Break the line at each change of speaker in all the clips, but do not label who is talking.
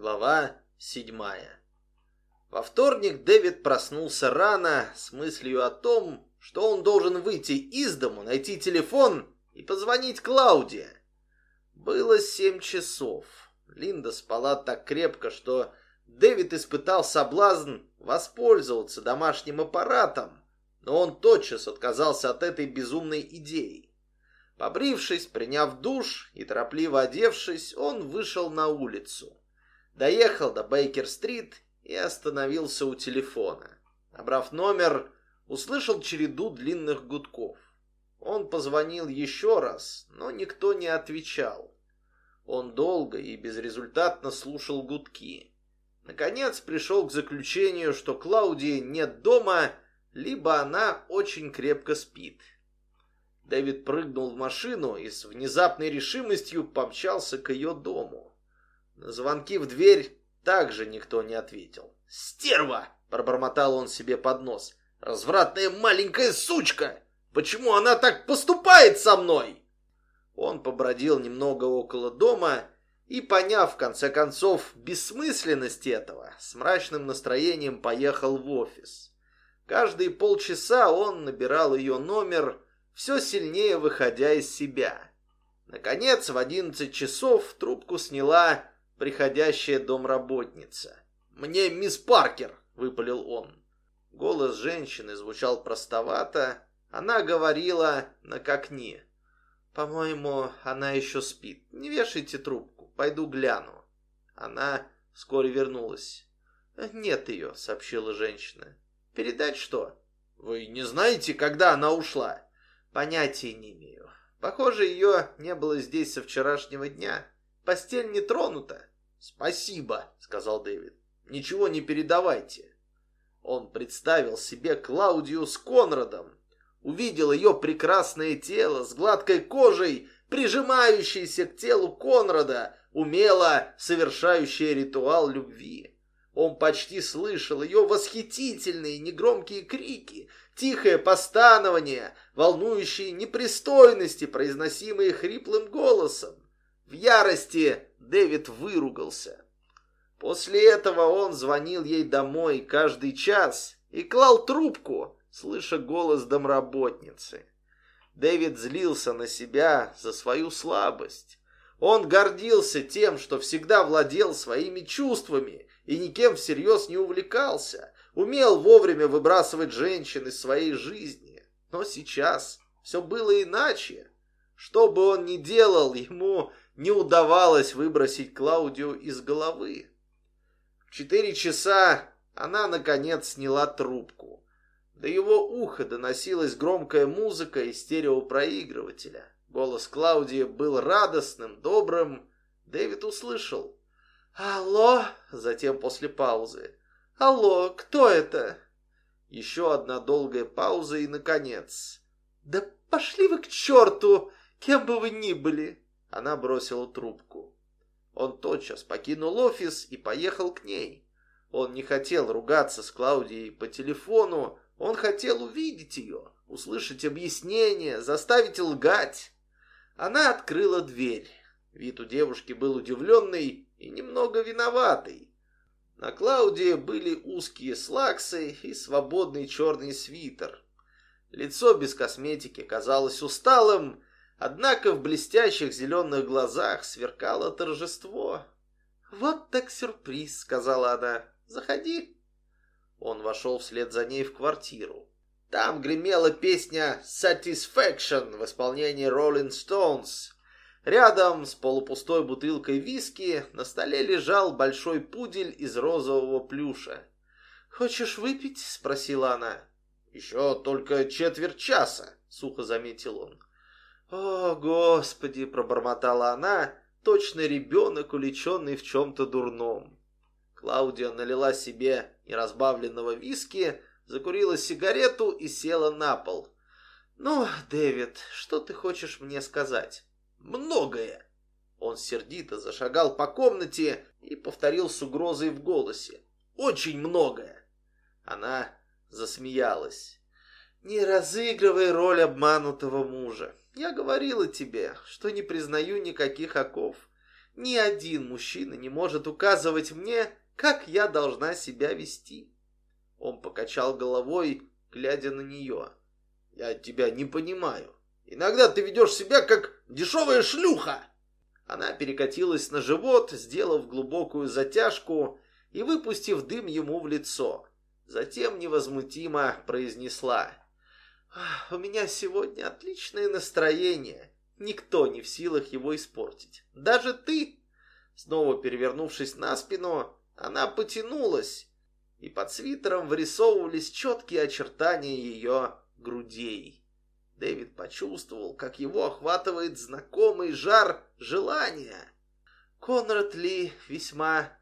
Глава седьмая. Во вторник Дэвид проснулся рано с мыслью о том, что он должен выйти из дому, найти телефон и позвонить Клауде. Было семь часов. Линда спала так крепко, что Дэвид испытал соблазн воспользоваться домашним аппаратом, но он тотчас отказался от этой безумной идеи. Побрившись, приняв душ и торопливо одевшись, он вышел на улицу. Доехал до Бейкер-стрит и остановился у телефона. Набрав номер, услышал череду длинных гудков. Он позвонил еще раз, но никто не отвечал. Он долго и безрезультатно слушал гудки. Наконец пришел к заключению, что Клаудии нет дома, либо она очень крепко спит. Дэвид прыгнул в машину и с внезапной решимостью помчался к ее дому. На звонки в дверь также никто не ответил. «Стерва!» — пробормотал он себе под нос. «Развратная маленькая сучка! Почему она так поступает со мной?» Он побродил немного около дома и, поняв, в конце концов, бессмысленность этого, с мрачным настроением поехал в офис. Каждые полчаса он набирал ее номер, все сильнее выходя из себя. Наконец, в одиннадцать часов трубку сняла приходящая домработница. «Мне мисс Паркер!» — выпалил он. Голос женщины звучал простовато. Она говорила на кокне. «По-моему, она еще спит. Не вешайте трубку. Пойду гляну». Она вскоре вернулась. «Нет ее», — сообщила женщина. «Передать что?» «Вы не знаете, когда она ушла?» «Понятия не имею. Похоже, ее не было здесь со вчерашнего дня. Постель не тронута. «Спасибо», — сказал Дэвид. «Ничего не передавайте». Он представил себе Клаудию с Конрадом, увидел ее прекрасное тело с гладкой кожей, прижимающееся к телу Конрада, умело совершающее ритуал любви. Он почти слышал ее восхитительные негромкие крики, тихое постанование, волнующие непристойности, произносимые хриплым голосом. В ярости Дэвид выругался. После этого он звонил ей домой каждый час и клал трубку, слыша голос домработницы. Дэвид злился на себя за свою слабость. Он гордился тем, что всегда владел своими чувствами и никем всерьез не увлекался, умел вовремя выбрасывать женщин из своей жизни. Но сейчас все было иначе. Что бы он ни делал, ему не удавалось выбросить Клаудию из головы. В четыре часа она, наконец, сняла трубку. До его уха доносилась громкая музыка из стереопроигрывателя. Голос Клаудии был радостным, добрым. Дэвид услышал. «Алло?» Затем после паузы. «Алло, кто это?» Еще одна долгая пауза и, наконец. «Да пошли вы к черту, кем бы вы ни были!» Она бросила трубку. Он тотчас покинул офис и поехал к ней. Он не хотел ругаться с Клаудией по телефону, он хотел увидеть ее, услышать объяснение, заставить лгать. Она открыла дверь. Вид у девушки был удивленный и немного виноватый. На Клаудии были узкие слаксы и свободный черный свитер. Лицо без косметики казалось усталым, Однако в блестящих зеленых глазах сверкало торжество. «Вот так сюрприз», — сказала она. «Заходи». Он вошел вслед за ней в квартиру. Там гремела песня «Satisfaction» в исполнении Rolling Stones. Рядом с полупустой бутылкой виски на столе лежал большой пудель из розового плюша. «Хочешь выпить?» — спросила она. «Еще только четверть часа», — сухо заметил он. «О, Господи!» — пробормотала она, точно ребенок, уличенный в чем-то дурном. Клаудия налила себе неразбавленного виски, закурила сигарету и села на пол. «Ну, Дэвид, что ты хочешь мне сказать?» «Многое!» Он сердито зашагал по комнате и повторил с угрозой в голосе. «Очень многое!» Она засмеялась. «Не разыгрывай роль обманутого мужа. Я говорила тебе, что не признаю никаких оков. Ни один мужчина не может указывать мне, как я должна себя вести. Он покачал головой, глядя на нее. Я тебя не понимаю. Иногда ты ведешь себя как дешевая шлюха. Она перекатилась на живот, сделав глубокую затяжку и выпустив дым ему в лицо. Затем невозмутимо произнесла. «У меня сегодня отличное настроение. Никто не в силах его испортить. Даже ты!» Снова перевернувшись на спину, она потянулась, и под свитером вырисовывались четкие очертания ее грудей. Дэвид почувствовал, как его охватывает знакомый жар желания. Конрад Ли весьма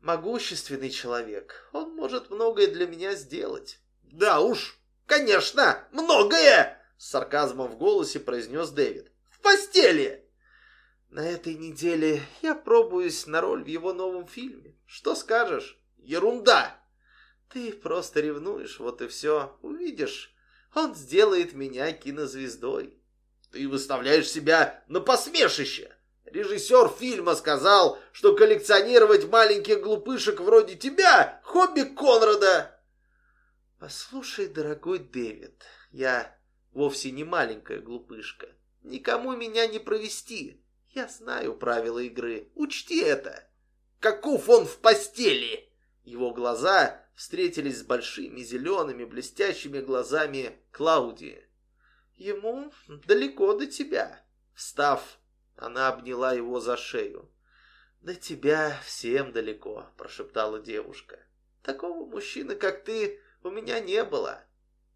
могущественный человек. Он может многое для меня сделать. Да уж, конечно, многое! С сарказмом в голосе произнес Дэвид. В постели! На этой неделе я пробуюсь на роль в его новом фильме. Что скажешь? Ерунда! Ты просто ревнуешь, вот и все. Увидишь, он сделает меня кинозвездой. Ты выставляешь себя на посмешище. Режиссер фильма сказал, что коллекционировать маленьких глупышек вроде тебя — хобби Конрада. Послушай, дорогой Дэвид, я вовсе не маленькая глупышка. Никому меня не провести. Я знаю правила игры. Учти это. Каков он в постели? Его глаза встретились с большими зелеными блестящими глазами Клаудии. Ему далеко до тебя. Встав, она обняла его за шею. «До тебя всем далеко», — прошептала девушка. «Такого мужчины, как ты, у меня не было».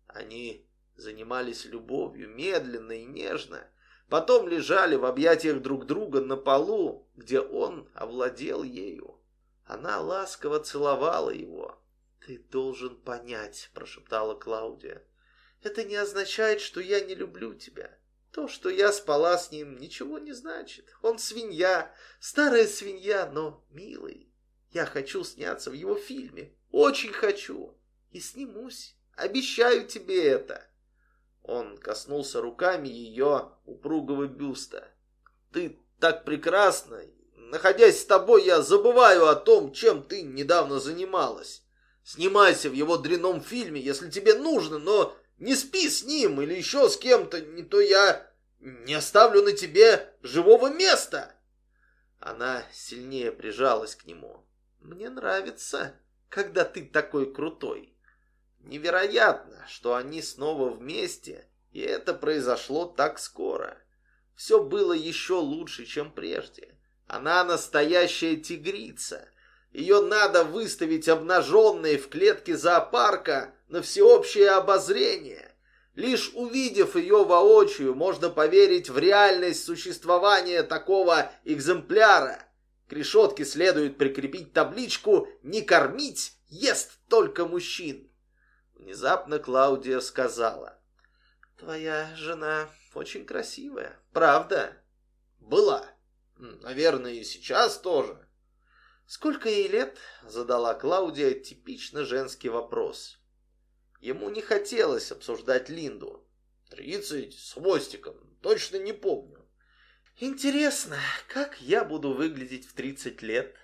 Они занимались любовью медленно и нежно, потом лежали в объятиях друг друга на полу, где он овладел ею. Она ласково целовала его. «Ты должен понять», — прошептала Клаудия. «Это не означает, что я не люблю тебя. То, что я спала с ним, ничего не значит. Он свинья, старая свинья, но милый. Я хочу сняться в его фильме. Очень хочу. И снимусь. Обещаю тебе это». Он коснулся руками ее упругого бюста. «Ты так прекрасна Находясь с тобой, я забываю о том, чем ты недавно занималась. Снимайся в его дрянном фильме, если тебе нужно, но не спи с ним или еще с кем-то, не то я не оставлю на тебе живого места. Она сильнее прижалась к нему. Мне нравится, когда ты такой крутой. Невероятно, что они снова вместе, и это произошло так скоро. Все было еще лучше, чем прежде. Она настоящая тигрица. Ее надо выставить обнаженной в клетке зоопарка на всеобщее обозрение. Лишь увидев ее воочию, можно поверить в реальность существования такого экземпляра. К решетке следует прикрепить табличку «Не кормить, ест только мужчин». Внезапно Клаудия сказала. «Твоя жена очень красивая, правда?» «Была». Наверное, и сейчас тоже. Сколько ей лет? Задала Клаудия типично женский вопрос. Ему не хотелось обсуждать Линду. Тридцать с хвостиком, точно не помню. Интересно, как я буду выглядеть в тридцать лет?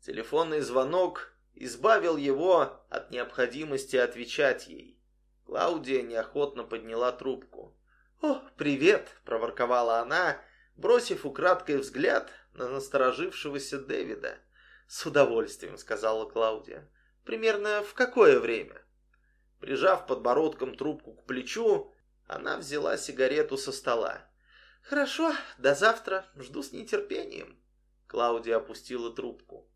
Телефонный звонок избавил его от необходимости отвечать ей. Клаудия неохотно подняла трубку. «О, привет!» – проворковала она бросив украдкой взгляд на насторожившегося Дэвида. «С удовольствием», — сказала Клаудия. «Примерно в какое время?» Прижав подбородком трубку к плечу, она взяла сигарету со стола. «Хорошо, до завтра. Жду с нетерпением». Клаудия опустила трубку.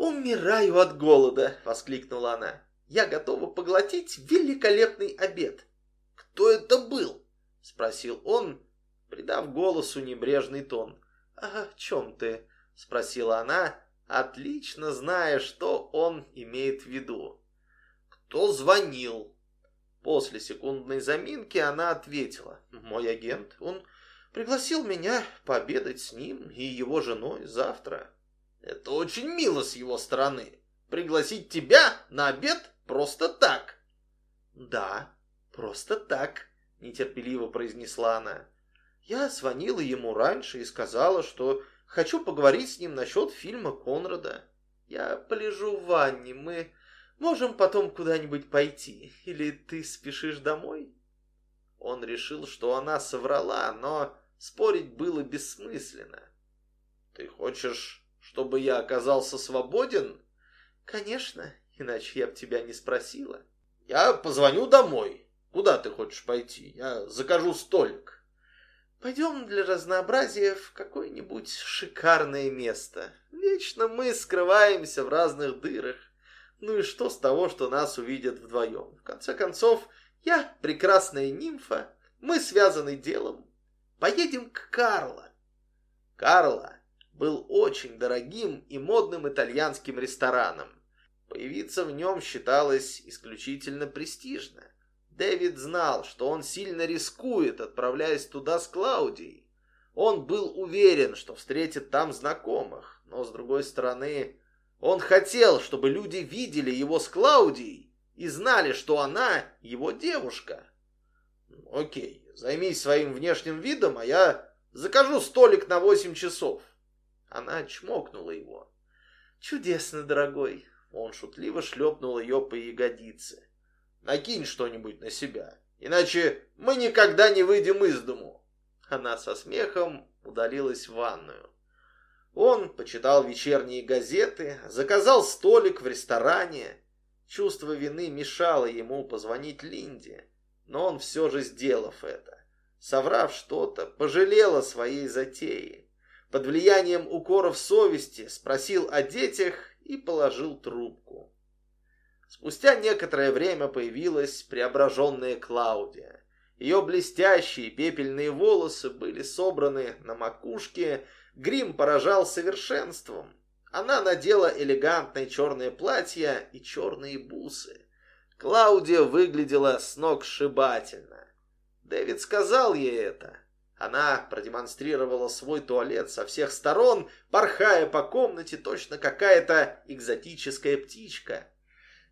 «Умираю от голода!» — воскликнула она. «Я готова поглотить великолепный обед!» «Кто это был?» — спросил он, придав голосу небрежный тон. «О чем ты?» — спросила она, отлично зная, что он имеет в виду. «Кто звонил?» После секундной заминки она ответила. «Мой агент, он пригласил меня пообедать с ним и его женой завтра». «Это очень мило с его стороны. Пригласить тебя на обед просто так». «Да, просто так», — нетерпеливо произнесла она. Я звонила ему раньше и сказала, что Хочу поговорить с ним насчет фильма Конрада. Я полежу в ванне, мы можем потом куда-нибудь пойти. Или ты спешишь домой?» Он решил, что она соврала, но спорить было бессмысленно. «Ты хочешь, чтобы я оказался свободен?» «Конечно, иначе я б тебя не спросила». «Я позвоню домой. Куда ты хочешь пойти? Я закажу столик». «Пойдем для разнообразия в какое-нибудь шикарное место. Вечно мы скрываемся в разных дырах. Ну и что с того, что нас увидят вдвоем? В конце концов, я прекрасная нимфа, мы связаны делом. Поедем к Карло. Карло был очень дорогим и модным итальянским рестораном. Появиться в нем считалось исключительно престижно. Дэвид знал, что он сильно рискует, отправляясь туда с Клаудией. Он был уверен, что встретит там знакомых, но, с другой стороны, он хотел, чтобы люди видели его с Клаудией и знали, что она его девушка. Окей, займись своим внешним видом, а я закажу столик на восемь часов. Она чмокнула его. Чудесно, дорогой. Он шутливо шлепнул ее по ягодице. Накинь что-нибудь на себя, иначе мы никогда не выйдем из дому. Она со смехом удалилась в ванную. Он почитал вечерние газеты, заказал столик в ресторане. Чувство вины мешало ему позвонить Линде, но он все же, сделав это, соврав что-то, пожалел о своей затее. Под влиянием укоров совести спросил о детях и положил трубку. Спустя некоторое время появилась преображенная Клаудия. Ее блестящие пепельные волосы были собраны на макушке, грим поражал совершенством. Она надела элегантное черное платье и черные бусы. Клаудия выглядела с ног сшибательно. Дэвид сказал ей это. Она продемонстрировала свой туалет со всех сторон, порхая по комнате точно какая-то экзотическая птичка.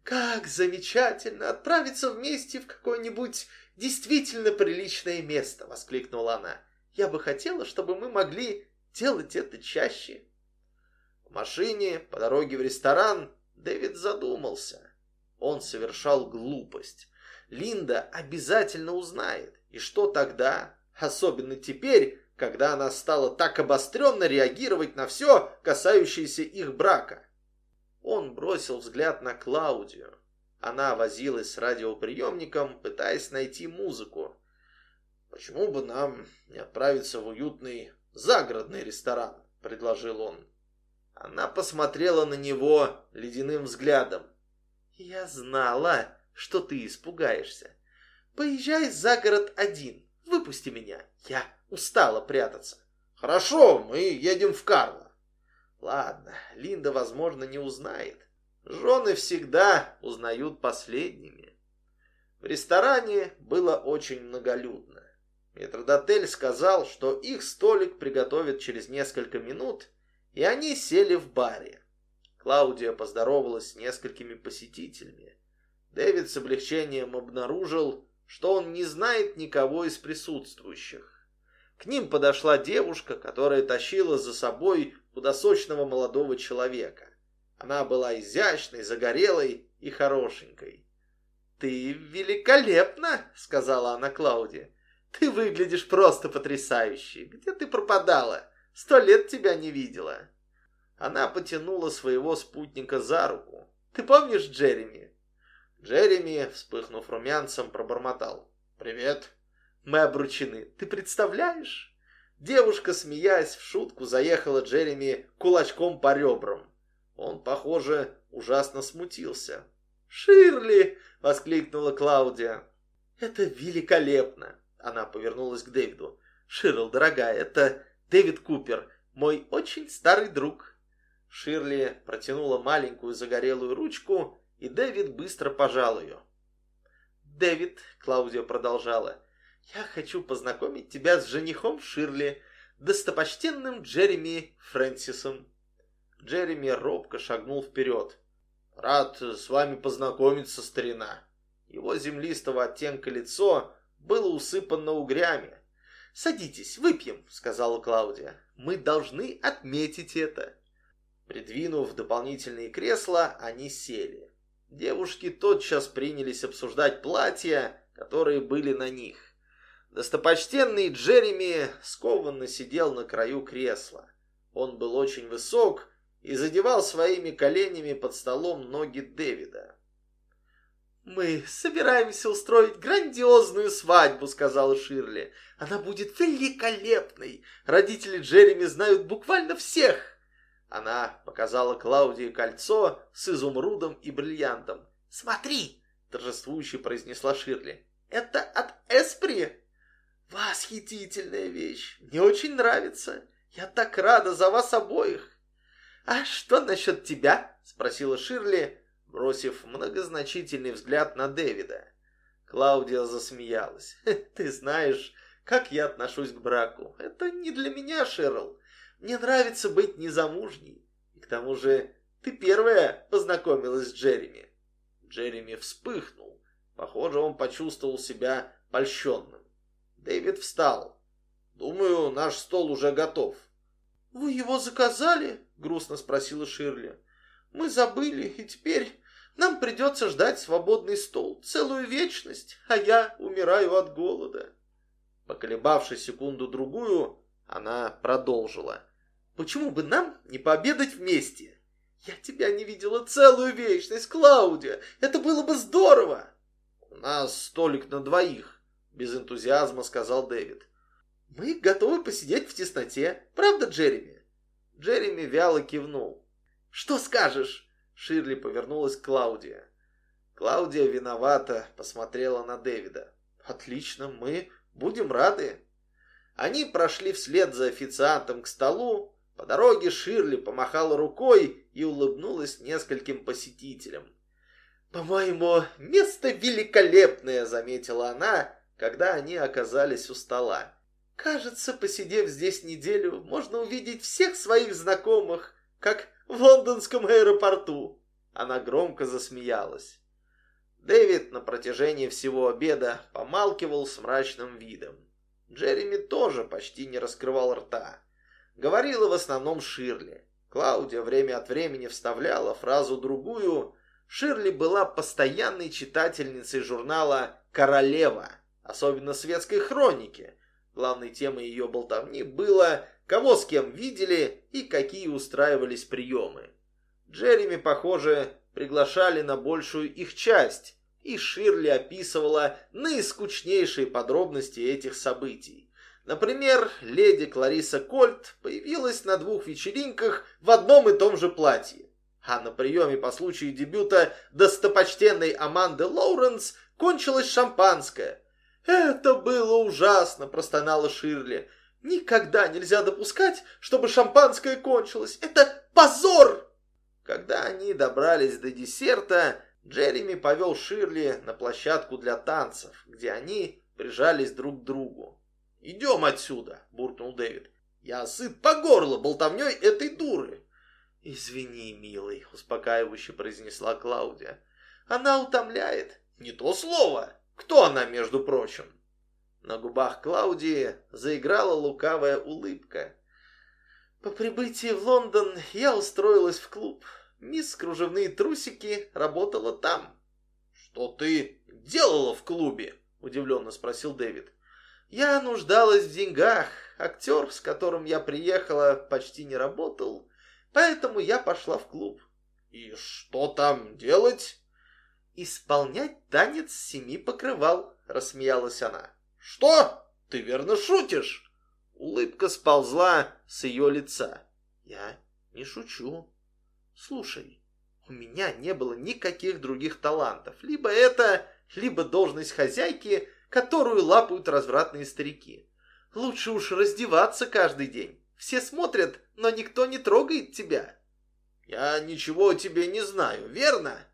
«Как замечательно отправиться вместе в какое-нибудь действительно приличное место!» — воскликнула она. «Я бы хотела, чтобы мы могли делать это чаще». В машине по дороге в ресторан Дэвид задумался. Он совершал глупость. Линда обязательно узнает. И что тогда? Особенно теперь, когда она стала так обостренно реагировать на все, касающееся их брака. Он бросил взгляд на Клаудию. Она возилась с радиоприемником, пытаясь найти музыку. «Почему бы нам не отправиться в уютный загородный ресторан?» — предложил он. Она посмотрела на него ледяным взглядом. «Я знала, что ты испугаешься. Поезжай за город один, выпусти меня, я устала прятаться». «Хорошо, мы едем в Карло». Ладно, Линда, возможно, не узнает. Жены всегда узнают последними. В ресторане было очень многолюдно. Метродотель сказал, что их столик приготовят через несколько минут, и они сели в баре. Клаудия поздоровалась с несколькими посетителями. Дэвид с облегчением обнаружил, что он не знает никого из присутствующих. К ним подошла девушка, которая тащила за собой худосочного молодого человека. Она была изящной, загорелой и хорошенькой. «Ты великолепна!» — сказала она Клауде. «Ты выглядишь просто потрясающе! Где ты пропадала? Сто лет тебя не видела!» Она потянула своего спутника за руку. «Ты помнишь Джереми?» Джереми, вспыхнув румянцем, пробормотал. «Привет!» «Мы обручены. Ты представляешь?» Девушка, смеясь в шутку, заехала Джереми кулачком по ребрам. Он, похоже, ужасно смутился. «Ширли!» — воскликнула Клаудия. «Это великолепно!» Она повернулась к Дэвиду. «Ширл, дорогая, это Дэвид Купер, мой очень старый друг». Ширли протянула маленькую загорелую ручку, и Дэвид быстро пожал ее. «Дэвид», — Клаудия продолжала, — «я хочу познакомить тебя с женихом Ширли, достопочтенным Джереми Фрэнсисом». Джереми робко шагнул вперед. «Рад с вами познакомиться, старина». Его землистого оттенка лицо было усыпано угрями. «Садитесь, выпьем», — сказала Клаудия. «Мы должны отметить это». Придвинув дополнительные кресла, они сели. Девушки тотчас принялись обсуждать платья, которые были на них. Достопочтенный Джереми скованно сидел на краю кресла. Он был очень высок и задевал своими коленями под столом ноги Дэвида. «Мы собираемся устроить грандиозную свадьбу», — сказала Ширли. «Она будет великолепной. Родители Джереми знают буквально всех». Она показала Клаудии кольцо с изумрудом и бриллиантом. «Смотри!» — торжествующе произнесла Ширли. «Это от Эспри!» «Восхитительная вещь! Мне очень нравится! Я так рада за вас обоих!» «А что насчет тебя?» — спросила Ширли, бросив многозначительный взгляд на Дэвида. Клаудия засмеялась. «Ты знаешь, как я отношусь к браку. Это не для меня, Шерл. Мне нравится быть незамужней. И к тому же ты первая познакомилась с Джереми». Джереми вспыхнул. Похоже, он почувствовал себя польщенным. Дэвид встал. «Думаю, наш стол уже готов». «Вы его заказали?» — грустно спросила Ширли. Мы забыли, и теперь нам придется ждать свободный стол целую вечность, а я умираю от голода. Поколебавшись секунду-другую, она продолжила. Почему бы нам не пообедать вместе? Я тебя не видела целую вечность, Клаудия. Это было бы здорово. У нас столик на двоих, без энтузиазма сказал Дэвид. Мы готовы посидеть в тесноте, правда, Джереми? Джереми вяло кивнул. «Что скажешь?» Ширли повернулась к Клаудии. Клаудия виновата посмотрела на Дэвида. «Отлично, мы будем рады». Они прошли вслед за официантом к столу. По дороге Ширли помахала рукой и улыбнулась нескольким посетителям. «По-моему, место великолепное», — заметила она, когда они оказались у стола. «Кажется, посидев здесь неделю, можно увидеть всех своих знакомых, как в лондонском аэропорту. Она громко засмеялась. Дэвид на протяжении всего обеда помалкивал с мрачным видом. Джереми тоже почти не раскрывал рта. Говорила в основном Ширли. Клаудия время от времени вставляла фразу-другую. Ширли была постоянной читательницей журнала «Королева», особенно светской хроники. Главной темой ее болтовни было кого с кем видели и какие устраивались приемы. Джереми, похоже, приглашали на большую их часть, и Ширли описывала наискучнейшие подробности этих событий. Например, леди Клариса Кольт появилась на двух вечеринках в одном и том же платье. А на приеме по случаю дебюта достопочтенной Аманды Лоуренс кончилось шампанское. «Это было ужасно!» – простонала Ширли. Никогда нельзя допускать, чтобы шампанское кончилось. Это позор!» Когда они добрались до десерта, Джереми повел Ширли на площадку для танцев, где они прижались друг к другу. «Идем отсюда!» – буркнул Дэвид. «Я сыт по горло болтовней этой дуры!» «Извини, милый», – успокаивающе произнесла Клаудия. «Она утомляет». «Не то слово! Кто она, между прочим?» На губах Клаудии заиграла лукавая улыбка. По прибытии в Лондон я устроилась в клуб. Мисс Кружевные трусики работала там. «Что ты делала в клубе?» – удивленно спросил Дэвид. «Я нуждалась в деньгах. Актер, с которым я приехала, почти не работал, поэтому я пошла в клуб». «И что там делать?» «Исполнять танец семи покрывал», – рассмеялась она. «Что? Ты верно шутишь?» Улыбка сползла с ее лица. «Я не шучу. Слушай, у меня не было никаких других талантов. Либо это, либо должность хозяйки, которую лапают развратные старики. Лучше уж раздеваться каждый день. Все смотрят, но никто не трогает тебя». «Я ничего о тебе не знаю, верно?»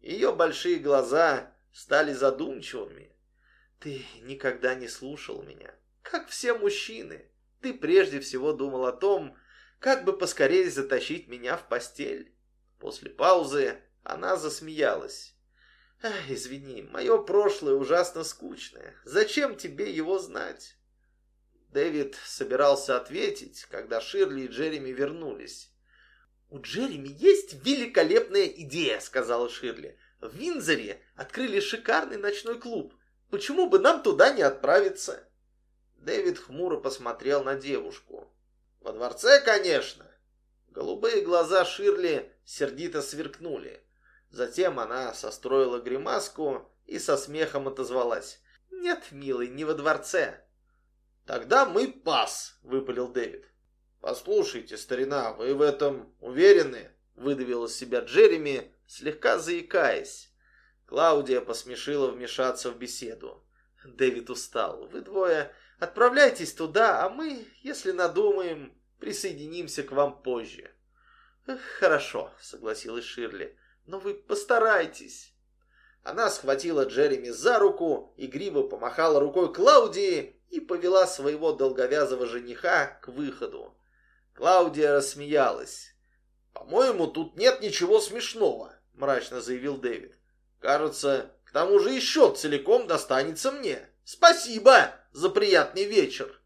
Ее большие глаза стали задумчивыми. Ты никогда не слушал меня. Как все мужчины. Ты прежде всего думал о том, как бы поскорее затащить меня в постель. После паузы она засмеялась. «Извини, мое прошлое ужасно скучное. Зачем тебе его знать?» Дэвид собирался ответить, когда Ширли и Джереми вернулись. «У Джереми есть великолепная идея», — сказала Ширли. «В Винзоре открыли шикарный ночной клуб. Почему бы нам туда не отправиться?» Дэвид хмуро посмотрел на девушку. «Во дворце, конечно!» Голубые глаза Ширли сердито сверкнули. Затем она состроила гримаску и со смехом отозвалась. «Нет, милый, не во дворце». «Тогда мы пас», — выпалил Дэвид. «Послушайте, старина, вы в этом уверены?» — выдавил из себя Джереми, слегка заикаясь. Клаудия посмешила вмешаться в беседу. Дэвид устал. «Вы двое отправляйтесь туда, а мы, если надумаем, присоединимся к вам позже». «Хорошо», — согласилась Ширли, — «но вы постарайтесь». Она схватила Джереми за руку, игриво помахала рукой Клаудии и повела своего долговязого жениха к выходу. Клаудия рассмеялась. «По-моему, тут нет ничего смешного», — мрачно заявил Дэвид. «Кажется, к тому же счет целиком достанется мне. Спасибо за приятный вечер».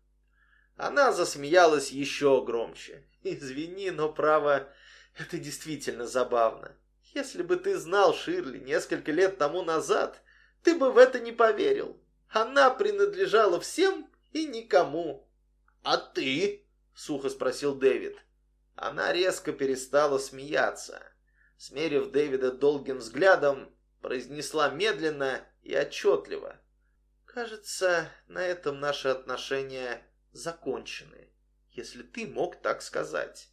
Она засмеялась еще громче. «Извини, но право, это действительно забавно. Если бы ты знал Ширли несколько лет тому назад, ты бы в это не поверил. Она принадлежала всем и никому. А ты? Сухо спросил Дэвид. Она резко перестала смеяться. Смерив Дэвида долгим взглядом, произнесла медленно и отчетливо. «Кажется, на этом наши отношения закончены, если ты мог так сказать».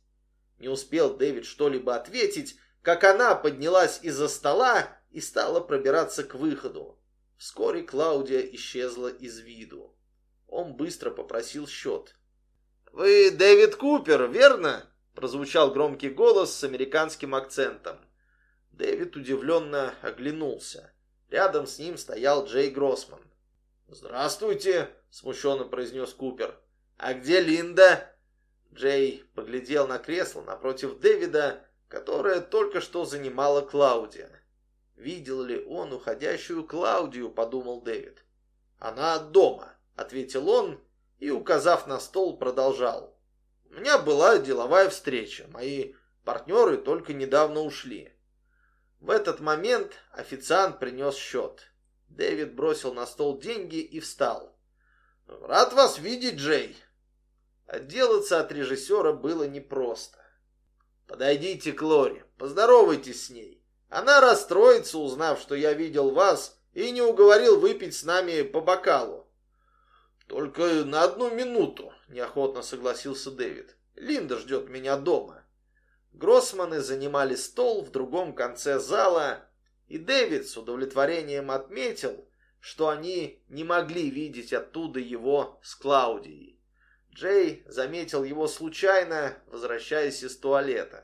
Не успел Дэвид что-либо ответить, как она поднялась из-за стола и стала пробираться к выходу. Вскоре Клаудия исчезла из виду. Он быстро попросил счет. «Вы Дэвид Купер, верно?» Прозвучал громкий голос с американским акцентом. Дэвид удивленно оглянулся. Рядом с ним стоял Джей Гроссман. «Здравствуйте», — смущенно произнес Купер. «А где Линда?» Джей поглядел на кресло напротив Дэвида, которое только что занимала Клаудия. Видел ли он уходящую Клаудию, подумал Дэвид. Она дома, ответил он и, указав на стол, продолжал. У меня была деловая встреча. Мои партнеры только недавно ушли. В этот момент официант принес счет. Дэвид бросил на стол деньги и встал. «Рад вас видеть, Джей!» Отделаться от режиссера было непросто. «Подойдите к Лоре, поздоровайтесь с ней. Она расстроится, узнав, что я видел вас и не уговорил выпить с нами по бокалу». «Только на одну минуту», — неохотно согласился Дэвид. «Линда ждет меня дома». Гроссманы занимали стол в другом конце зала, и Дэвид с удовлетворением отметил, что они не могли видеть оттуда его с Клаудией. Джей заметил его случайно, возвращаясь из туалета.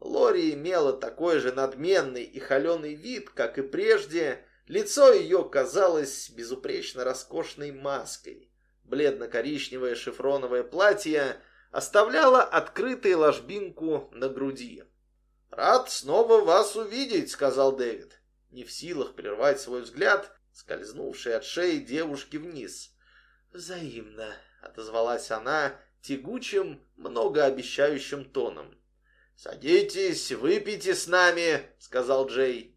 Лори имела такой же надменный и холеный вид, как и прежде. Лицо ее казалось безупречно роскошной маской. Бледно-коричневое шифроновое платье оставляло открытой ложбинку на груди. «Рад снова вас увидеть», — сказал Дэвид, не в силах прервать свой взгляд, скользнувший от шеи девушки вниз. «Взаимно», отозвалась она тягучим, многообещающим тоном. «Садитесь, выпейте с нами», — сказал Джей.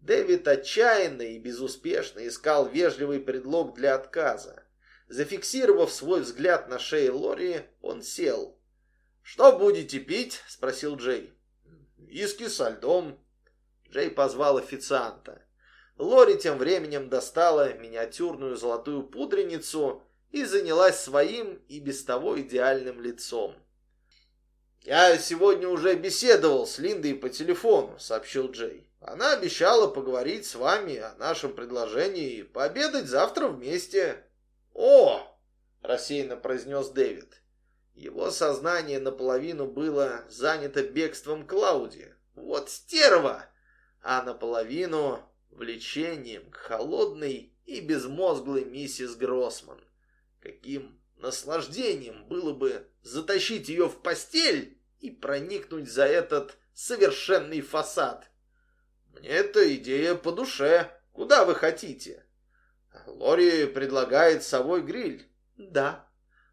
Дэвид отчаянно и безуспешно искал вежливый предлог для отказа. Зафиксировав свой взгляд на шее Лори, он сел. «Что будете пить?» — спросил Джей. «Виски со льдом». Джей позвал официанта. Лори тем временем достала миниатюрную золотую пудреницу и занялась своим и без того идеальным лицом. «Я сегодня уже беседовал с Линдой по телефону», — сообщил Джей. «Она обещала поговорить с вами о нашем предложении и пообедать завтра вместе». «О!» — рассеянно произнес Дэвид. Его сознание наполовину было занято бегством Клауди. Вот стерва! А наполовину влечением к холодной и безмозглой миссис Гроссман. Каким наслаждением было бы затащить ее в постель и проникнуть за этот совершенный фасад. Мне эта идея по душе. Куда вы хотите? Лори предлагает совой гриль. Да.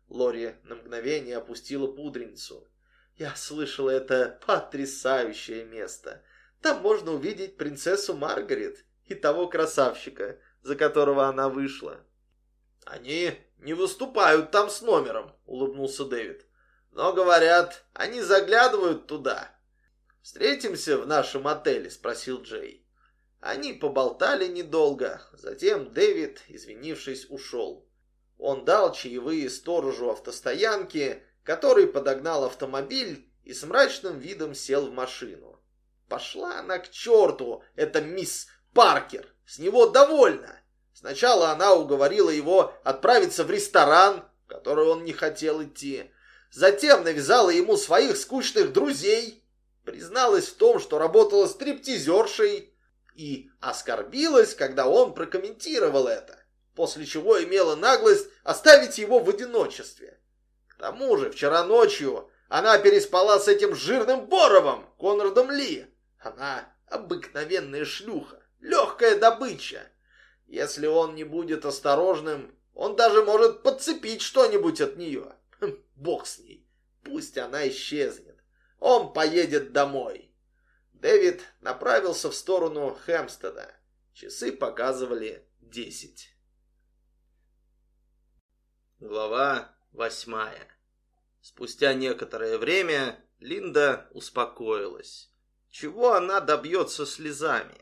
Лори на мгновение опустила пудреницу. Я слышала, это потрясающее место. Там можно увидеть принцессу Маргарет и того красавчика, за которого она вышла. Они не выступают там с номером, улыбнулся Дэвид. Но говорят, они заглядывают туда. Встретимся в нашем отеле, спросил Джей. Они поболтали недолго, затем Дэвид, извинившись, ушел. Он дал чаевые сторожу автостоянки, который подогнал автомобиль и с мрачным видом сел в машину. Пошла она к черту, эта мисс Паркер, с него довольна. Сначала она уговорила его отправиться в ресторан, в который он не хотел идти. Затем навязала ему своих скучных друзей, призналась в том, что работала стриптизершей, и оскорбилась, когда он прокомментировал это, после чего имела наглость оставить его в одиночестве. К тому же вчера ночью она переспала с этим жирным Боровым, Конрадом Ли. Она обыкновенная шлюха, легкая добыча. Если он не будет осторожным, он даже может подцепить что-нибудь от нее. Хм, бог с ней, пусть она исчезнет. Он поедет домой. Дэвид направился в сторону Хэмстеда. Часы показывали десять. Глава восьмая. Спустя некоторое время Линда успокоилась. Чего она добьется слезами?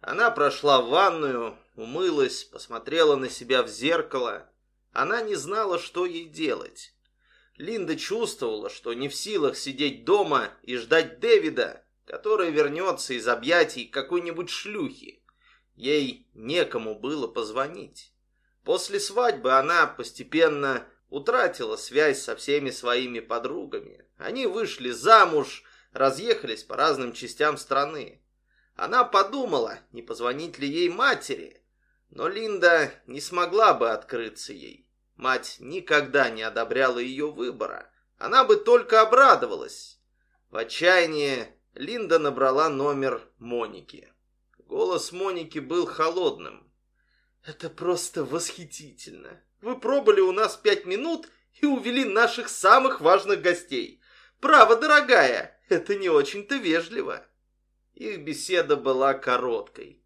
Она прошла в ванную, умылась, посмотрела на себя в зеркало. Она не знала, что ей делать. Линда чувствовала, что не в силах сидеть дома и ждать Дэвида, который вернется из объятий какой-нибудь шлюхи. Ей некому было позвонить. После свадьбы она постепенно утратила связь со всеми своими подругами. Они вышли замуж, разъехались по разным частям страны. Она подумала, не позвонить ли ей матери, но Линда не смогла бы открыться ей. Мать никогда не одобряла ее выбора. Она бы только обрадовалась. В отчаянии Линда набрала номер Моники. Голос Моники был холодным. «Это просто восхитительно. Вы пробыли у нас пять минут и увели наших самых важных гостей. Право, дорогая, это не очень-то вежливо». Их беседа была короткой.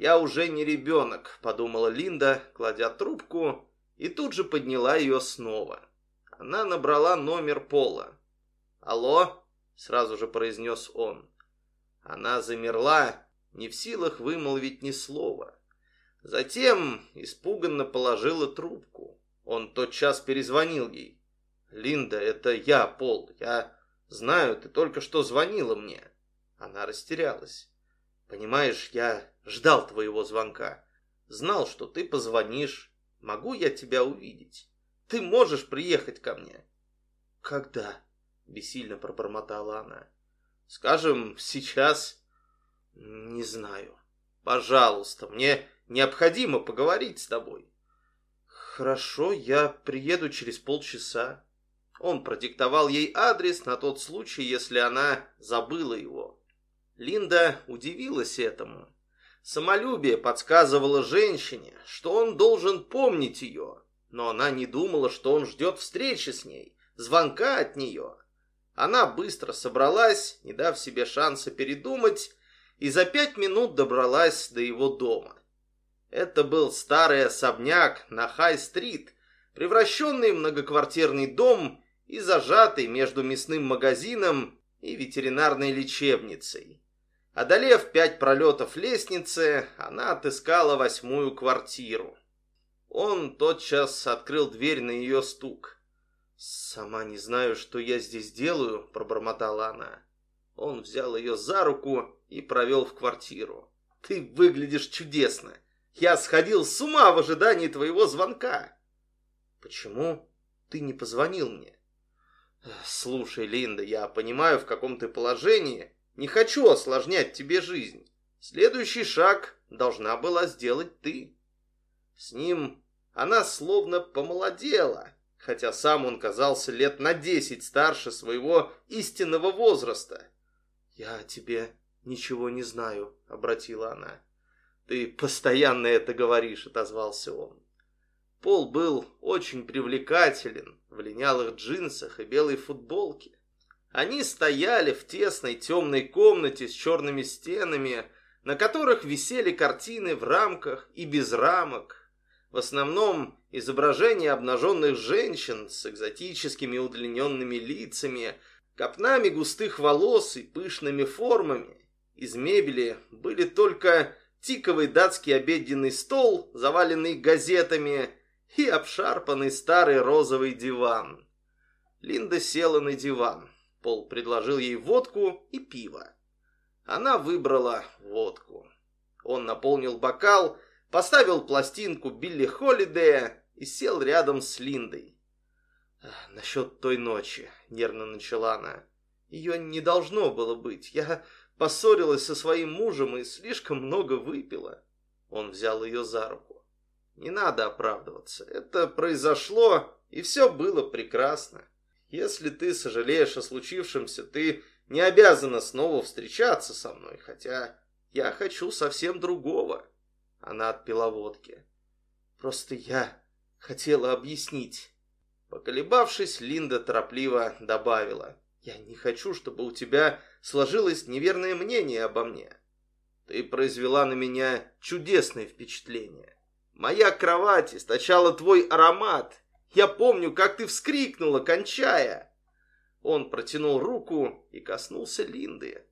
«Я уже не ребенок», — подумала Линда, кладя трубку, и тут же подняла ее снова. Она набрала номер Пола. «Алло?» сразу же произнес он. Она замерла, не в силах вымолвить ни слова. Затем испуганно положила трубку. Он тотчас перезвонил ей. «Линда, это я, Пол. Я знаю, ты только что звонила мне». Она растерялась. «Понимаешь, я ждал твоего звонка. Знал, что ты позвонишь. Могу я тебя увидеть? Ты можешь приехать ко мне?» «Когда?» бессильно пробормотала она. Скажем, сейчас... Не знаю. Пожалуйста, мне необходимо поговорить с тобой. Хорошо, я приеду через полчаса. Он продиктовал ей адрес на тот случай, если она забыла его. Линда удивилась этому. Самолюбие подсказывало женщине, что он должен помнить ее, но она не думала, что он ждет встречи с ней, звонка от нее. Она быстро собралась, не дав себе шанса передумать, и за пять минут добралась до его дома. Это был старый особняк на Хай-стрит, превращенный в многоквартирный дом и зажатый между мясным магазином и ветеринарной лечебницей. Одолев пять пролетов лестницы, она отыскала восьмую квартиру. Он тотчас открыл дверь на ее стук. «Сама не знаю, что я здесь делаю», — пробормотала она. Он взял ее за руку и провел в квартиру. «Ты выглядишь чудесно. Я сходил с ума в ожидании твоего звонка». «Почему ты не позвонил мне?» «Слушай, Линда, я понимаю, в каком ты положении. Не хочу осложнять тебе жизнь. Следующий шаг должна была сделать ты». С ним она словно помолодела хотя сам он казался лет на десять старше своего истинного возраста. «Я о тебе ничего не знаю», — обратила она. «Ты постоянно это говоришь», — отозвался он. Пол был очень привлекателен в линялых джинсах и белой футболке. Они стояли в тесной темной комнате с черными стенами, на которых висели картины в рамках и без рамок. В основном изображения обнаженных женщин с экзотическими удлиненными лицами, копнами густых волос и пышными формами. Из мебели были только тиковый датский обеденный стол, заваленный газетами, и обшарпанный старый розовый диван. Линда села на диван. Пол предложил ей водку и пиво. Она выбрала водку. Он наполнил бокал, поставил пластинку Билли Холидея и сел рядом с Линдой. «Насчет той ночи», — нервно начала она. «Ее не должно было быть. Я поссорилась со своим мужем и слишком много выпила». Он взял ее за руку. «Не надо оправдываться. Это произошло, и все было прекрасно. Если ты сожалеешь о случившемся, ты не обязана снова встречаться со мной, хотя я хочу совсем другого. Она отпила водки. Просто я хотела объяснить. Поколебавшись, Линда торопливо добавила. Я не хочу, чтобы у тебя сложилось неверное мнение обо мне. Ты произвела на меня чудесное впечатление. Моя кровать источала твой аромат. Я помню, как ты вскрикнула, кончая. Он протянул руку и коснулся Линды.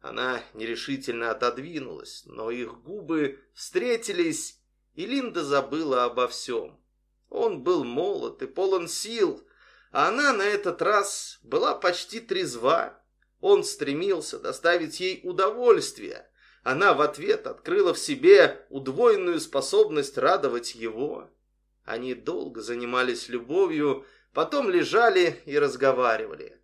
Она нерешительно отодвинулась, но их губы встретились, и Линда забыла обо всем. Он был молод и полон сил, а она на этот раз была почти трезва. Он стремился доставить ей удовольствие. Она в ответ открыла в себе удвоенную способность радовать его. Они долго занимались любовью, Потом лежали и разговаривали.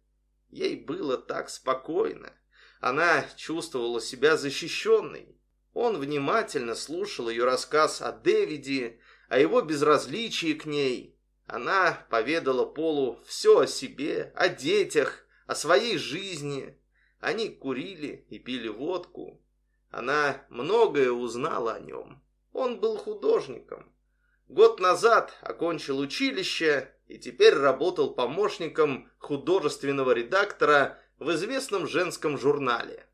Ей было так спокойно. Она чувствовала себя защищенной. Он внимательно слушал ее рассказ о Дэвиде, о его безразличии к ней. Она поведала Полу все о себе, о детях, о своей жизни. Они курили и пили водку. Она многое узнала о нем. Он был художником. Год назад окончил училище и теперь работал помощником художественного редактора в известном женском журнале.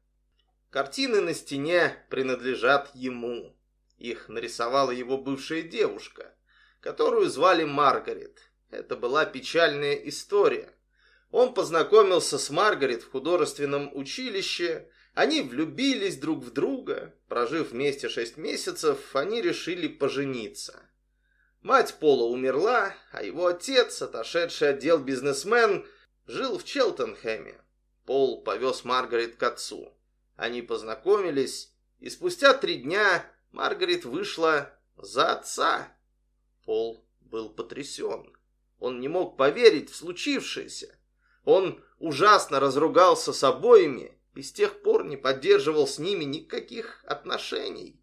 Картины на стене принадлежат ему. Их нарисовала его бывшая девушка, которую звали Маргарет. Это была печальная история. Он познакомился с Маргарет в художественном училище, они влюбились друг в друга. Прожив вместе шесть месяцев, они решили пожениться. Мать Пола умерла, а его отец, отошедший отдел бизнесмен, жил в Челтенхэме. Пол повез Маргарет к отцу. Они познакомились, и спустя три дня Маргарет вышла за отца. Пол был потрясен. Он не мог поверить в случившееся. Он ужасно разругался с обоими и с тех пор не поддерживал с ними никаких отношений.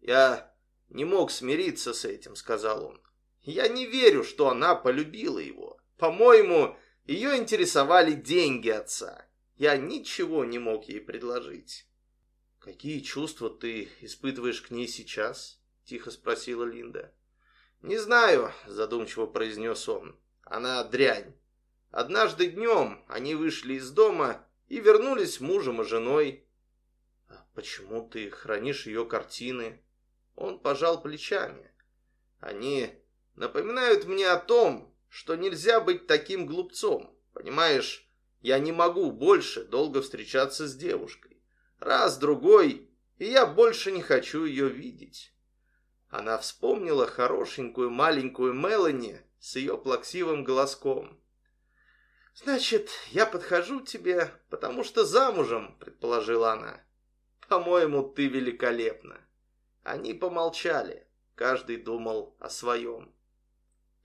Я не мог смириться с этим, сказал он. Я не верю, что она полюбила его. По-моему, ее интересовали деньги отца. Я ничего не мог ей предложить. «Какие чувства ты испытываешь к ней сейчас?» — тихо спросила Линда. «Не знаю», — задумчиво произнес он. «Она дрянь. Однажды днем они вышли из дома и вернулись мужем и женой». «А почему ты хранишь ее картины?» Он пожал плечами. Они напоминают мне о том, что нельзя быть таким глупцом. Понимаешь, я не могу больше долго встречаться с девушкой. Раз, другой, и я больше не хочу ее видеть. Она вспомнила хорошенькую маленькую Мелани с ее плаксивым голоском. «Значит, я подхожу тебе, потому что замужем», — предположила она. «По-моему, ты великолепна». Они помолчали, каждый думал о своем.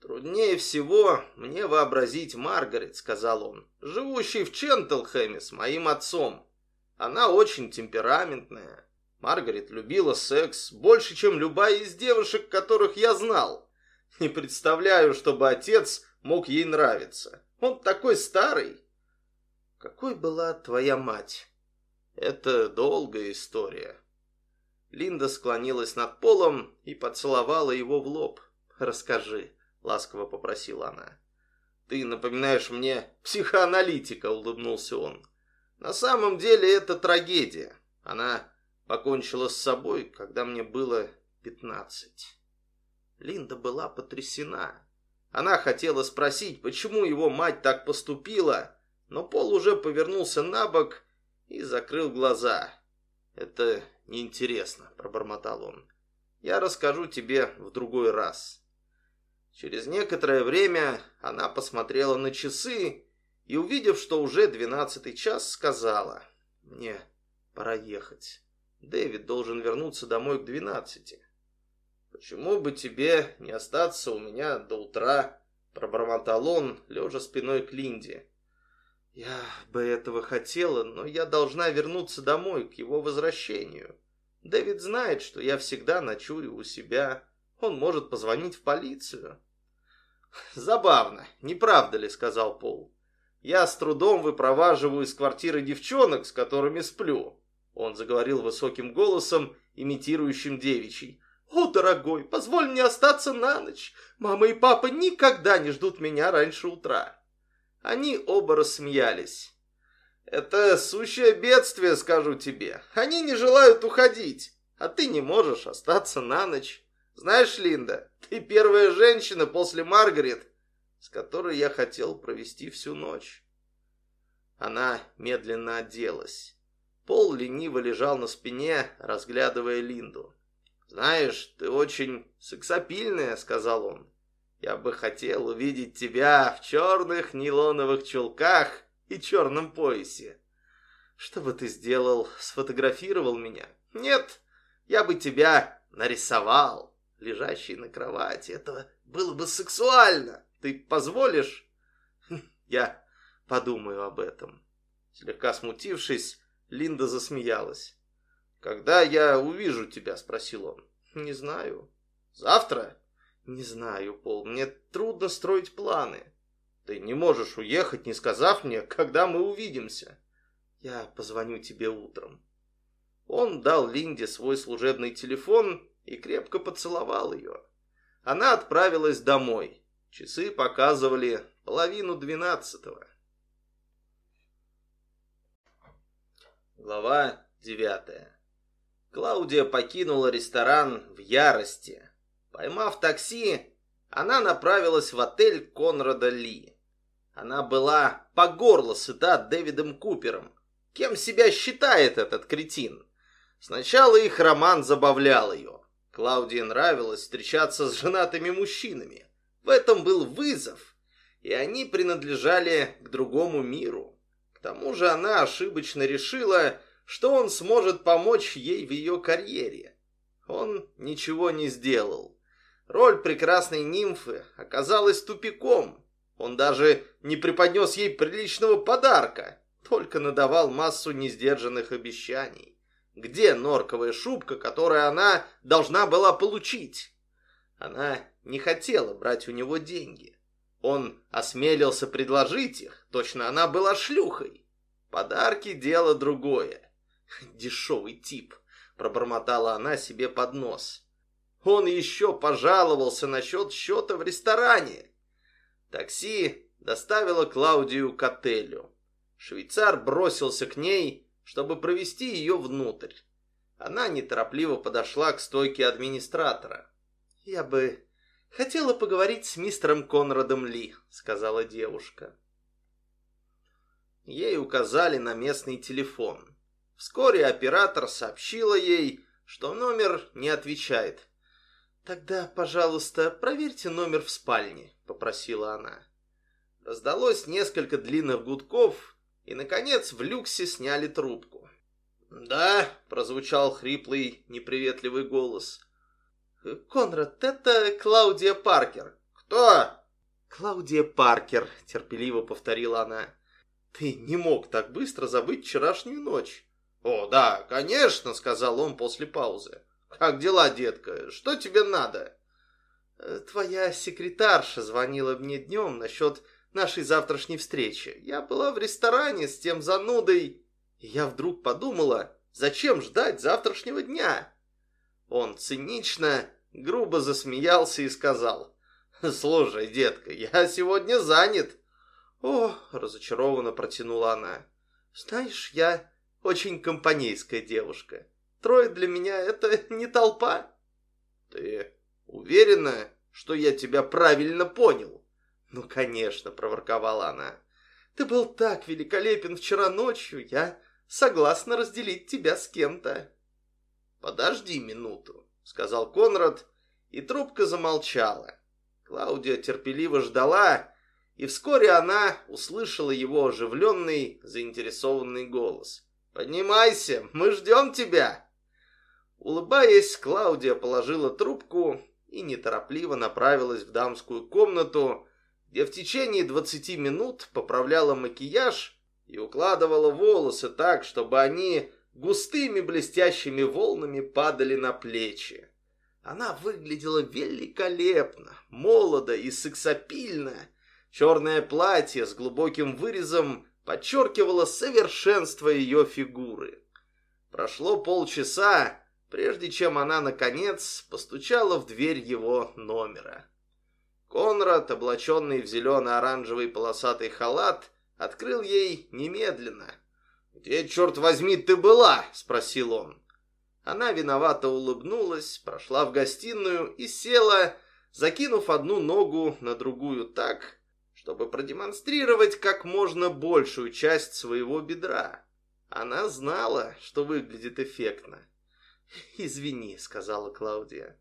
«Труднее всего мне вообразить Маргарет», — сказал он, «живущий в Чентлхэме с моим отцом. Она очень темпераментная. Маргарет любила секс больше, чем любая из девушек, которых я знал. Не представляю, чтобы отец мог ей нравиться. Он такой старый». «Какой была твоя мать?» «Это долгая история. Линда склонилась над полом и поцеловала его в лоб. «Расскажи», — ласково попросила она. «Ты напоминаешь мне психоаналитика», — улыбнулся он. «На самом деле это трагедия. Она покончила с собой, когда мне было пятнадцать». Линда была потрясена. Она хотела спросить, почему его мать так поступила, но Пол уже повернулся на бок и закрыл глаза. «Это неинтересно», — пробормотал он. «Я расскажу тебе в другой раз». Через некоторое время она посмотрела на часы и, увидев, что уже двенадцатый час, сказала, «Мне пора ехать. Дэвид должен вернуться домой к двенадцати». «Почему бы тебе не остаться у меня до утра?» Пробормотал он, лежа спиной к Линде. «Я бы этого хотела, но я должна вернуться домой к его возвращению. Дэвид знает, что я всегда ночую у себя. Он может позвонить в полицию». «Забавно, не правда ли?» — сказал Пол. «Я с трудом выпроваживаю из квартиры девчонок, с которыми сплю». Он заговорил высоким голосом, имитирующим девичий. «О, дорогой, позволь мне остаться на ночь. Мама и папа никогда не ждут меня раньше утра». Они оба рассмеялись. «Это сущее бедствие, скажу тебе. Они не желают уходить, а ты не можешь остаться на ночь. Знаешь, Линда, ты первая женщина после Маргарет, с которой я хотел провести всю ночь». Она медленно оделась. Пол лениво лежал на спине, разглядывая Линду. «Знаешь, ты очень сексапильная», — сказал он. «Я бы хотел увидеть тебя в черных нейлоновых чулках и черном поясе. Что бы ты сделал, сфотографировал меня? Нет, я бы тебя нарисовал, лежащий на кровати. Это было бы сексуально. Ты позволишь?» «Я подумаю об этом». Слегка смутившись, Линда засмеялась. «Когда я увижу тебя?» – спросил он. «Не знаю». «Завтра?» «Не знаю, Пол. Мне трудно строить планы». «Ты не можешь уехать, не сказав мне, когда мы увидимся». «Я позвоню тебе утром». Он дал Линде свой служебный телефон и крепко поцеловал ее. Она отправилась домой. Часы показывали половину двенадцатого. Глава девятая Клаудия покинула ресторан в ярости. Поймав такси, она направилась в отель Конрада Ли. Она была по горло сыта Дэвидом Купером. Кем себя считает этот кретин? Сначала их роман забавлял ее. Клаудии нравилось встречаться с женатыми мужчинами. В этом был вызов, и они принадлежали к другому миру. К тому же она ошибочно решила, что он сможет помочь ей в ее карьере. Он ничего не сделал. Роль прекрасной нимфы оказалась тупиком. Он даже не преподнес ей приличного подарка, только надавал массу несдержанных обещаний. Где норковая шубка, которую она должна была получить? Она не хотела брать у него деньги. Он осмелился предложить их, точно она была шлюхой. Подарки – дело другое. «Дешевый тип», — пробормотала она себе под нос. «Он еще пожаловался насчет счета в ресторане». Такси доставило Клаудию к отелю. Швейцар бросился к ней, чтобы провести ее внутрь. Она неторопливо подошла к стойке администратора. «Я бы хотела поговорить с мистером Конрадом Ли», — сказала девушка. Ей указали на местный телефон. Вскоре оператор сообщила ей, что номер не отвечает. «Тогда, пожалуйста, проверьте номер в спальне», — попросила она. Раздалось несколько длинных гудков, и, наконец, в люксе сняли трубку. «Да», — прозвучал хриплый, неприветливый голос. «Конрад, это Клаудия Паркер».
«Кто?»
«Клаудия Паркер», — терпеливо повторила она. «Ты не мог так быстро забыть вчерашнюю ночь».
«О, да, конечно», — сказал он после паузы. «Как дела, детка? Что тебе надо?»
«Э, «Твоя секретарша звонила мне днем насчет нашей завтрашней встречи. Я была в ресторане с тем занудой, и я вдруг подумала, зачем ждать завтрашнего дня?» Он цинично
грубо засмеялся и сказал. «Слушай, детка, я сегодня занят».
«О!» — разочарованно протянула она. «Знаешь, я очень компанейская девушка. Трое для меня — это не толпа».
«Ты уверена, что я тебя правильно понял?»
«Ну, конечно», — проворковала она. «Ты был так великолепен вчера ночью, я согласна разделить тебя с кем-то».
«Подожди минуту», — сказал Конрад, и трубка замолчала. Клаудия терпеливо ждала, и вскоре она услышала его оживленный, заинтересованный голос. «Поднимайся, мы ждем тебя!» Улыбаясь, Клаудия положила трубку и неторопливо направилась в дамскую комнату, где в течение двадцати минут поправляла макияж и укладывала волосы так, чтобы они густыми блестящими волнами падали на плечи. Она выглядела великолепно, молодо и сексапильно. Черное платье с глубоким вырезом подчеркивало совершенство ее фигуры. Прошло полчаса, прежде чем она, наконец, постучала в дверь его номера. Конрад, облаченный в зелено-оранжевый полосатый халат, открыл ей немедленно. «Где, черт возьми, ты была?» — спросил он. Она виновато улыбнулась, прошла в гостиную и села, закинув одну ногу на другую так, чтобы продемонстрировать как можно большую часть своего бедра. Она знала, что выглядит эффектно.
«Извини», — сказала Клаудия.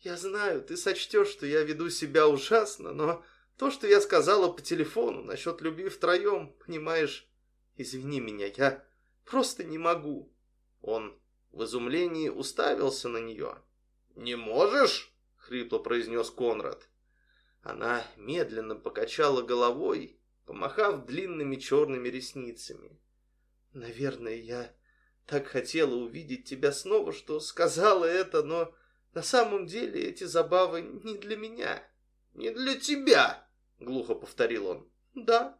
«Я знаю, ты сочтешь, что я веду себя ужасно, но то, что я сказала по телефону насчет любви втроем, понимаешь, извини меня, я просто не могу».
Он в изумлении уставился на нее. «Не можешь?» — хрипло произнес Конрад. Она медленно покачала головой, помахав длинными черными ресницами.
«Наверное, я так хотела увидеть тебя снова, что сказала это, но на самом деле эти забавы не для меня».
«Не для тебя!» — глухо повторил он.
«Да».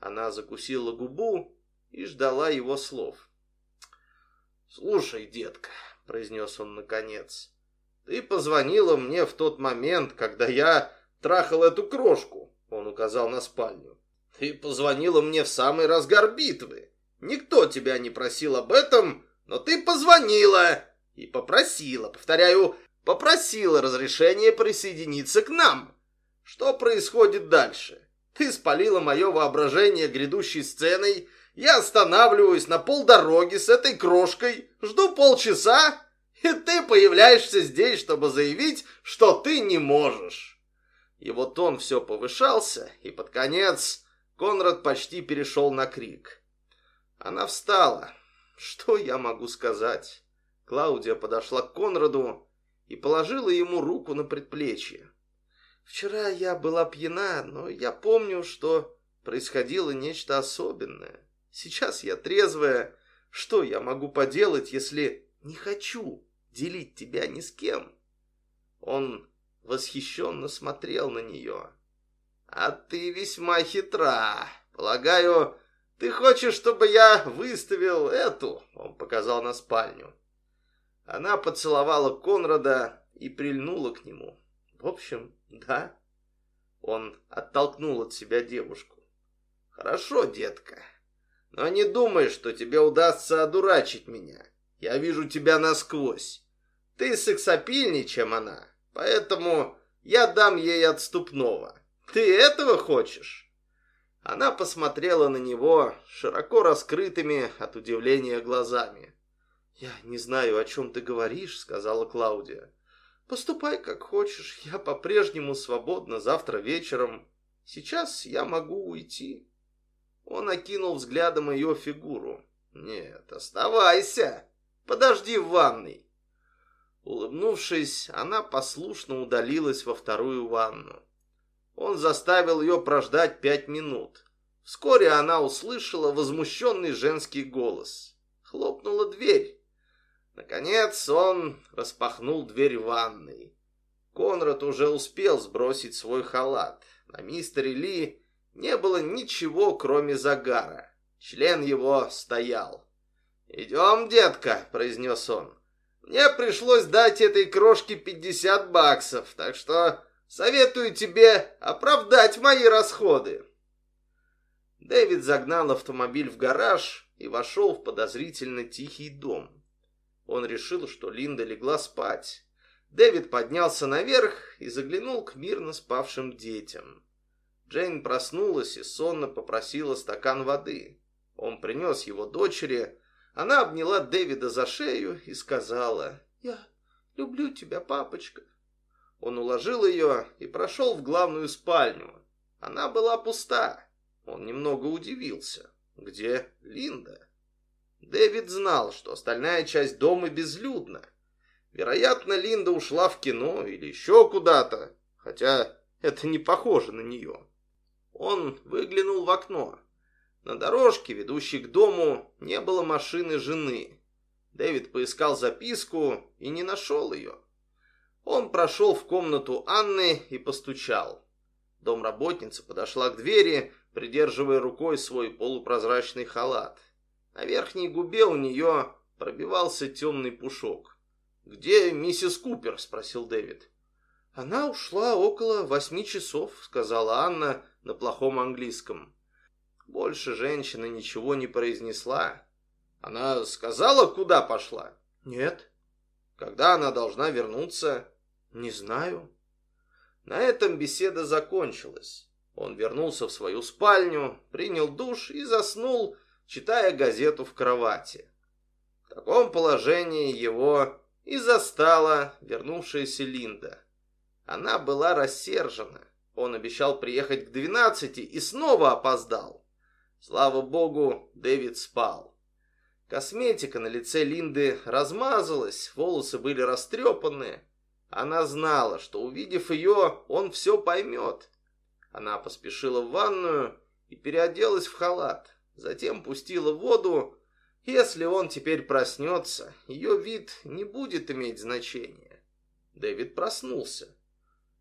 Она закусила губу и ждала его слов. «Слушай, детка», — произнес он наконец, — «ты позвонила мне в тот момент, когда я трахал эту крошку», — он указал на спальню. «Ты позвонила мне в самый разгар битвы. Никто тебя не просил об этом, но ты позвонила и попросила, повторяю, попросила разрешения присоединиться к нам. Что происходит дальше? Ты спалила мое воображение грядущей сценой, я останавливаюсь на полдороги с этой крошкой, жду полчаса, и ты появляешься здесь, чтобы заявить, что ты не можешь. И вот он все повышался, и под конец Конрад почти перешел на крик. Она встала. Что я могу сказать? Клаудия подошла к Конраду и положила ему руку на предплечье. Вчера я была пьяна, но я помню, что происходило нечто особенное. Сейчас я трезвая. Что я могу поделать, если не хочу делить тебя ни с кем? Он восхищенно смотрел на нее. А ты весьма хитра. Полагаю, ты хочешь, чтобы я выставил эту? Он показал на спальню. Она поцеловала Конрада и прильнула к нему. В общем, да. Он оттолкнул от себя девушку. Хорошо, детка. Но не думай, что тебе удастся одурачить меня. Я вижу тебя насквозь. Ты сексапильней, чем она, поэтому я дам ей отступного. Ты этого хочешь?» Она посмотрела на него широко раскрытыми от удивления глазами. «Я не знаю, о чем ты говоришь», — сказала Клаудия. «Поступай, как хочешь. Я по-прежнему свободна завтра вечером. Сейчас я могу уйти». Он окинул взглядом ее фигуру. «Нет, оставайся. Подожди в ванной». Улыбнувшись, она послушно удалилась во вторую ванну. Он заставил ее прождать пять минут. Вскоре она услышала возмущенный женский голос. Хлопнула дверь. Наконец он распахнул дверь ванной. Конрад уже успел сбросить свой халат. На мистере Ли не было ничего, кроме загара. Член его стоял. «Идем, детка», — произнес он. Мне пришлось дать этой крошке 50 баксов, так что советую тебе оправдать мои расходы. Дэвид загнал автомобиль в гараж и вошел в подозрительно тихий дом. Он решил, что Линда легла спать. Дэвид поднялся наверх и заглянул к мирно спавшим детям. Джейн проснулась и сонно попросила стакан воды. Он принес его дочери. Она обняла Дэвида за шею и сказала, «Я люблю тебя, папочка». Он уложил ее и прошел в главную спальню. Она была пуста. Он немного удивился. Где Линда? Дэвид знал, что остальная часть дома безлюдна. Вероятно, Линда ушла в кино или еще куда-то, хотя это не похоже на нее. Он выглянул в окно. На дорожке, ведущей к дому, не было машины жены. Дэвид поискал записку и не нашел ее. Он прошел в комнату Анны и постучал. Домработница подошла к двери, придерживая рукой свой полупрозрачный халат. На верхней губе у нее пробивался темный пушок. «Где миссис Купер?» – спросил Дэвид. «Она ушла около восьми часов», – сказала Анна на плохом английском. Больше женщина ничего не произнесла. Она сказала, куда пошла? Нет. Когда она должна вернуться? Не знаю. На этом беседа закончилась. Он вернулся в свою спальню, принял душ и заснул, читая газету в кровати. В таком положении его и застала вернувшаяся Линда. Она была рассержена. Он обещал приехать к двенадцати и снова опоздал. Слава богу, Дэвид спал. Косметика на лице Линды размазалась, волосы были растрепаны. Она знала, что увидев ее, он все поймет. Она поспешила в ванную и переоделась в халат. Затем пустила воду. Если он теперь проснется, ее вид не будет иметь значения. Дэвид проснулся.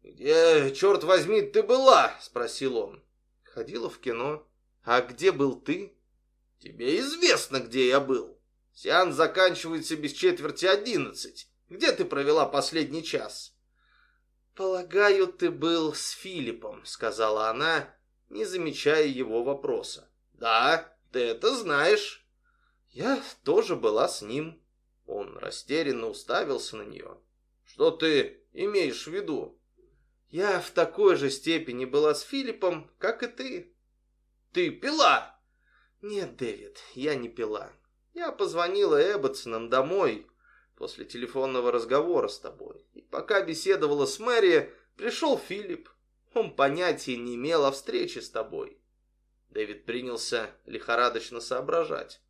«Где, черт возьми, ты была?» – спросил он. «Ходила в кино. А где был ты?» «Тебе известно, где я был. Сеанс заканчивается без четверти одиннадцать. Где ты провела последний час?» «Полагаю, ты был с Филиппом», — сказала она, не замечая его вопроса. «Да, ты это знаешь». «Я тоже была с ним». Он растерянно уставился на нее. «Что ты имеешь в виду?» «Я в такой же степени была с Филиппом, как и ты». «Ты пила?» «Нет, Дэвид, я не пила. Я позвонила Эбботсонам домой после телефонного разговора с тобой. И пока беседовала с Мэри, пришел Филипп. Он понятия не имел о встрече с тобой. Дэвид принялся лихорадочно соображать.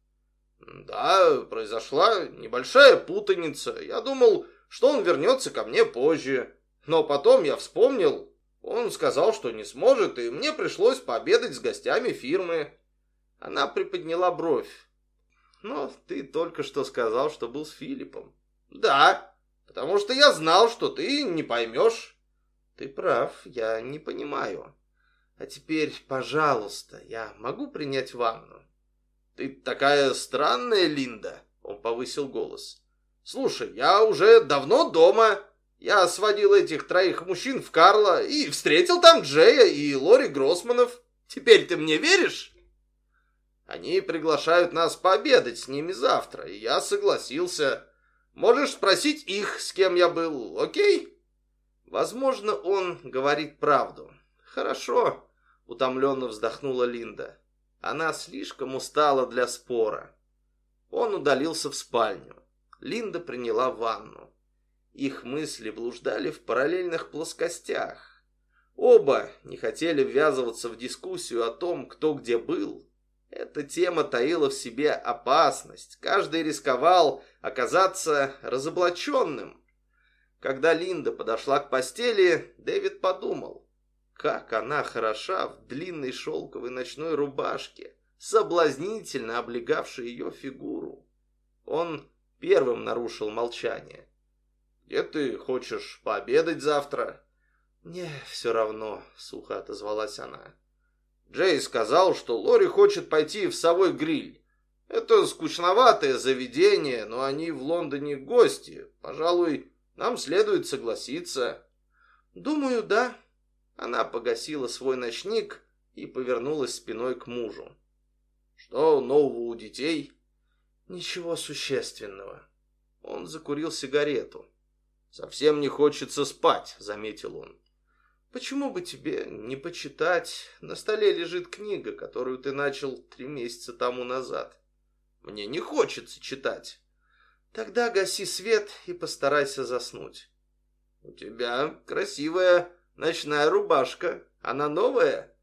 «Да, произошла небольшая путаница. Я думал, что он вернется ко мне позже. Но потом я вспомнил, он сказал, что не сможет, и мне пришлось пообедать с гостями фирмы». Она приподняла бровь. «Но ты только что сказал, что был с Филиппом». «Да, потому что я знал, что ты не поймешь». «Ты прав, я не понимаю». А теперь, пожалуйста, я могу принять ванну? Ты такая странная, Линда, он повысил голос. Слушай, я уже давно дома. Я сводил этих троих мужчин в Карла и встретил там Джея и Лори Гроссманов. Теперь ты мне веришь? Они приглашают нас пообедать с ними завтра, и я согласился. Можешь спросить их, с кем я был, окей? Возможно, он говорит правду. Хорошо, Утомленно вздохнула Линда. Она слишком устала для спора. Он удалился в спальню. Линда приняла ванну. Их мысли блуждали в параллельных плоскостях. Оба не хотели ввязываться в дискуссию о том, кто где был. Эта тема таила в себе опасность. Каждый рисковал оказаться разоблаченным. Когда Линда подошла к постели, Дэвид подумал. Как она хороша в длинной шелковой ночной рубашке, соблазнительно облегавшей ее фигуру. Он первым нарушил молчание. «Где ты хочешь пообедать завтра?» «Мне все равно», — сухо отозвалась она. Джей сказал, что Лори хочет пойти в совой гриль. Это скучноватое заведение, но они в Лондоне гости. Пожалуй, нам следует согласиться.
Думаю, да.
Она погасила свой ночник и повернулась спиной к мужу. Что нового у детей?
Ничего существенного.
Он закурил сигарету. Совсем не хочется спать, заметил он.
Почему бы тебе не почитать? На столе лежит книга, которую ты начал три месяца тому назад.
Мне не хочется читать.
Тогда гаси свет и постарайся заснуть.
У тебя красивая ночная рубашка. Она новая?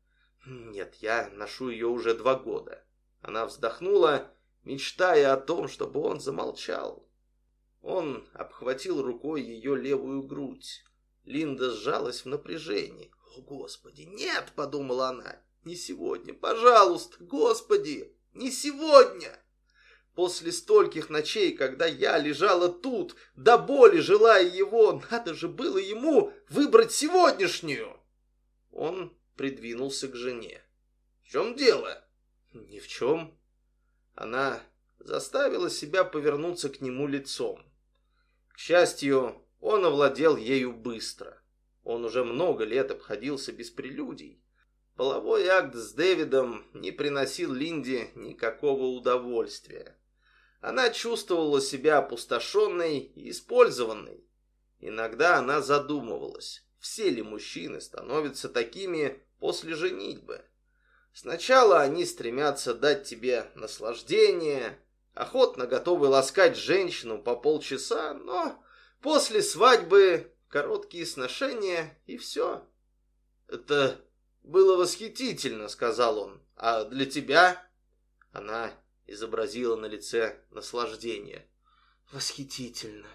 Нет, я ношу ее уже два года. Она вздохнула, мечтая о том, чтобы он замолчал. Он обхватил рукой ее левую грудь. Линда сжалась в напряжении. «О, Господи, нет!» — подумала она. «Не сегодня, пожалуйста, Господи, не сегодня!» После стольких ночей, когда я лежала тут, до боли желая его, надо же было ему выбрать сегодняшнюю. Он придвинулся к жене.
«В чем дело?»
«Ни в чем». Она заставила себя повернуться к нему лицом. К счастью, он овладел ею быстро. Он уже много лет обходился без прелюдий. Половой акт с Дэвидом не приносил Линде никакого удовольствия. Она чувствовала себя опустошенной и использованной. Иногда она задумывалась, все ли мужчины становятся такими после женитьбы. Сначала они стремятся дать тебе наслаждение, охотно готовы ласкать женщину по полчаса, но после свадьбы короткие сношения и все.
«Это было восхитительно», — сказал он. «А для тебя?»
Она изобразила на лице наслаждение. «Восхитительно!»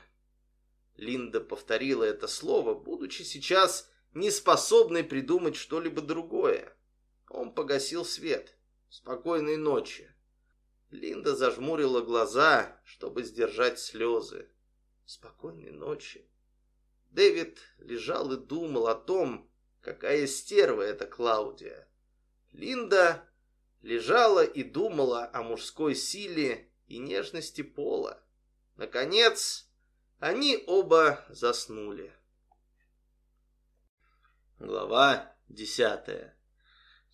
Линда повторила это слово, будучи сейчас не способной придумать что-либо другое. Он погасил свет. «Спокойной ночи!» Линда зажмурила глаза, чтобы сдержать слезы. «Спокойной ночи!» Дэвид лежал и думал о том, какая стерва эта Клаудия. Линда лежала и думала о мужской силе и нежности пола. Наконец, они оба заснули. Глава десятая.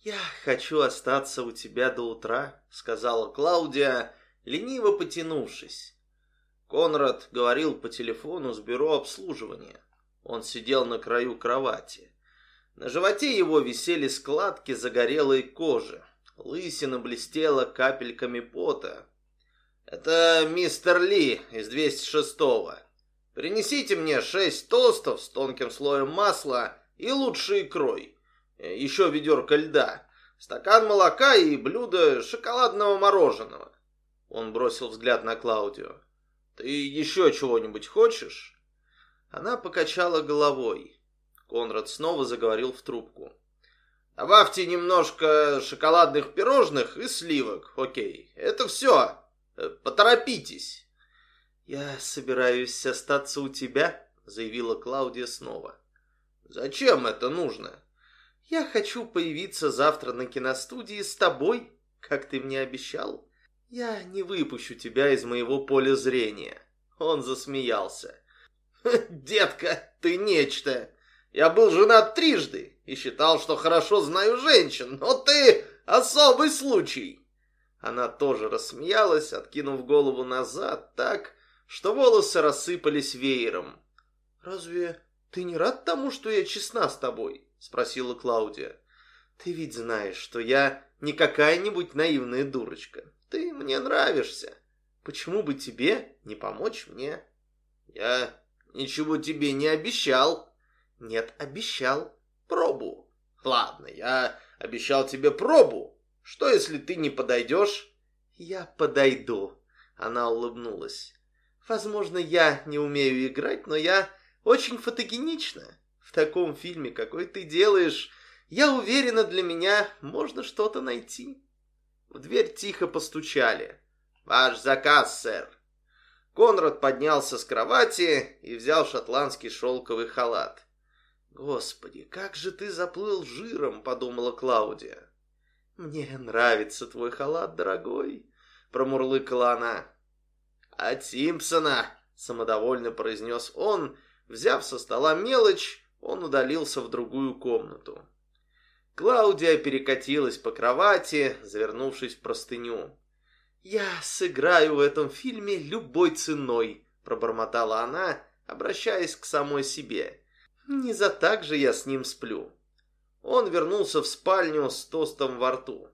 «Я хочу остаться у тебя до утра», — сказала Клаудия, лениво потянувшись. Конрад говорил по телефону с бюро обслуживания. Он сидел на краю кровати. На животе его висели складки загорелой кожи. Лысина блестела капельками пота. «Это мистер Ли из 206-го. Принесите мне шесть тостов с тонким слоем масла и лучшей икрой. Еще ведерко льда, стакан молока и блюдо шоколадного мороженого». Он бросил взгляд на Клаудию. «Ты еще чего-нибудь хочешь?» Она покачала головой. Конрад снова заговорил в трубку. Добавьте немножко шоколадных пирожных и сливок, окей. Это все. Э, поторопитесь. Я собираюсь остаться у тебя, заявила Клаудия снова. Зачем это нужно? Я хочу появиться завтра на киностудии с тобой, как ты мне обещал. Я не выпущу тебя из моего поля зрения. Он засмеялся. Детка, ты нечто. Я был женат трижды и считал, что хорошо знаю женщин, но ты особый случай. Она тоже рассмеялась, откинув голову назад так, что волосы рассыпались веером. «Разве ты не рад тому, что я честна с тобой?» — спросила Клаудия. «Ты ведь знаешь, что я не какая-нибудь наивная дурочка. Ты мне нравишься. Почему бы тебе не помочь мне?» «Я ничего тебе не обещал», нет, обещал. Пробу. Ладно, я обещал тебе пробу. Что, если ты не подойдешь? Я подойду. Она улыбнулась. Возможно, я не умею играть, но я очень фотогенична. В таком фильме, какой ты делаешь, я уверена, для меня можно что-то найти. В дверь тихо постучали. «Ваш заказ, сэр». Конрад поднялся с кровати и взял шотландский шелковый халат. «Господи, как же ты заплыл жиром!» — подумала Клаудия. «Мне нравится твой халат, дорогой.
промурлыкала она. «От Симпсона!» — самодовольно произнес он. Взяв со стола мелочь, он удалился в другую комнату. Клаудия перекатилась по кровати, завернувшись в простыню. «Я сыграю в этом фильме любой ценой», — пробормотала она, обращаясь к самой себе. «Не за так же я с ним сплю». Он вернулся в спальню с тостом во рту.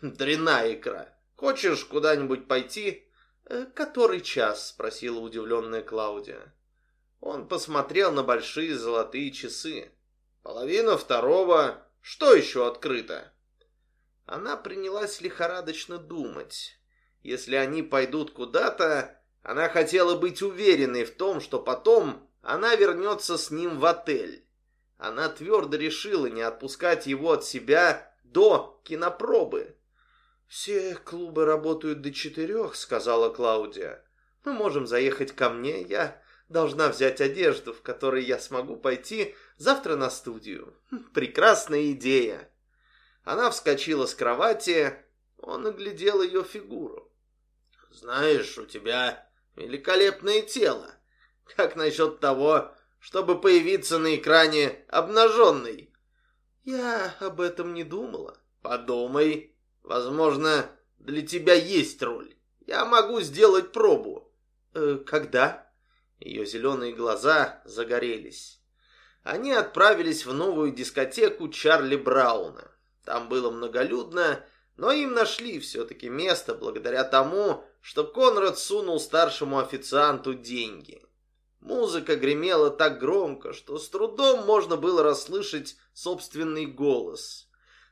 «Дрянная икра. Хочешь куда-нибудь пойти?» «Э, «Который час?» — спросила удивленная Клаудия. Он посмотрел на большие золотые часы. «Половина второго. Что еще открыто?» Она принялась лихорадочно думать. Если они пойдут куда-то, она хотела быть уверенной в том, что потом она вернется с ним в отель. Она твердо решила не отпускать его от себя до кинопробы. «Все клубы работают до четырех», — сказала Клаудия. «Мы можем заехать ко мне. Я должна взять одежду, в которой я смогу пойти завтра на студию. Прекрасная идея». Она вскочила с кровати. Он оглядел ее фигуру. «Знаешь, у тебя великолепное тело. Как насчет того, чтобы появиться на экране обнаженной?» «Я об этом не думала». «Подумай». Возможно, для тебя есть роль. Я могу сделать пробу. Э, когда? Ее зеленые глаза загорелись. Они отправились в новую дискотеку Чарли Брауна. Там было многолюдно, но им нашли все-таки место благодаря тому, что Конрад сунул старшему официанту деньги. Музыка гремела так громко, что с трудом можно было расслышать собственный голос.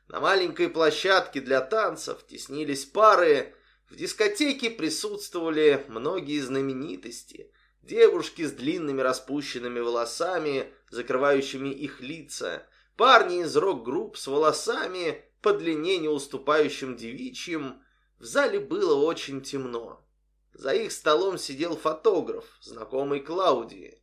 На маленькой площадке для танцев теснились пары. В дискотеке присутствовали многие знаменитости. Девушки с длинными распущенными волосами, закрывающими их лица. Парни из рок-групп с волосами, по длине не уступающим девичьим. В зале было очень темно. За их столом сидел фотограф, знакомый Клаудии.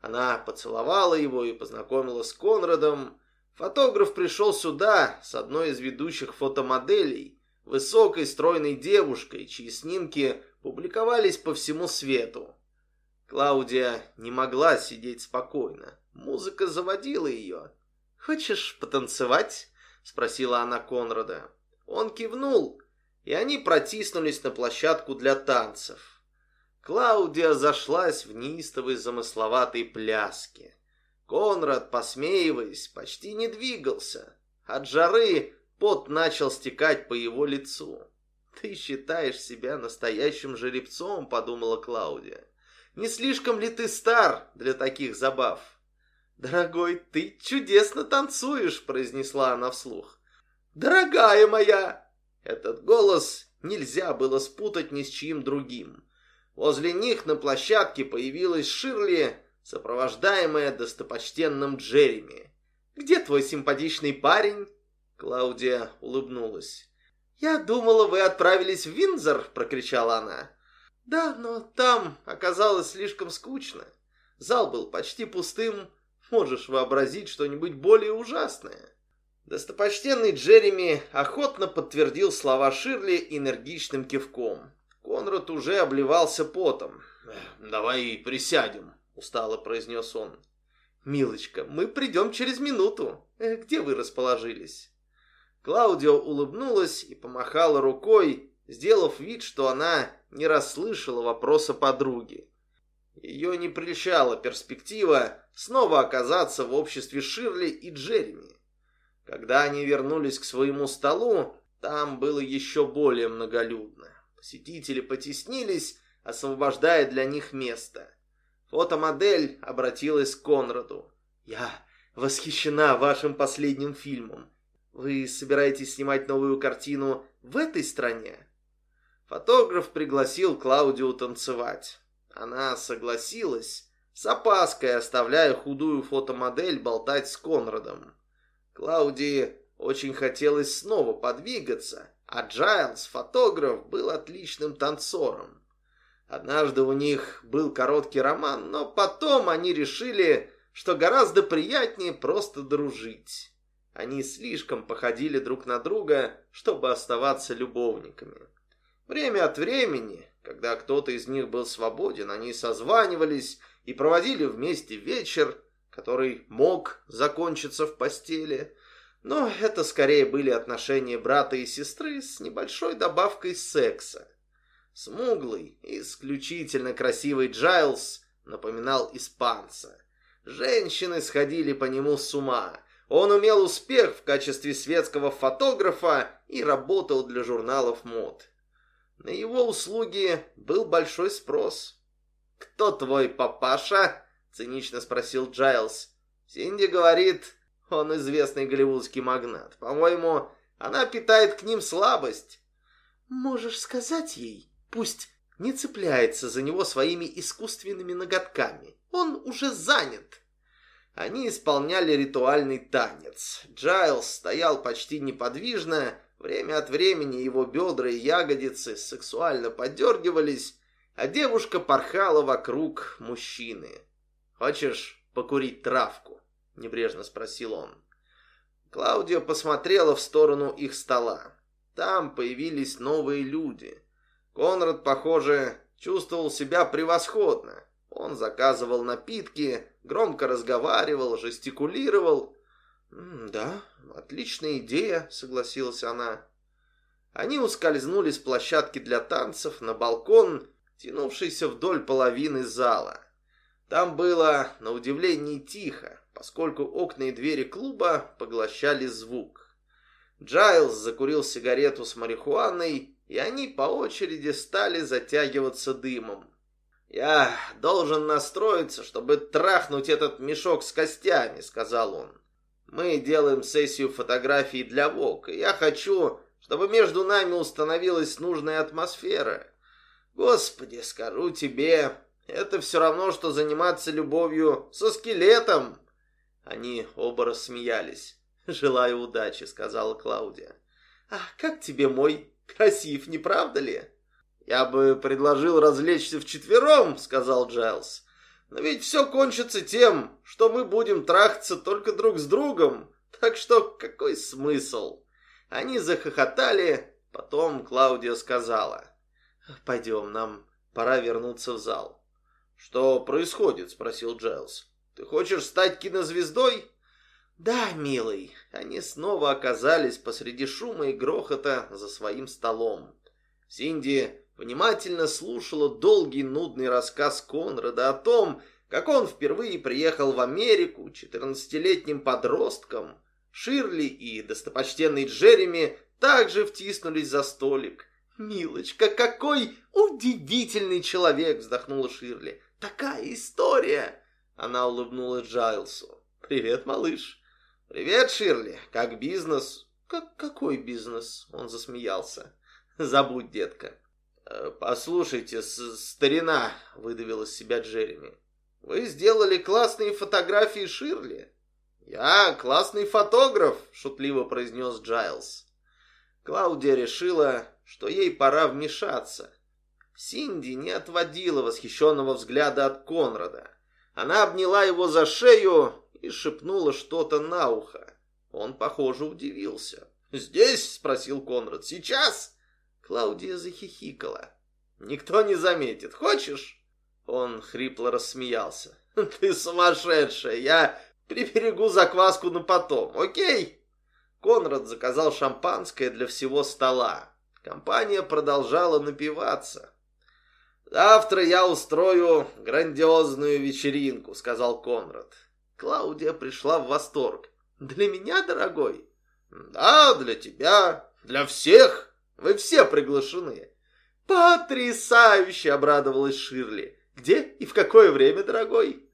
Она поцеловала его и познакомила с Конрадом. Фотограф пришел сюда с одной из ведущих фотомоделей, высокой стройной девушкой, чьи снимки публиковались по всему свету. Клаудия не могла сидеть спокойно. Музыка заводила ее. «Хочешь потанцевать?» — спросила она Конрада. Он кивнул, и они протиснулись на площадку для танцев. Клаудия зашлась в неистовой замысловатой пляске. Конрад, посмеиваясь, почти не двигался. От жары пот начал стекать по его лицу. «Ты считаешь себя настоящим жеребцом», — подумала Клаудия. «Не слишком ли ты стар для таких забав?» «Дорогой, ты чудесно танцуешь», — произнесла она вслух. «Дорогая моя!» Этот голос нельзя было спутать ни с чьим другим. Возле них на площадке появилась Ширли сопровождаемая достопочтенным Джереми. «Где твой симпатичный парень?» Клаудия улыбнулась. «Я думала, вы отправились в Винзор!» – прокричала она. «Да, но там оказалось слишком скучно. Зал был почти пустым. Можешь вообразить что-нибудь более ужасное». Достопочтенный Джереми охотно подтвердил слова Ширли энергичным кивком. Конрад уже обливался потом. «Давай присядем», устало произнес он. «Милочка, мы придем через минуту. Э, где вы расположились?» Клаудио улыбнулась и помахала рукой, сделав вид, что она не расслышала вопроса подруги. Ее не прельщала перспектива снова оказаться в обществе Ширли и Джереми. Когда они вернулись к своему столу, там было еще более многолюдно. Посетители потеснились, освобождая для них место. Фотомодель обратилась к Конраду. «Я восхищена вашим последним фильмом. Вы собираетесь снимать новую картину в этой стране?» Фотограф пригласил Клаудию танцевать. Она согласилась, с опаской оставляя худую фотомодель болтать с Конрадом. Клаудии очень хотелось снова подвигаться, а Джайлз, фотограф, был отличным танцором. Однажды у них был короткий роман, но потом они решили, что гораздо приятнее просто дружить. Они слишком походили друг на друга, чтобы оставаться любовниками. Время от времени, когда кто-то из них был свободен, они созванивались и проводили вместе вечер, который мог закончиться в постели. Но это скорее были отношения брата и сестры с небольшой добавкой секса. Смуглый и исключительно красивый Джайлз напоминал испанца. Женщины сходили по нему с ума. Он умел успех в качестве светского фотографа и работал для журналов мод. На его услуги был большой спрос. «Кто твой папаша?» — цинично спросил Джайлз. «Синди говорит, он известный голливудский магнат. По-моему, она питает к ним слабость». «Можешь сказать ей, пусть не цепляется за него своими искусственными ноготками. Он уже занят». Они исполняли ритуальный танец. Джайлз стоял почти неподвижно, Время от времени его бедра и ягодицы сексуально подергивались, а девушка порхала вокруг мужчины. «Хочешь покурить травку?» — небрежно спросил он. Клаудия посмотрела в сторону их стола. Там появились новые люди. Конрад, похоже, чувствовал себя превосходно. Он заказывал напитки, громко разговаривал, жестикулировал. «Да, отличная идея», — согласилась она. Они ускользнули с площадки для танцев на балкон, тянувшийся вдоль половины зала. Там было, на удивление, тихо, поскольку окна и двери клуба поглощали звук. Джайлз закурил сигарету с марихуаной, и они по очереди стали затягиваться дымом. «Я должен настроиться, чтобы трахнуть этот мешок с костями», — сказал он. Мы делаем сессию фотографий для ВОК, я хочу, чтобы между нами установилась нужная атмосфера. Господи, скажу тебе, это все равно, что заниматься любовью со скелетом. Они оба рассмеялись. «Желаю удачи», — сказала Клаудия. «А как тебе мой красив, не правда ли?» «Я бы предложил развлечься вчетвером», — сказал Джайлз. Но ведь все кончится тем, что мы будем трахаться только друг с другом. Так что какой смысл? Они захохотали, потом Клаудия сказала. «Пойдем, нам пора вернуться в зал». «Что происходит?» – спросил Джайлз. «Ты хочешь стать кинозвездой?» «Да, милый». Они снова оказались посреди шума и грохота за своим столом. Синди внимательно слушала долгий нудный рассказ Конрада о том, как он впервые приехал в Америку 14-летним подростком. Ширли и достопочтенный Джереми также втиснулись за столик. «Милочка, какой удивительный человек!» вздохнула Ширли. «Такая история!» Она улыбнулась Джайлсу. «Привет, малыш!» «Привет, Ширли! Как бизнес?» «Как какой бизнес?» Он засмеялся. «Забудь, детка. Э, «Послушайте, старина», — выдавил из себя Джереми, — «вы сделали классные фотографии Ширли». «Я классный фотограф», — шутливо произнес Джайлз. Клаудия решила, что ей пора вмешаться. Синди не отводила восхищенного взгляда от Конрада. Она обняла его за шею и шепнула что-то на ухо. Он, похоже, удивился. «Здесь?» — спросил Конрад. «Сейчас?» Клаудия захихикала. «Никто не заметит. Хочешь?» Он хрипло рассмеялся. «Ты сумасшедшая! Я приберегу закваску на потом, окей?» Конрад заказал шампанское для всего стола. Компания продолжала напиваться. «Завтра я устрою грандиозную вечеринку», — сказал Конрад. Клаудия пришла в восторг. «Для меня, дорогой?» «Да, для тебя, для всех!» Вы все приглашены. Потрясающе, обрадовалась Ширли. Где и в какое время, дорогой?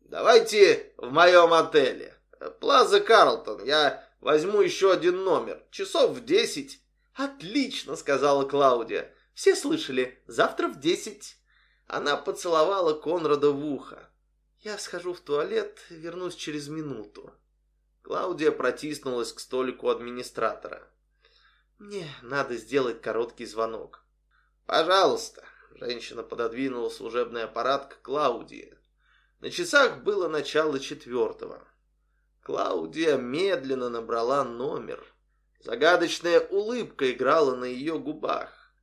Давайте в моем отеле. Плаза Карлтон. Я возьму еще один номер. Часов в десять. Отлично, сказала Клаудия. Все слышали? Завтра в десять. Она поцеловала Конрада в ухо. Я схожу в туалет, вернусь через минуту. Клаудия протиснулась к столику администратора. Мне надо сделать короткий звонок. Пожалуйста. Женщина пододвинула служебный аппарат к Клаудии. На часах было начало четвертого. Клаудия медленно набрала номер. Загадочная улыбка играла на ее губах.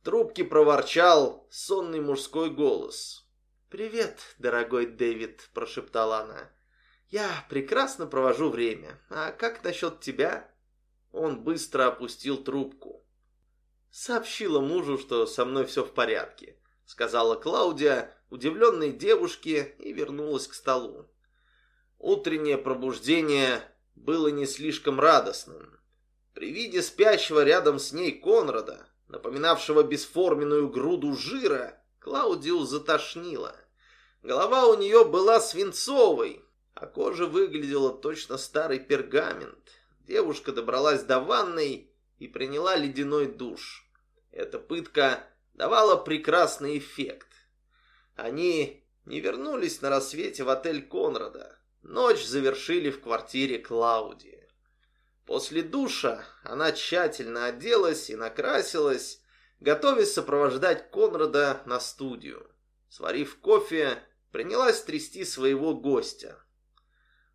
В трубке проворчал сонный мужской голос.
«Привет, дорогой Дэвид», — прошептала она. «Я прекрасно провожу время. А как насчет тебя?»
Он быстро опустил трубку.
«Сообщила мужу, что со мной все в порядке», — сказала Клаудия, удивленной девушке, и вернулась к столу.
Утреннее пробуждение было не слишком радостным. При виде спящего рядом с ней Конрада, напоминавшего бесформенную груду жира, Клаудию затошнило. Голова у нее была свинцовой, а кожа выглядела точно старый пергамент. Девушка добралась до ванной и приняла ледяной душ. Эта пытка давала прекрасный эффект. Они не вернулись на рассвете в отель Конрада. Ночь завершили в квартире Клаудии. После душа она тщательно оделась и накрасилась, готовясь сопровождать Конрада на студию. Сварив кофе, принялась трясти своего гостя.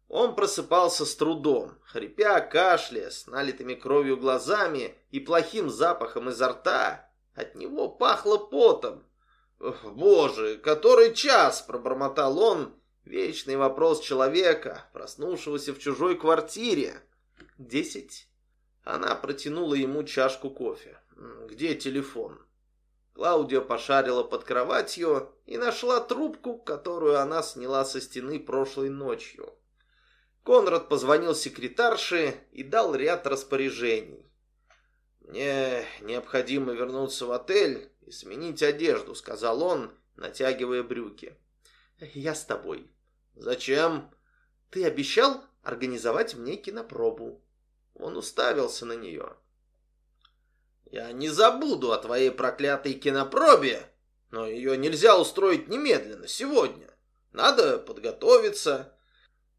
Он просыпался с трудом, хрипя, кашляя, с налитыми кровью глазами и плохим запахом изо рта. От него пахло потом. «Боже, который час!» – пробормотал он. Вечный вопрос человека, проснувшегося в чужой квартире. «Десять?» Она протянула ему чашку кофе. «Где телефон?» Клаудия пошарила под кроватью и нашла трубку, которую она сняла со стены прошлой ночью. Конрад позвонил секретарше и дал ряд распоряжений. «Мне необходимо вернуться в отель и сменить одежду», — сказал он, натягивая брюки.
«Я с тобой».
«Зачем?»
«Ты обещал организовать мне кинопробу».
Он уставился на нее. Я не забуду о твоей проклятой кинопробе, но ее нельзя устроить немедленно, сегодня. Надо подготовиться.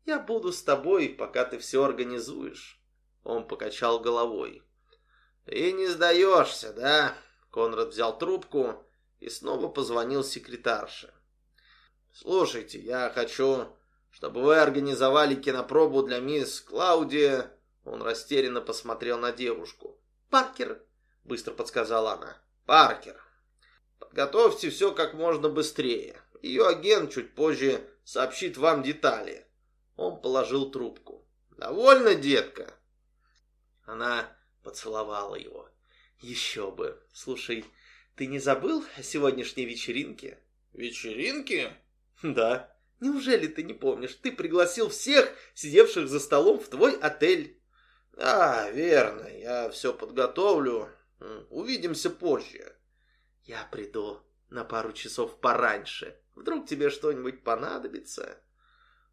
Я буду с тобой, пока ты все организуешь. Он покачал головой.
Ты не сдаешься, да? Конрад взял трубку и снова позвонил секретарше. Слушайте, я хочу, чтобы вы организовали кинопробу для мисс Клаудия. Он растерянно посмотрел на девушку.
Паркер,
быстро подсказала она. Паркер. Подготовьте все как можно быстрее. Ее агент чуть позже сообщит вам детали. Он положил трубку. Довольно, детка?
Она поцеловала его. Еще бы. Слушай, ты не забыл о сегодняшней вечеринке?
Вечеринке?
Да. Неужели ты не помнишь? Ты пригласил всех, сидевших за столом в твой отель.
А, верно. Я все подготовлю. Увидимся позже.
Я приду на пару часов пораньше. Вдруг тебе что-нибудь понадобится?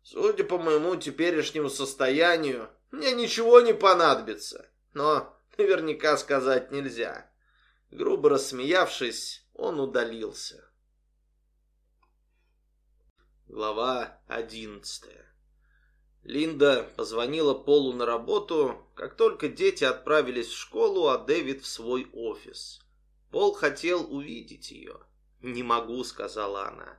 Судя по моему теперешнему состоянию, мне ничего не понадобится. Но наверняка сказать нельзя. Грубо рассмеявшись, он удалился. Глава одиннадцатая Линда позвонила Полу на работу, как только дети отправились в школу, а Дэвид в свой офис. Пол хотел увидеть ее. «Не могу», — сказала она.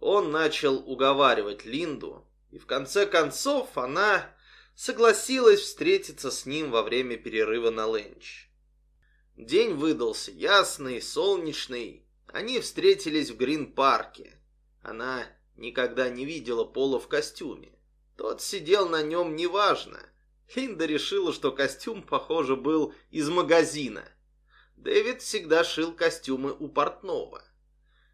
Он начал уговаривать Линду, и в конце концов она согласилась встретиться с ним во время перерыва на ленч. День выдался ясный, солнечный. Они встретились в Грин-парке. Она никогда не видела Пола в костюме. Тот сидел на нем неважно. Линда решила, что костюм, похоже, был из магазина. Дэвид всегда шил костюмы у портного.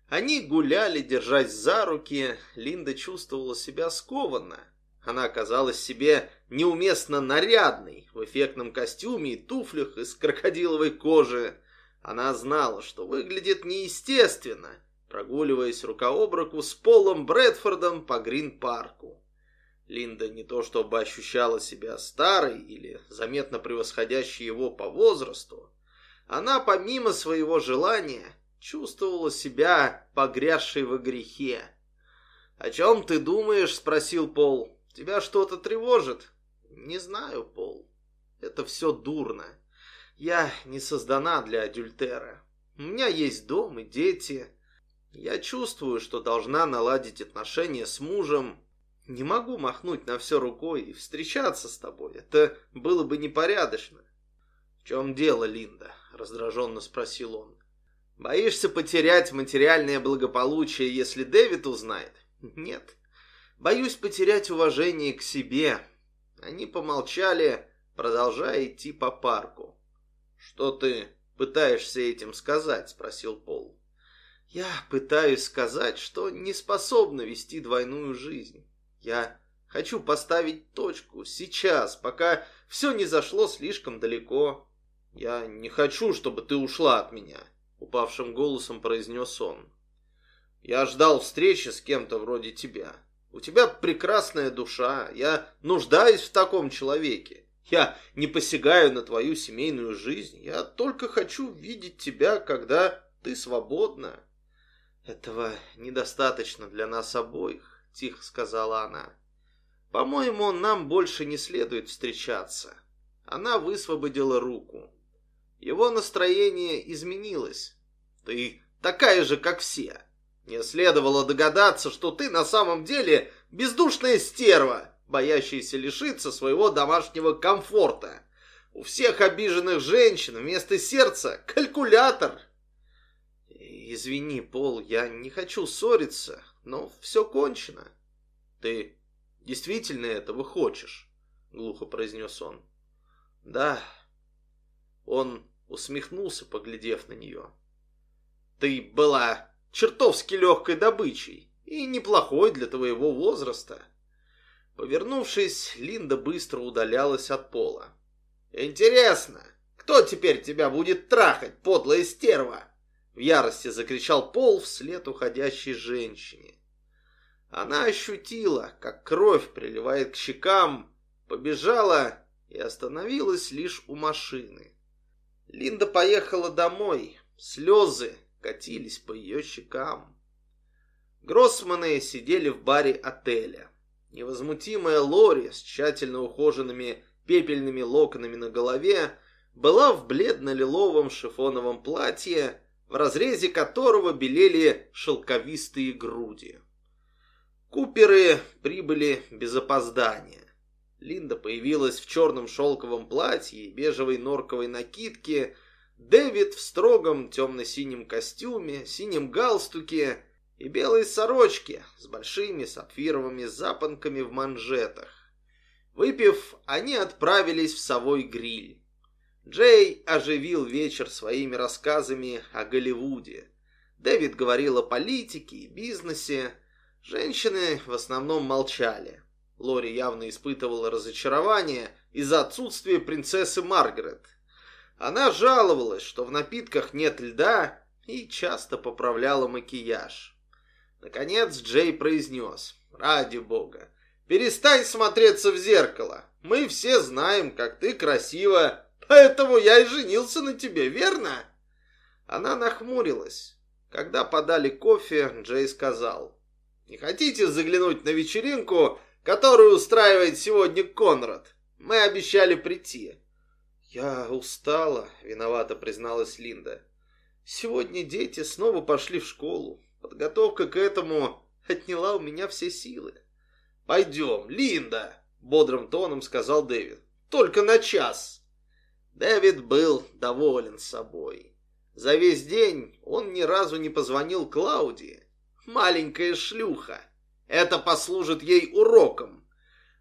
Они гуляли, держась за руки. Линда чувствовала себя скованно. Она оказалась себе неуместно нарядной в эффектном костюме и туфлях из крокодиловой кожи. Она знала, что выглядит неестественно, прогуливаясь рука об руку с Полом Брэдфордом по Грин-парку. Линда не то чтобы ощущала себя старой или заметно превосходящей его по возрасту, она помимо своего желания чувствовала себя погрязшей во грехе. «О чем ты думаешь?» — спросил Пол. «Тебя что-то тревожит?» «Не знаю, Пол. Это все дурно. Я не создана для адюльтера. У меня есть дом и дети. Я чувствую, что должна наладить отношения с мужем, не могу махнуть на все рукой и встречаться с тобой. Это было бы непорядочно. В чем дело, Линда? Раздраженно спросил он. Боишься потерять материальное благополучие, если Дэвид узнает? Нет. Боюсь потерять уважение к себе. Они помолчали, продолжая идти по парку. Что ты пытаешься этим сказать? Спросил Пол. Я пытаюсь сказать, что не способна вести двойную жизнь. Я хочу поставить точку сейчас, пока все не зашло слишком далеко. Я не хочу, чтобы ты ушла от меня, упавшим голосом произнес он. Я ждал встречи с кем-то вроде тебя. У тебя прекрасная душа. Я нуждаюсь в таком человеке. Я не посягаю на твою семейную жизнь. Я только хочу видеть тебя, когда ты свободна. Этого недостаточно для нас обоих, тихо сказала она. По-моему, нам больше не следует встречаться. Она высвободила руку. Его настроение изменилось. Ты такая же, как все. Мне следовало догадаться, что ты на самом деле бездушная стерва, боящаяся лишиться своего домашнего комфорта. У всех обиженных женщин вместо сердца калькулятор. Извини, Пол, я не хочу ссориться, но все кончено. Ты действительно этого хочешь? Глухо произнес он. Да. Он усмехнулся, поглядев на нее. Ты была чертовски легкой добычей и неплохой для твоего возраста. Повернувшись, Линда быстро удалялась от пола. «Интересно, кто теперь тебя будет трахать, подлая стерва?» В ярости закричал Пол вслед уходящей женщине. Она ощутила, как кровь приливает к щекам, побежала и остановилась лишь у машины. Линда поехала домой, слезы катились по ее щекам. Гроссманы сидели в баре отеля. Невозмутимая Лори с тщательно ухоженными пепельными локонами на голове была в бледно-лиловом шифоновом платье, в разрезе которого белели шелковистые груди. Куперы прибыли без опоздания. Линда появилась в черном шелковом платье и бежевой норковой накидке, Дэвид в строгом темно-синем костюме, синем галстуке и белой сорочке с большими сапфировыми запонками в манжетах. Выпив, они отправились в совой гриль. Джей оживил вечер своими рассказами о Голливуде. Дэвид говорил о политике и бизнесе. Женщины в основном молчали. Лори явно испытывала разочарование из-за отсутствия принцессы Маргарет. Она жаловалась, что в напитках нет льда и часто поправляла макияж. Наконец Джей произнес, ради бога, перестань смотреться в зеркало. Мы все знаем, как ты красива, поэтому я и женился на тебе, верно? Она нахмурилась. Когда подали кофе, Джей сказал, не хотите заглянуть на вечеринку, которую устраивает сегодня Конрад? Мы обещали прийти. «Я устала», — виновато призналась Линда. «Сегодня дети снова пошли в школу. Подготовка к этому отняла у меня все силы». «Пойдем, Линда», — бодрым тоном сказал Дэвид. «Только на час». Дэвид был доволен собой. За весь день он ни разу не позвонил Клаудии. Маленькая шлюха. Это послужит ей уроком.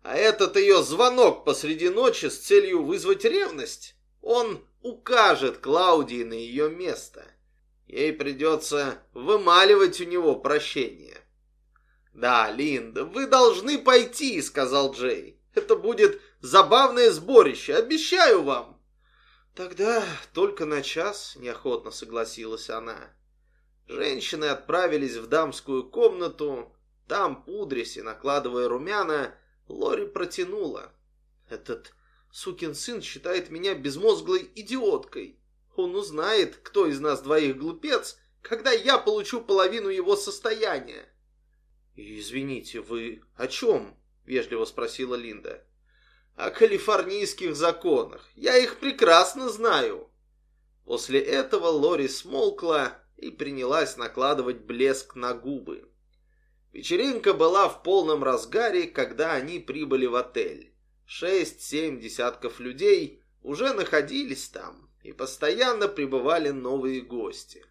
А этот ее звонок посреди ночи с целью вызвать ревность, он укажет Клаудии на ее место. Ей придется вымаливать у него прощение. «Да, Линда, вы должны пойти», — сказал Джей. «Это будет забавное сборище, обещаю вам». «Тогда только на час», — неохотно согласилась она. Женщины отправились в дамскую комнату. Там, пудрясь и накладывая румяна, Лори протянула. Этот сукин сын считает меня безмозглой идиоткой. Он узнает, кто из нас двоих глупец, когда я получу половину его состояния. «Извините, вы о чем?» — вежливо спросила Линда. «О калифорнийских законах. Я их прекрасно знаю». После этого Лори смолкла и принялась накладывать блеск на губы. Вечеринка была в полном разгаре, когда они прибыли в отель. Шесть-семь десятков людей уже находились там, и постоянно прибывали новые гости.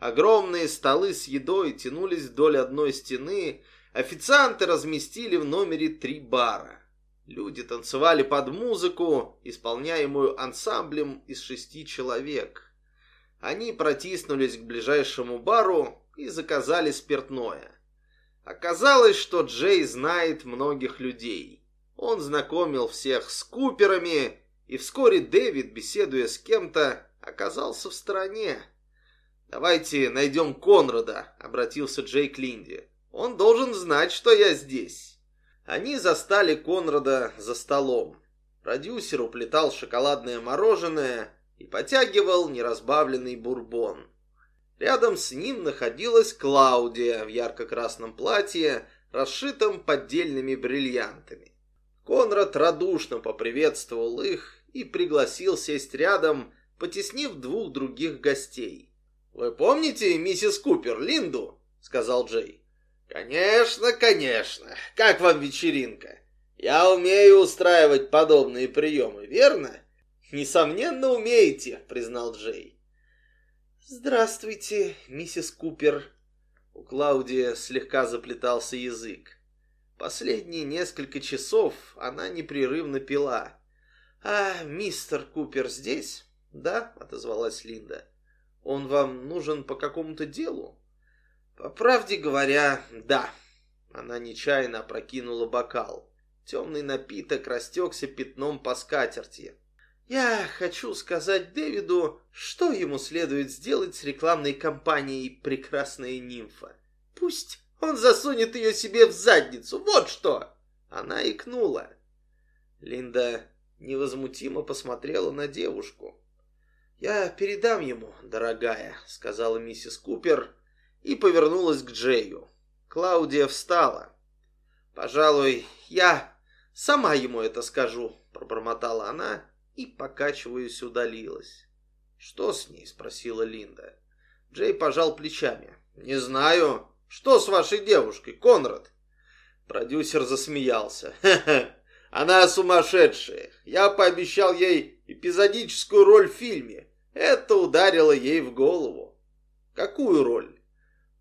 Огромные столы с едой тянулись вдоль одной стены, официанты разместили в номере три бара. Люди танцевали под музыку, исполняемую ансамблем из шести человек. Они протиснулись к ближайшему бару и заказали спиртное. Оказалось, что Джей знает многих людей. Он знакомил всех с Куперами, и вскоре Дэвид, беседуя с кем-то, оказался в стороне. «Давайте найдем Конрада», — обратился Джей к Линде. «Он должен знать, что я здесь». Они застали Конрада за столом. Продюсер уплетал шоколадное мороженое и потягивал неразбавленный бурбон. Рядом с ним находилась Клаудия в ярко-красном платье, расшитом поддельными бриллиантами. Конрад радушно поприветствовал их и пригласил сесть рядом, потеснив двух других гостей. «Вы помните миссис Купер, Линду?» — сказал Джей. «Конечно, конечно. Как вам вечеринка? Я умею устраивать подобные приемы, верно?» «Несомненно, умеете», — признал Джей. «Здравствуйте, миссис Купер». У Клаудии слегка заплетался язык. Последние несколько часов она непрерывно пила. «А мистер Купер здесь?» «Да», — отозвалась Линда. «Он вам нужен по какому-то делу?» «По правде говоря, да». Она нечаянно опрокинула бокал. Темный напиток растекся пятном по скатерти. Я хочу сказать Дэвиду, что ему следует сделать с рекламной кампанией «Прекрасная нимфа». Пусть он засунет ее себе в задницу, вот что!» Она икнула. Линда невозмутимо посмотрела на девушку. «Я передам ему, дорогая», — сказала миссис Купер и повернулась к Джею. Клаудия встала. «Пожалуй, я сама ему это скажу», — пробормотала она и, покачиваясь, удалилась. «Что с ней?» — спросила Линда. Джей пожал плечами. «Не знаю. Что с вашей девушкой, Конрад?» Продюсер засмеялся. «Хе-хе, она сумасшедшая. Я пообещал ей эпизодическую роль в фильме. Это ударило ей в голову». «Какую роль?»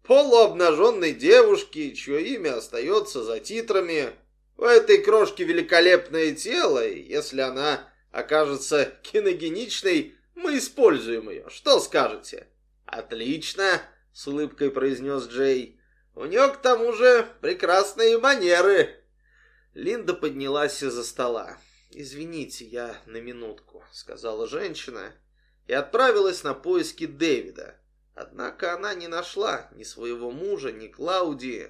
«Полуобнаженной девушки, чье имя остается за титрами. У этой крошки великолепное тело, и если она окажется киногеничной, мы используем ее. Что скажете?» «Отлично!» — с улыбкой произнес Джей. «У нее, к тому же, прекрасные манеры!» Линда поднялась из-за стола. «Извините, я на минутку», — сказала женщина, и отправилась на поиски Дэвида. Однако она не нашла ни своего мужа, ни Клаудии.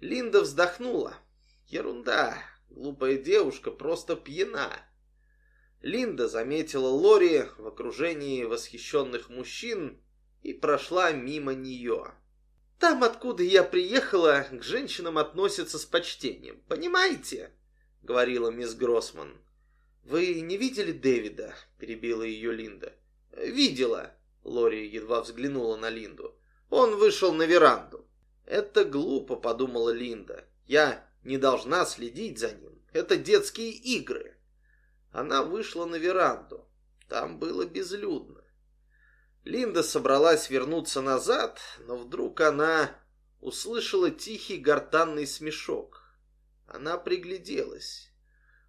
Линда вздохнула. «Ерунда, глупая девушка просто пьяна». Линда заметила Лори в окружении восхищенных мужчин и прошла мимо нее. «Там, откуда я приехала, к женщинам относятся с почтением, понимаете?» — говорила мисс Гроссман. «Вы не видели Дэвида?» — перебила ее Линда. «Видела», — Лори едва взглянула на Линду. «Он вышел на веранду». «Это глупо», — подумала Линда. «Я не должна следить за ним. Это детские игры». Она вышла на веранду. Там было безлюдно. Линда собралась вернуться назад, но вдруг она услышала тихий гортанный смешок. Она пригляделась.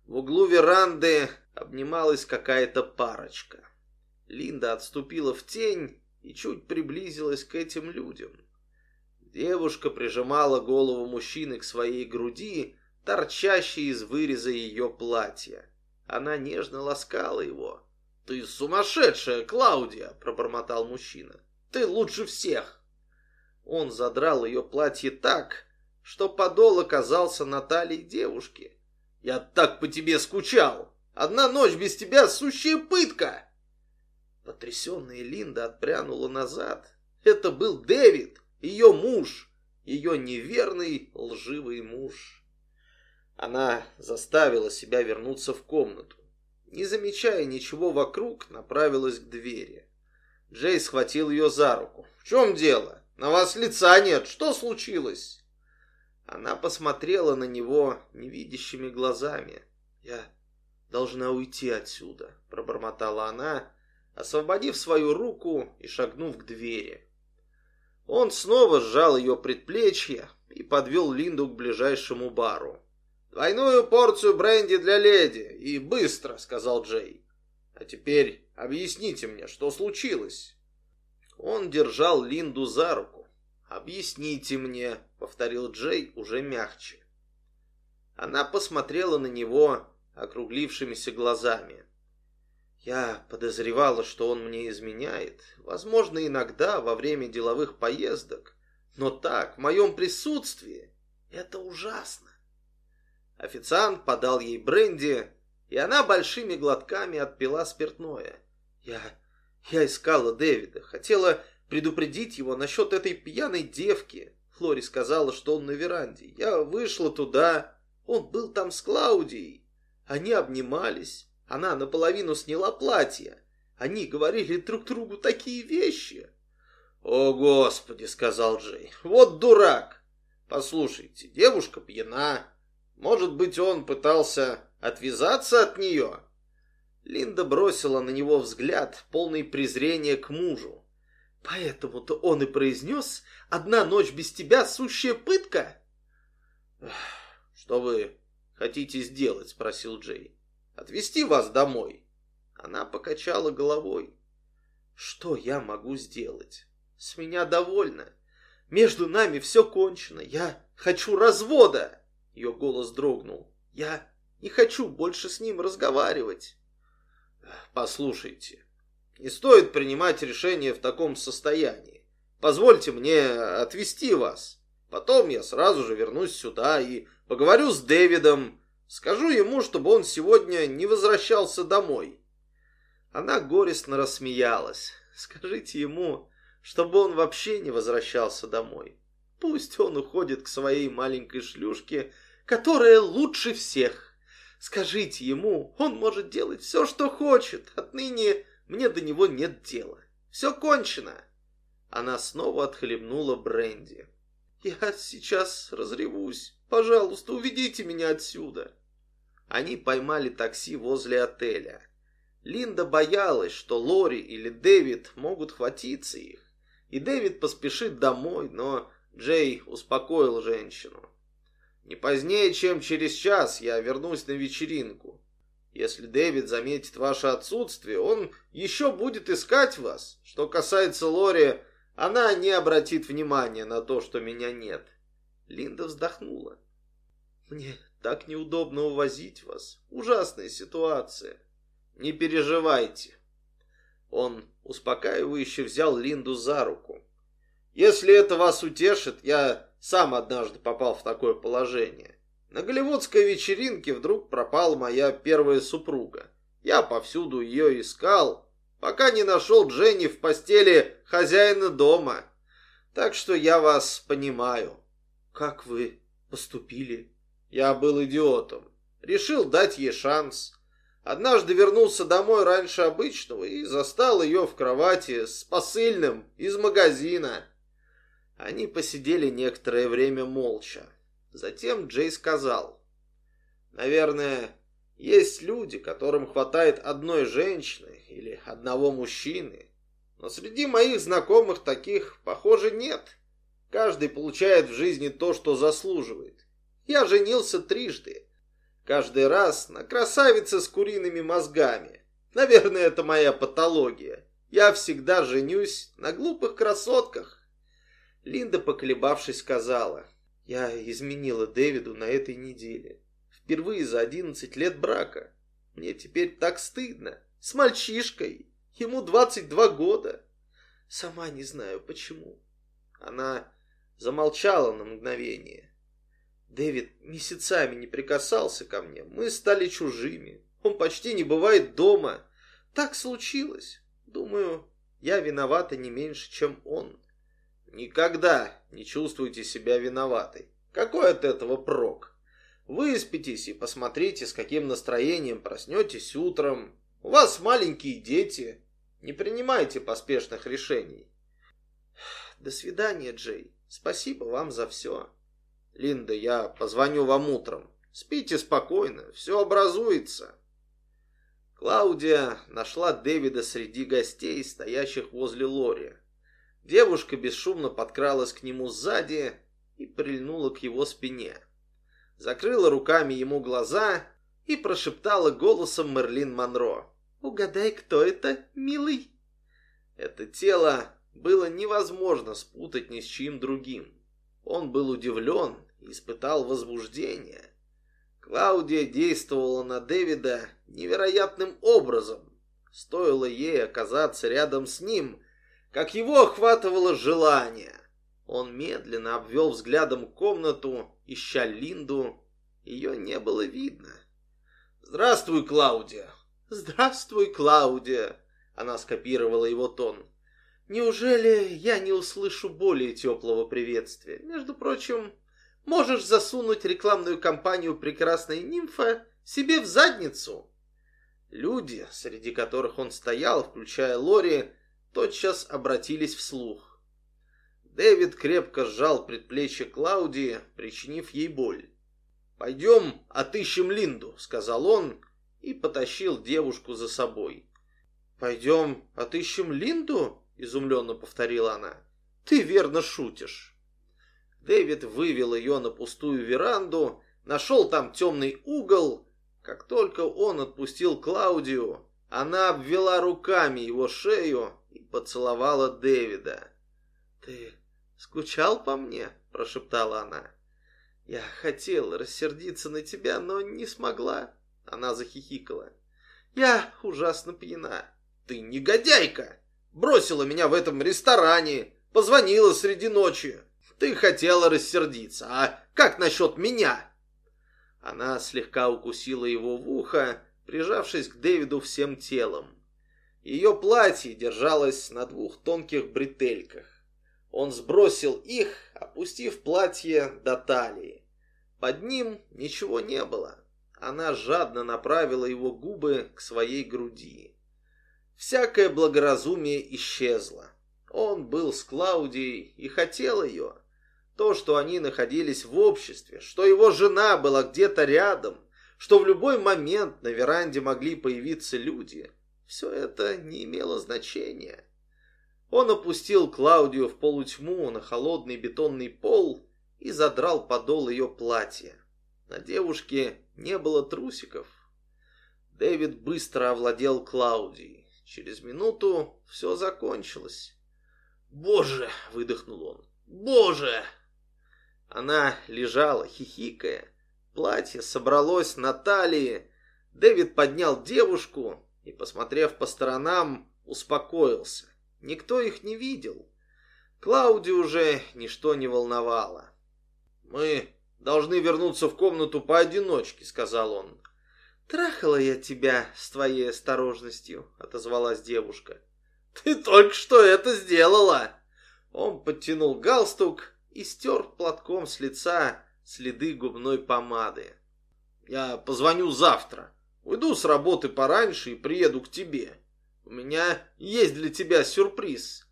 В углу веранды обнималась какая-то парочка. Линда отступила в тень и чуть приблизилась к этим людям. Девушка прижимала голову мужчины к своей груди, торчащей из выреза ее платья. Она нежно ласкала его. «Ты сумасшедшая, Клаудия!» – пробормотал мужчина. «Ты лучше всех!» Он задрал ее платье так, что подол оказался на талии девушки. «Я так по тебе скучал! Одна ночь без тебя – сущая пытка!» Потрясенная Линда отпрянула назад. Это был Дэвид, ее муж, ее неверный лживый муж. Она заставила себя вернуться в комнату. Не замечая ничего вокруг, направилась к двери. Джей схватил ее за руку. «В чем дело? На вас лица нет. Что случилось?» Она посмотрела на него невидящими глазами. «Я должна уйти отсюда», — пробормотала она, освободив свою руку и шагнув к двери. Он снова сжал ее предплечье и подвел Линду к ближайшему бару. «Двойную порцию бренди для леди, и быстро», — сказал Джей. «А теперь объясните мне, что случилось?» Он держал Линду за руку. «Объясните мне», — повторил Джей уже мягче. Она посмотрела на него округлившимися глазами. Я подозревала, что он мне изменяет, возможно, иногда во время деловых поездок, но так, в моем присутствии, это ужасно. Официант подал ей бренди, и она большими глотками отпила спиртное. Я, я искала Дэвида, хотела предупредить его насчет этой пьяной девки. Флори сказала, что он на веранде. Я вышла туда, он был там с Клаудией. Они обнимались. Она наполовину сняла платье. Они говорили друг другу такие вещи. «О, Господи!» — сказал Джей. «Вот дурак! Послушайте, девушка пьяна. Может быть, он пытался отвязаться от нее?» Линда бросила на него взгляд, полный презрения к мужу. «Поэтому-то он и произнес, одна ночь без тебя — сущая пытка?» «Что вы хотите сделать?» — спросил Джей отвезти вас домой?» Она покачала головой. «Что я могу сделать? С меня довольно. Между нами все кончено. Я хочу развода!» Ее голос дрогнул. «Я не хочу больше с ним разговаривать». «Послушайте, не стоит принимать решение в таком состоянии. Позвольте мне отвезти вас. Потом я сразу же вернусь сюда и поговорю с Дэвидом, Скажу ему, чтобы он сегодня не возвращался домой. Она горестно рассмеялась. Скажите ему, чтобы он вообще не возвращался домой. Пусть он уходит к своей маленькой шлюшке, которая лучше всех. Скажите ему, он может делать все, что хочет. Отныне мне до него нет дела. Все кончено. Она снова отхлебнула бренди. Я сейчас разревусь. Пожалуйста, уведите меня отсюда. Они поймали такси возле отеля. Линда боялась, что Лори или Дэвид могут хватиться их. И Дэвид поспешит домой, но Джей успокоил женщину. «Не позднее, чем через час я вернусь на вечеринку. Если Дэвид заметит ваше отсутствие, он еще будет искать вас. Что касается Лори, она не обратит внимания на то, что меня нет». Линда вздохнула. «Мне так неудобно увозить вас. Ужасная ситуация. Не переживайте. Он успокаивающе взял Линду за руку. Если это вас утешит, я сам однажды попал в такое положение. На голливудской вечеринке вдруг пропала моя первая супруга. Я повсюду ее искал, пока не нашел Дженни в постели хозяина дома. Так что я вас понимаю. Как вы поступили? Я был идиотом. Решил дать ей шанс. Однажды вернулся домой раньше обычного и застал ее в кровати с посыльным из магазина. Они посидели некоторое время молча. Затем Джей сказал. «Наверное, есть люди, которым хватает одной женщины или одного мужчины. Но среди моих знакомых таких, похоже, нет. Каждый получает в жизни то, что заслуживает. Я женился трижды. Каждый раз на красавице с куриными мозгами. Наверное, это моя патология. Я всегда женюсь на глупых красотках. Линда, поколебавшись, сказала. Я изменила Дэвиду на этой неделе. Впервые за одиннадцать лет брака. Мне теперь так стыдно. С мальчишкой. Ему двадцать два года. Сама не знаю почему. Она замолчала на мгновение. Дэвид месяцами не прикасался ко мне. Мы стали чужими. Он почти не бывает дома. Так случилось. Думаю, я виновата не меньше, чем он. Никогда не чувствуйте себя виноватой. Какой от этого прок? Выспитесь и посмотрите, с каким настроением проснетесь утром. У вас маленькие дети. Не принимайте поспешных решений. До свидания, Джей. Спасибо вам за все. Линда, я позвоню вам утром. Спите спокойно, все образуется. Клаудия нашла Дэвида среди гостей, стоящих возле Лори. Девушка бесшумно подкралась к нему сзади и прильнула к его спине. Закрыла руками ему глаза и прошептала голосом Мерлин Монро. «Угадай, кто это, милый?» Это тело было невозможно спутать ни с чьим другим. Он был удивлен и испытал возбуждение. Клаудия действовала на Дэвида невероятным образом. Стоило ей оказаться рядом с ним, как его охватывало желание. Он медленно обвел взглядом комнату, ища Линду. Ее не было видно. «Здравствуй, Клаудия!» «Здравствуй, Клаудия!» Она скопировала его тон. «Неужели я не услышу более теплого приветствия? Между прочим, можешь засунуть рекламную кампанию «Прекрасная нимфа» себе в задницу?» Люди, среди которых он стоял, включая Лори, тотчас обратились вслух. Дэвид крепко сжал предплечье Клаудии, причинив ей боль. «Пойдем отыщем Линду», — сказал он и потащил девушку за собой. «Пойдем отыщем Линду?» — изумленно повторила она. «Ты верно шутишь». Дэвид вывел ее на пустую веранду, нашел там темный угол. Как только он отпустил Клаудию, она обвела руками его шею и поцеловала Дэвида. «Ты скучал по мне?» – прошептала она. «Я хотела рассердиться на тебя, но не смогла». Она захихикала. «Я ужасно пьяна». «Ты негодяйка! Бросила меня в этом ресторане, позвонила среди ночи. Ты хотела рассердиться, а как насчет меня?» Она слегка укусила его в ухо, прижавшись к Дэвиду всем телом. Ее платье держалось на двух тонких бретельках. Он сбросил их, опустив платье до талии. Под ним ничего не было. Она жадно направила его губы к своей груди. Всякое благоразумие исчезло. Он был с Клаудией и хотел ее. То, что они находились в обществе, что его жена была где-то рядом, что в любой момент на веранде могли появиться люди, все это не имело значения. Он опустил Клаудию в полутьму на холодный бетонный пол и задрал подол ее платья. На девушке не было трусиков. Дэвид быстро овладел Клаудией. Через минуту все закончилось. «Боже!» — выдохнул он. «Боже!» Она лежала, хихикая. Платье собралось на талии. Дэвид поднял девушку и, посмотрев по сторонам, успокоился. Никто их не видел. Клауди уже ничто не волновало. «Мы должны вернуться в комнату поодиночке», — сказал он. «Трахала я тебя с твоей осторожностью», — отозвалась девушка. «Ты только что это сделала!» Он подтянул галстук и стер платком с лица следы губной помады. «Я позвоню завтра. Уйду с работы пораньше и приеду к тебе. У меня есть для тебя сюрприз».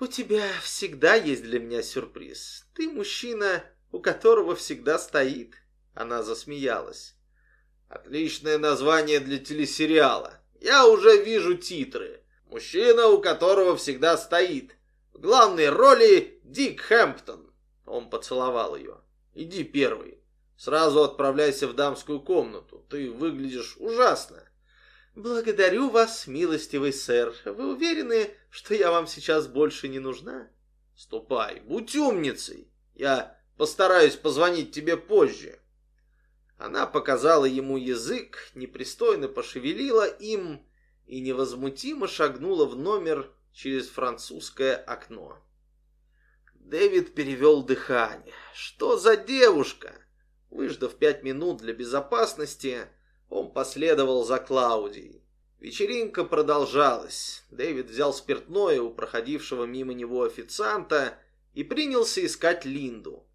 «У тебя всегда есть для меня сюрприз. Ты мужчина, у которого всегда стоит». Она засмеялась. «Отличное название для телесериала. Я уже вижу титры. Мужчина, у которого всегда стоит. В главной роли Дик Хэмптон. Он поцеловал ее. Иди первый. Сразу отправляйся в дамскую комнату. Ты выглядишь ужасно. Благодарю вас, милостивый сэр. Вы уверены, что я вам сейчас больше не нужна? Ступай, будь умницей. Я постараюсь позвонить тебе позже. Она показала ему язык, непристойно пошевелила им и невозмутимо шагнула в номер через французское окно. Дэвид перевел дыхание. Что за девушка? Выждав пять минут для безопасности, он последовал за Клаудией. Вечеринка продолжалась. Дэвид взял спиртное у проходившего мимо него официанта и принялся искать Линду.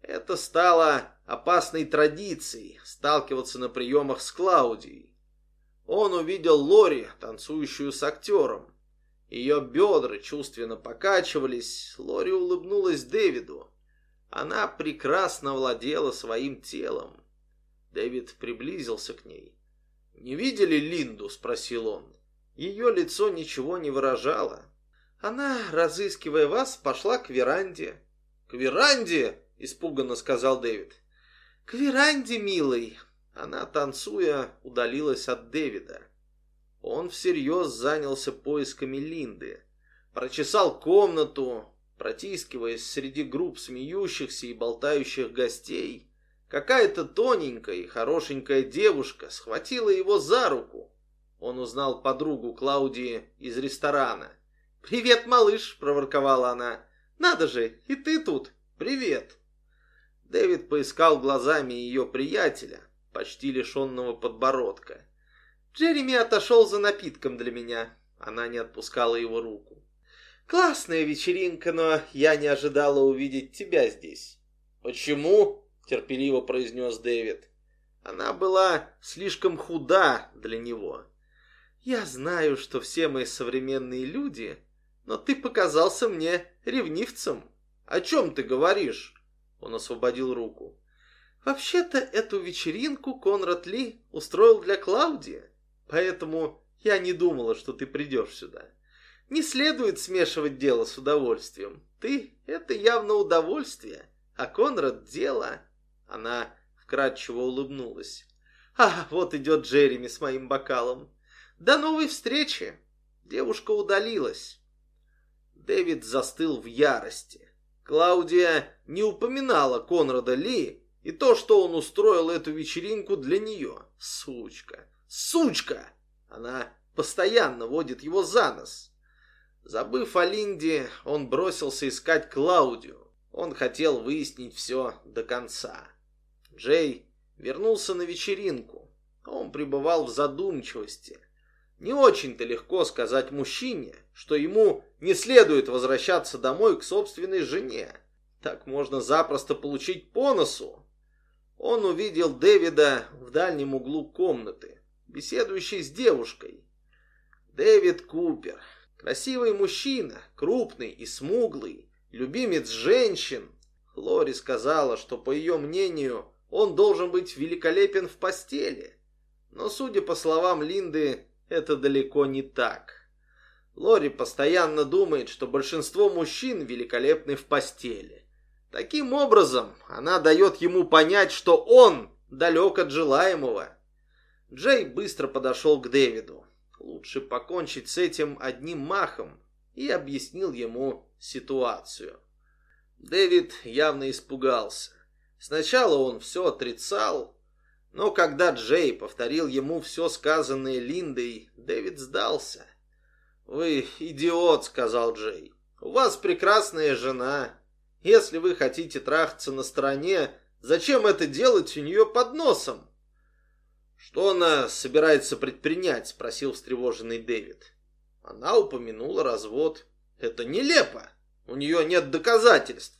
Это стало опасной традицией сталкиваться на приемах с Клаудией. Он увидел Лори, танцующую с актером. Ее бедра чувственно покачивались. Лори улыбнулась Дэвиду. Она прекрасно владела своим телом. Дэвид приблизился к ней. «Не видели Линду?» – спросил он. Ее лицо ничего не выражало. Она, разыскивая вас, пошла к веранде.
К веранде? Испуганно сказал Дэвид.
К веранде, милый. Она, танцуя, удалилась от Дэвида. Он всерьез занялся поисками Линды. Прочесал комнату, протискиваясь среди групп смеющихся и болтающих гостей. Какая-то тоненькая и хорошенькая девушка схватила его за руку. Он узнал подругу Клаудии из ресторана. «Привет, малыш!» – проворковала она. «Надо же, и ты тут! Привет!» Дэвид поискал глазами ее приятеля, почти лишенного подбородка. Джереми отошел за напитком для меня. Она не отпускала его руку. «Классная вечеринка, но я не ожидала увидеть тебя здесь».
«Почему?» – терпеливо произнес Дэвид.
Она была слишком худа для него. «Я знаю, что все мы современные люди, но ты показался мне ревнивцем».
«О чем ты говоришь?»
Он освободил руку. «Вообще-то эту вечеринку Конрад Ли устроил для Клаудии, поэтому я не думала, что ты придешь сюда. Не следует смешивать дело с удовольствием. Ты — это явно удовольствие, а Конрад — дело». Она вкрадчиво улыбнулась. «А, вот идет Джереми с моим бокалом. До новой встречи!» Девушка удалилась. Дэвид застыл в ярости. Клаудия не упоминала Конрада Ли и то, что он устроил эту вечеринку для нее. Сучка! Сучка! Она постоянно водит его за нос. Забыв о Линде, он бросился искать Клаудию. Он хотел выяснить все до конца. Джей вернулся на вечеринку. Он пребывал в задумчивости. Не очень-то легко сказать мужчине, что ему не следует возвращаться домой к собственной жене. Так можно запросто получить по носу. Он увидел Дэвида в дальнем углу комнаты, беседующий с девушкой. Дэвид Купер, красивый мужчина, крупный и смуглый, любимец женщин. Хлори сказала, что, по ее мнению, он должен быть великолепен в постели. Но, судя по словам Линды, это далеко не так. Лори постоянно думает, что большинство мужчин великолепны в постели. Таким образом, она дает ему понять, что он далек от желаемого. Джей быстро подошел к Дэвиду. Лучше покончить с этим одним махом и объяснил ему ситуацию. Дэвид явно испугался. Сначала он все отрицал, но когда Джей повторил ему все сказанное Линдой, Дэвид сдался. «Вы идиот», — сказал Джей. «У вас прекрасная жена. Если вы хотите трахаться на стороне, зачем это делать у нее под носом?» «Что она собирается предпринять?» — спросил встревоженный Дэвид. Она упомянула развод. «Это нелепо. У нее нет доказательств.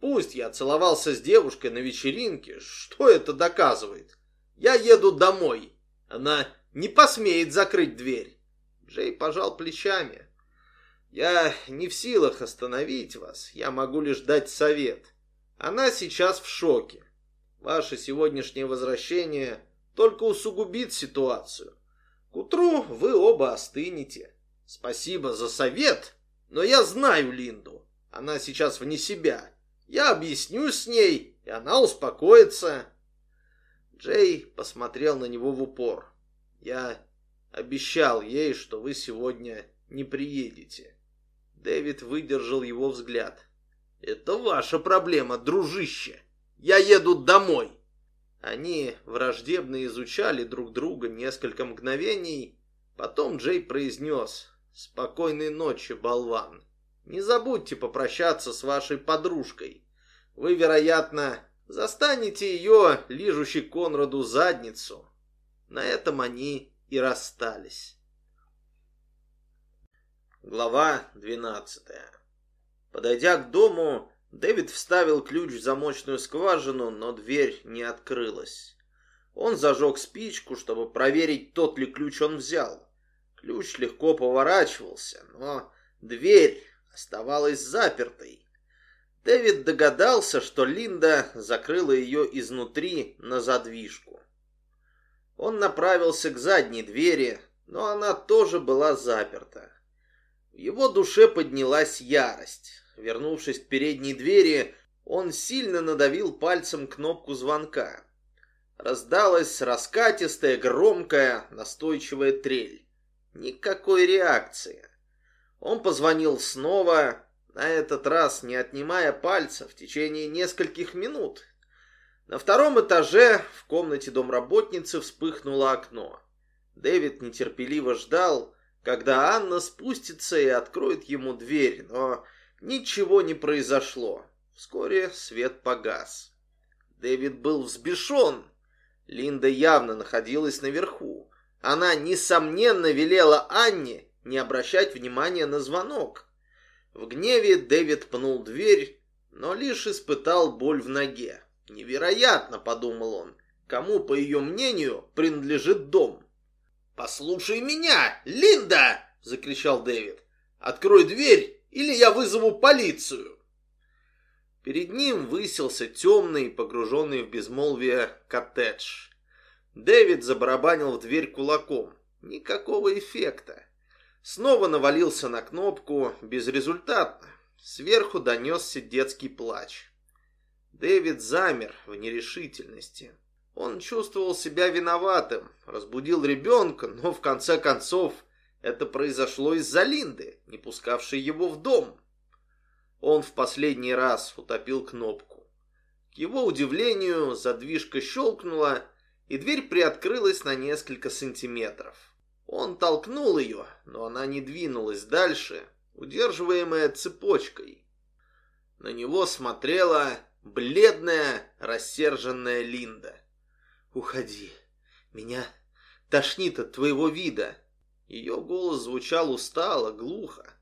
Пусть я целовался с девушкой на вечеринке. Что это доказывает?» Я еду домой. Она не посмеет закрыть дверь. Джей пожал плечами. Я не в силах остановить вас. Я могу лишь дать совет. Она сейчас в шоке. Ваше сегодняшнее возвращение только усугубит ситуацию. К утру вы оба остынете. Спасибо за совет, но я знаю Линду. Она сейчас вне себя. Я объясню с ней, и она успокоится. Джей посмотрел на него в упор. «Я обещал ей, что вы сегодня не приедете». Дэвид выдержал его взгляд. «Это ваша проблема, дружище. Я еду домой». Они враждебно изучали друг друга несколько мгновений. Потом Джей произнес «Спокойной ночи, болван. Не забудьте попрощаться с вашей подружкой. Вы, вероятно, Застанете ее, лижущей Конраду задницу. На этом они и расстались. Глава 12 Подойдя к дому, Дэвид вставил ключ в замочную скважину, но дверь не открылась. Он зажег спичку, чтобы проверить, тот ли ключ он взял. Ключ легко поворачивался, но дверь оставалась запертой. Дэвид догадался, что Линда закрыла ее изнутри на задвижку. Он направился к задней двери, но она тоже была заперта. В его душе поднялась ярость. Вернувшись к передней двери, он сильно надавил пальцем кнопку звонка. Раздалась раскатистая, громкая, настойчивая трель. Никакой реакции. Он позвонил снова, на этот раз не отнимая пальца в течение нескольких минут. На втором этаже в комнате домработницы вспыхнуло окно. Дэвид нетерпеливо ждал, когда Анна спустится и откроет ему дверь, но ничего не произошло. Вскоре свет погас. Дэвид был взбешен. Линда явно находилась наверху. Она, несомненно, велела Анне не обращать внимания на звонок. В гневе Дэвид пнул дверь, но лишь испытал боль в ноге. «Невероятно», — подумал он, — «кому, по ее мнению, принадлежит дом?» «Послушай меня, Линда!» — закричал Дэвид. «Открой дверь, или я вызову полицию!» Перед ним высился темный, погруженный в безмолвие коттедж. Дэвид забарабанил в дверь кулаком. Никакого эффекта. Снова навалился на кнопку, безрезультатно. Сверху донесся детский плач. Дэвид замер в нерешительности. Он чувствовал себя виноватым, разбудил ребенка, но в конце концов это произошло из-за Линды, не пускавшей его в дом. Он в последний раз утопил кнопку. К его удивлению, задвижка щелкнула, и дверь приоткрылась на несколько сантиметров. Он толкнул ее, но она не двинулась дальше, удерживаемая цепочкой. На него смотрела бледная, рассерженная Линда. «Уходи, меня тошнит от твоего вида». Ее голос звучал устало, глухо.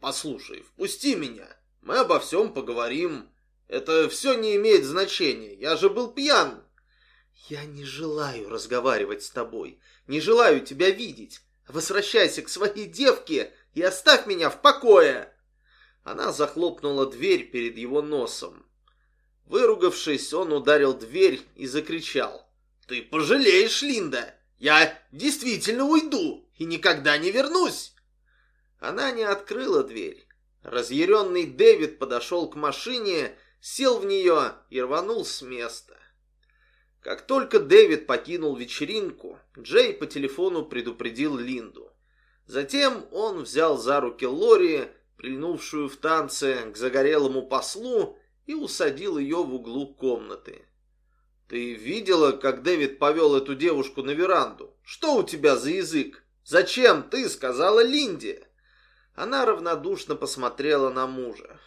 «Послушай, впусти меня, мы обо всем поговорим. Это все не имеет значения, я же был пьян». «Я не желаю разговаривать с тобой, не желаю тебя видеть. Возвращайся к своей девке и оставь меня в покое!» Она захлопнула дверь перед его носом. Выругавшись, он ударил дверь и закричал. «Ты пожалеешь, Линда! Я действительно уйду и никогда не вернусь!» Она не открыла дверь. Разъяренный Дэвид подошел к машине, сел в нее и рванул с места. Как только Дэвид покинул вечеринку, Джей по телефону предупредил Линду. Затем он взял за руки Лори, прильнувшую в танце к загорелому послу, и усадил ее в углу комнаты. «Ты видела, как Дэвид повел эту девушку на веранду? Что у тебя за язык? Зачем ты сказала Линде?» Она равнодушно посмотрела на мужа.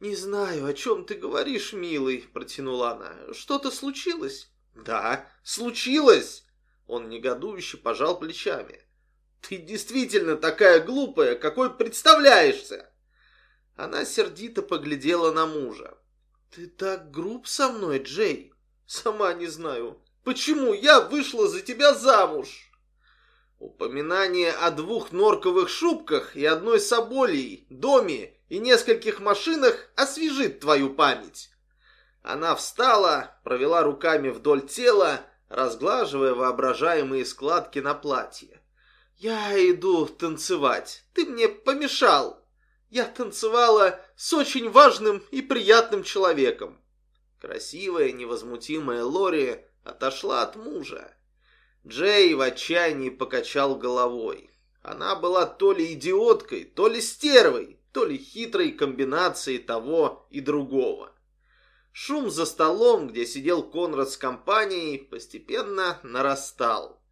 «Не знаю, о чем ты говоришь, милый», — протянула она. «Что-то случилось?» «Да, случилось!» Он негодующе пожал плечами. «Ты действительно такая глупая, какой представляешься!» Она сердито поглядела на мужа. «Ты так груб со мной, Джей?» «Сама не знаю. Почему я вышла за тебя замуж?» Упоминание о двух норковых шубках и одной соболей, доме и нескольких машинах освежит твою память. Она встала, провела руками вдоль тела, разглаживая воображаемые складки на платье. «Я иду танцевать. Ты мне помешал!» Я танцевала с очень важным и приятным человеком. Красивая, невозмутимая Лори отошла от мужа. Джей в отчаянии покачал головой. Она была то ли идиоткой, то ли стервой, то ли хитрой комбинацией того и другого. Шум за столом, где сидел Конрад с компанией, постепенно нарастал.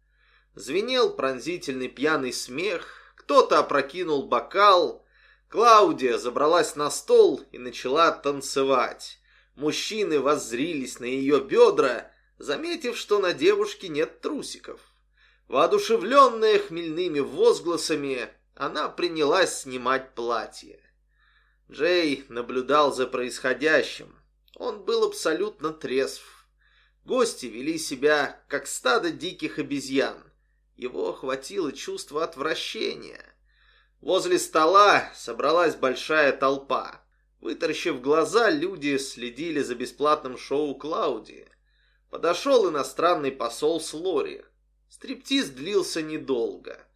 Звенел пронзительный пьяный смех, кто-то опрокинул бокал, Клаудия забралась на стол и начала танцевать. Мужчины воззрились на ее бедра, заметив, что на девушке нет трусиков. Воодушевленная хмельными возгласами, она принялась снимать платье. Джей наблюдал за происходящим. Он был абсолютно трезв. Гости вели себя, как стадо диких обезьян. Его охватило чувство отвращения. Возле стола собралась большая толпа. Вытаращив глаза, люди следили за бесплатным шоу Клауди. Подошел иностранный посол с Лори. Стриптиз длился недолго.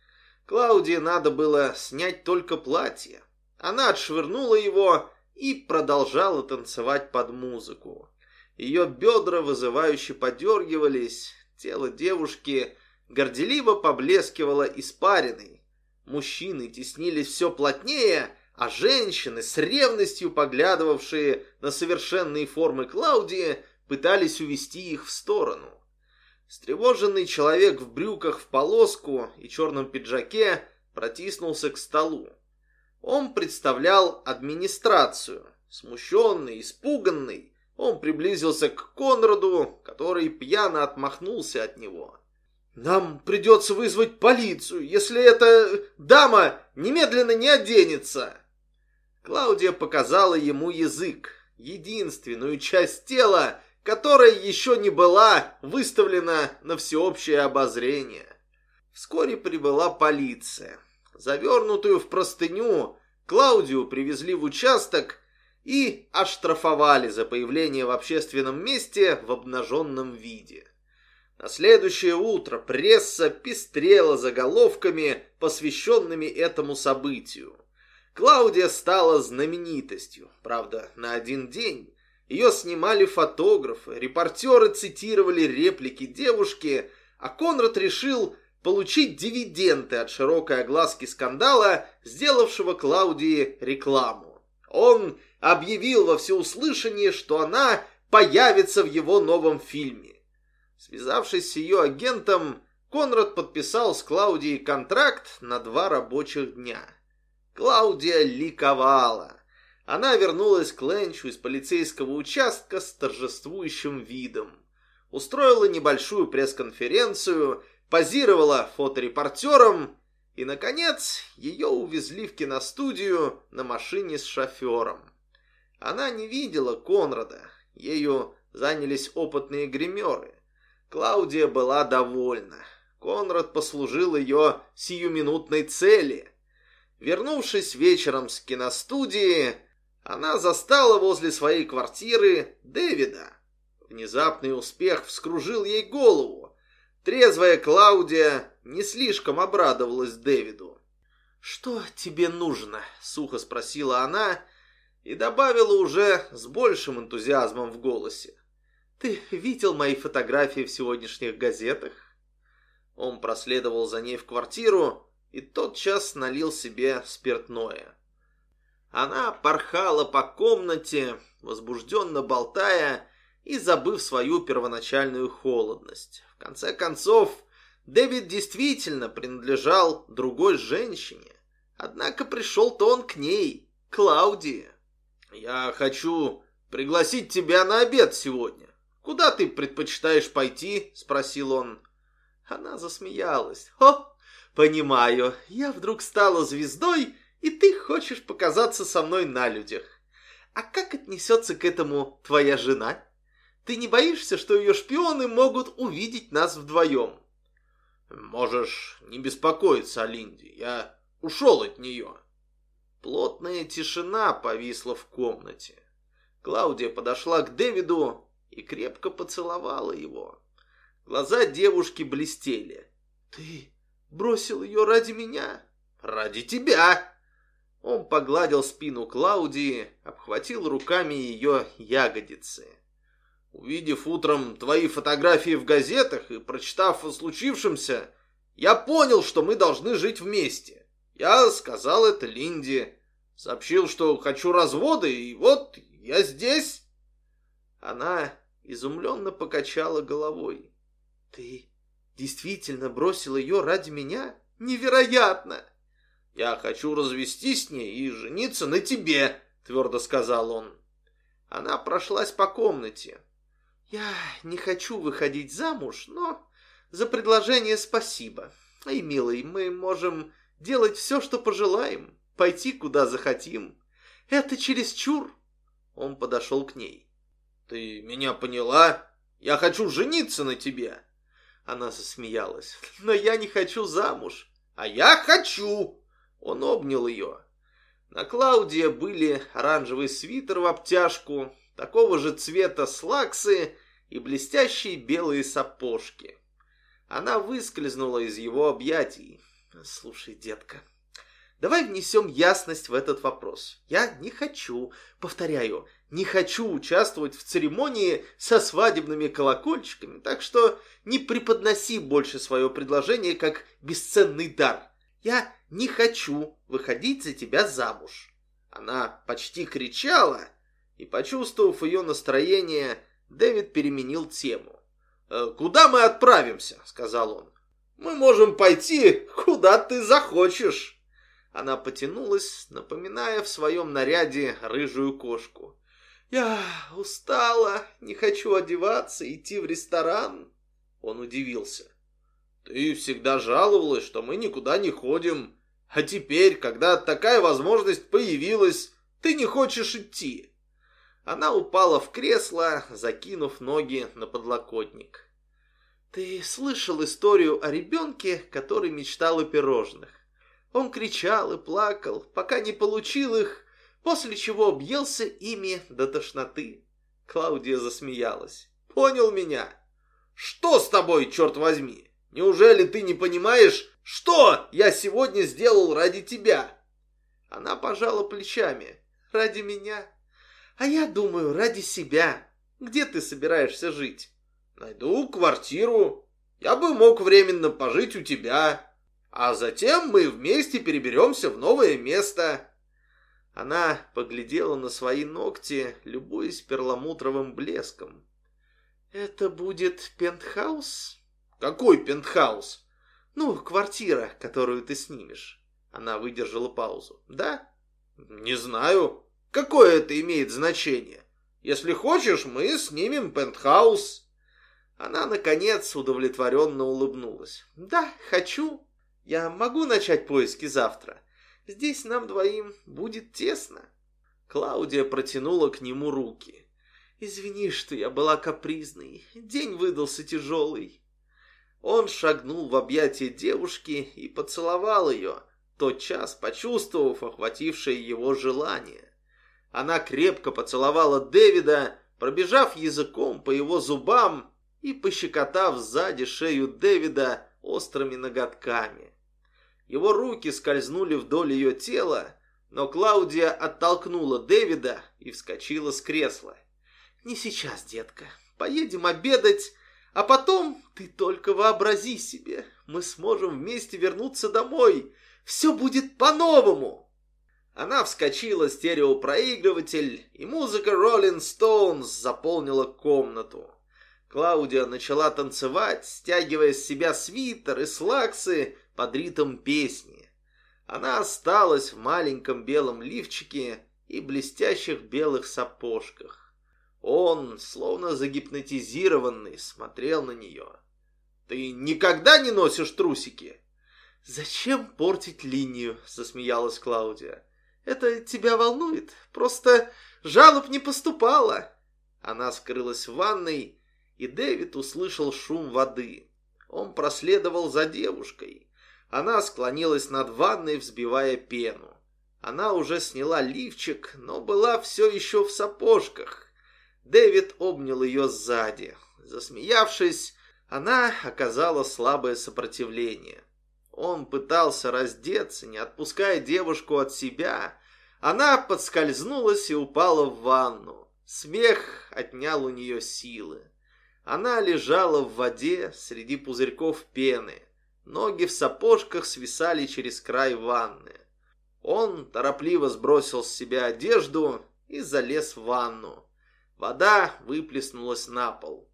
Клаудии надо было снять только платье. Она отшвырнула его и продолжала танцевать под музыку. Ее бедра вызывающе подергивались, тело девушки горделиво поблескивало испариной. Мужчины теснились все плотнее, а женщины, с ревностью поглядывавшие на совершенные формы Клаудии, пытались увести их в сторону. Встревоженный человек в брюках в полоску и черном пиджаке протиснулся к столу. Он представлял администрацию. Смущенный, испуганный, он приблизился к Конраду, который пьяно отмахнулся от него. «Нам придется вызвать полицию, если эта дама немедленно не оденется!» Клаудия показала ему язык, единственную часть тела, которая еще не была выставлена на всеобщее обозрение. Вскоре прибыла полиция. Завернутую в простыню, Клаудию привезли в участок и оштрафовали за появление в общественном месте в обнаженном виде. На следующее утро пресса пестрела заголовками, посвященными этому событию. Клаудия стала знаменитостью, правда, на один день. Ее снимали фотографы, репортеры цитировали реплики девушки, а Конрад решил получить дивиденды от широкой огласки скандала, сделавшего Клаудии рекламу. Он объявил во всеуслышание, что она появится в его новом фильме. Связавшись с ее агентом, Конрад подписал с Клаудией контракт на два рабочих дня. Клаудия ликовала. Она вернулась к Ленчу из полицейского участка с торжествующим видом. Устроила небольшую пресс-конференцию, позировала фоторепортером и, наконец, ее увезли в киностудию на машине с шофером. Она не видела Конрада, ею занялись опытные гримеры. Клаудия была довольна. Конрад послужил ее сиюминутной цели. Вернувшись вечером с киностудии, она застала возле своей квартиры Дэвида. Внезапный успех вскружил ей голову. Трезвая Клаудия не слишком обрадовалась Дэвиду. «Что тебе нужно?» — сухо спросила она и добавила уже с большим энтузиазмом в голосе. «Ты видел мои фотографии в сегодняшних газетах?» Он проследовал за ней в квартиру и тотчас налил себе спиртное. Она порхала по комнате, возбужденно болтая и забыв свою первоначальную холодность. В конце концов, Дэвид действительно принадлежал другой женщине. Однако пришел-то он к ней, Клаудии. «Я хочу пригласить тебя на обед сегодня. Куда ты предпочитаешь пойти?» – спросил он. Она засмеялась. «О, понимаю, я вдруг стала звездой и ты хочешь показаться со мной на людях. А как отнесется к этому твоя жена? Ты не боишься, что ее шпионы могут увидеть нас вдвоем? Можешь не беспокоиться о Линде, я ушел от нее. Плотная тишина повисла в комнате. Клаудия подошла к Дэвиду и крепко поцеловала его. Глаза девушки блестели. «Ты бросил ее ради меня?» «Ради тебя!» Он погладил спину Клаудии, обхватил руками ее ягодицы. Увидев утром твои фотографии в газетах и прочитав о случившемся, я понял, что мы должны жить вместе. Я сказал это Линде, сообщил, что хочу развода, и вот я здесь. Она изумленно покачала головой. Ты действительно бросил ее ради меня? Невероятно! «Я хочу развестись с ней и жениться на тебе», — твердо сказал он. Она прошлась по комнате. «Я не хочу выходить замуж, но за предложение спасибо. Эй, милый, мы можем делать все, что пожелаем, пойти куда захотим. Это чересчур». Он подошел к ней. «Ты меня поняла? Я хочу жениться на тебе!» Она засмеялась. «Но я не хочу замуж!» «А я хочу!» Он обнял ее. На Клаудии были оранжевый свитер в обтяжку, такого же цвета слаксы и блестящие белые сапожки. Она выскользнула из его объятий. Слушай, детка, давай внесем ясность в этот вопрос. Я не хочу, повторяю, не хочу участвовать в церемонии со свадебными колокольчиками, так что не преподноси больше свое предложение как бесценный дар. Я не хочу выходить за тебя замуж. Она почти кричала, и, почувствовав ее настроение, Дэвид переменил тему. «Э, «Куда мы отправимся?» — сказал он. «Мы можем пойти, куда ты захочешь». Она потянулась, напоминая в своем наряде рыжую кошку. «Я устала, не хочу одеваться, идти в ресторан». Он удивился. «Ты всегда жаловалась, что мы никуда не ходим. А теперь, когда такая возможность появилась, ты не хочешь идти». Она упала в кресло, закинув ноги на подлокотник. Ты слышал историю о ребенке, который мечтал о пирожных? Он кричал и плакал, пока не получил их, после чего объелся ими до тошноты. Клаудия засмеялась. Понял меня? Что с тобой, черт возьми? Неужели ты не понимаешь, что я сегодня сделал ради тебя? Она пожала плечами. Ради меня? А я думаю, ради себя. Где ты собираешься жить? Найду квартиру. Я бы мог временно пожить у тебя. А затем мы вместе переберемся в новое место. Она поглядела на свои ногти, любуясь перламутровым блеском. Это будет пентхаус? Какой пентхаус? Ну, квартира, которую ты снимешь. Она выдержала паузу. Да? Не знаю. Какое это имеет значение? Если хочешь, мы снимем пентхаус. Она, наконец, удовлетворенно улыбнулась. Да, хочу. Я могу начать поиски завтра. Здесь нам двоим будет тесно. Клаудия протянула к нему руки. Извини, что я была капризной. День выдался тяжелый. Он шагнул в объятия девушки и поцеловал ее, тотчас почувствовав охватившее его желание. Она крепко поцеловала Дэвида, пробежав языком по его зубам и пощекотав сзади шею Дэвида острыми ноготками. Его руки скользнули вдоль ее тела, но Клаудия оттолкнула Дэвида и вскочила с кресла. «Не сейчас, детка. Поедем обедать, а потом ты только вообрази себе. Мы сможем вместе вернуться домой. Все будет по-новому!» Она вскочила стереопроигрыватель, и музыка Rolling Stones заполнила комнату. Клаудия начала танцевать, стягивая с себя свитер и слаксы под ритм песни. Она осталась в маленьком белом лифчике и блестящих белых сапожках. Он, словно загипнотизированный, смотрел на нее. «Ты никогда не носишь трусики?» «Зачем портить линию?» — засмеялась Клаудия. Это тебя волнует? Просто жалоб не поступало. Она скрылась в ванной, и Дэвид услышал шум воды. Он проследовал за девушкой. Она склонилась над ванной, взбивая пену. Она уже сняла лифчик, но была все еще в сапожках. Дэвид обнял ее сзади. Засмеявшись, она оказала слабое сопротивление. Он пытался раздеться, не отпуская девушку от себя. Она подскользнулась и упала в ванну. Смех отнял у нее силы. Она лежала в воде среди пузырьков пены. Ноги в сапожках свисали через край ванны. Он торопливо сбросил с себя одежду и залез в ванну. Вода выплеснулась на пол.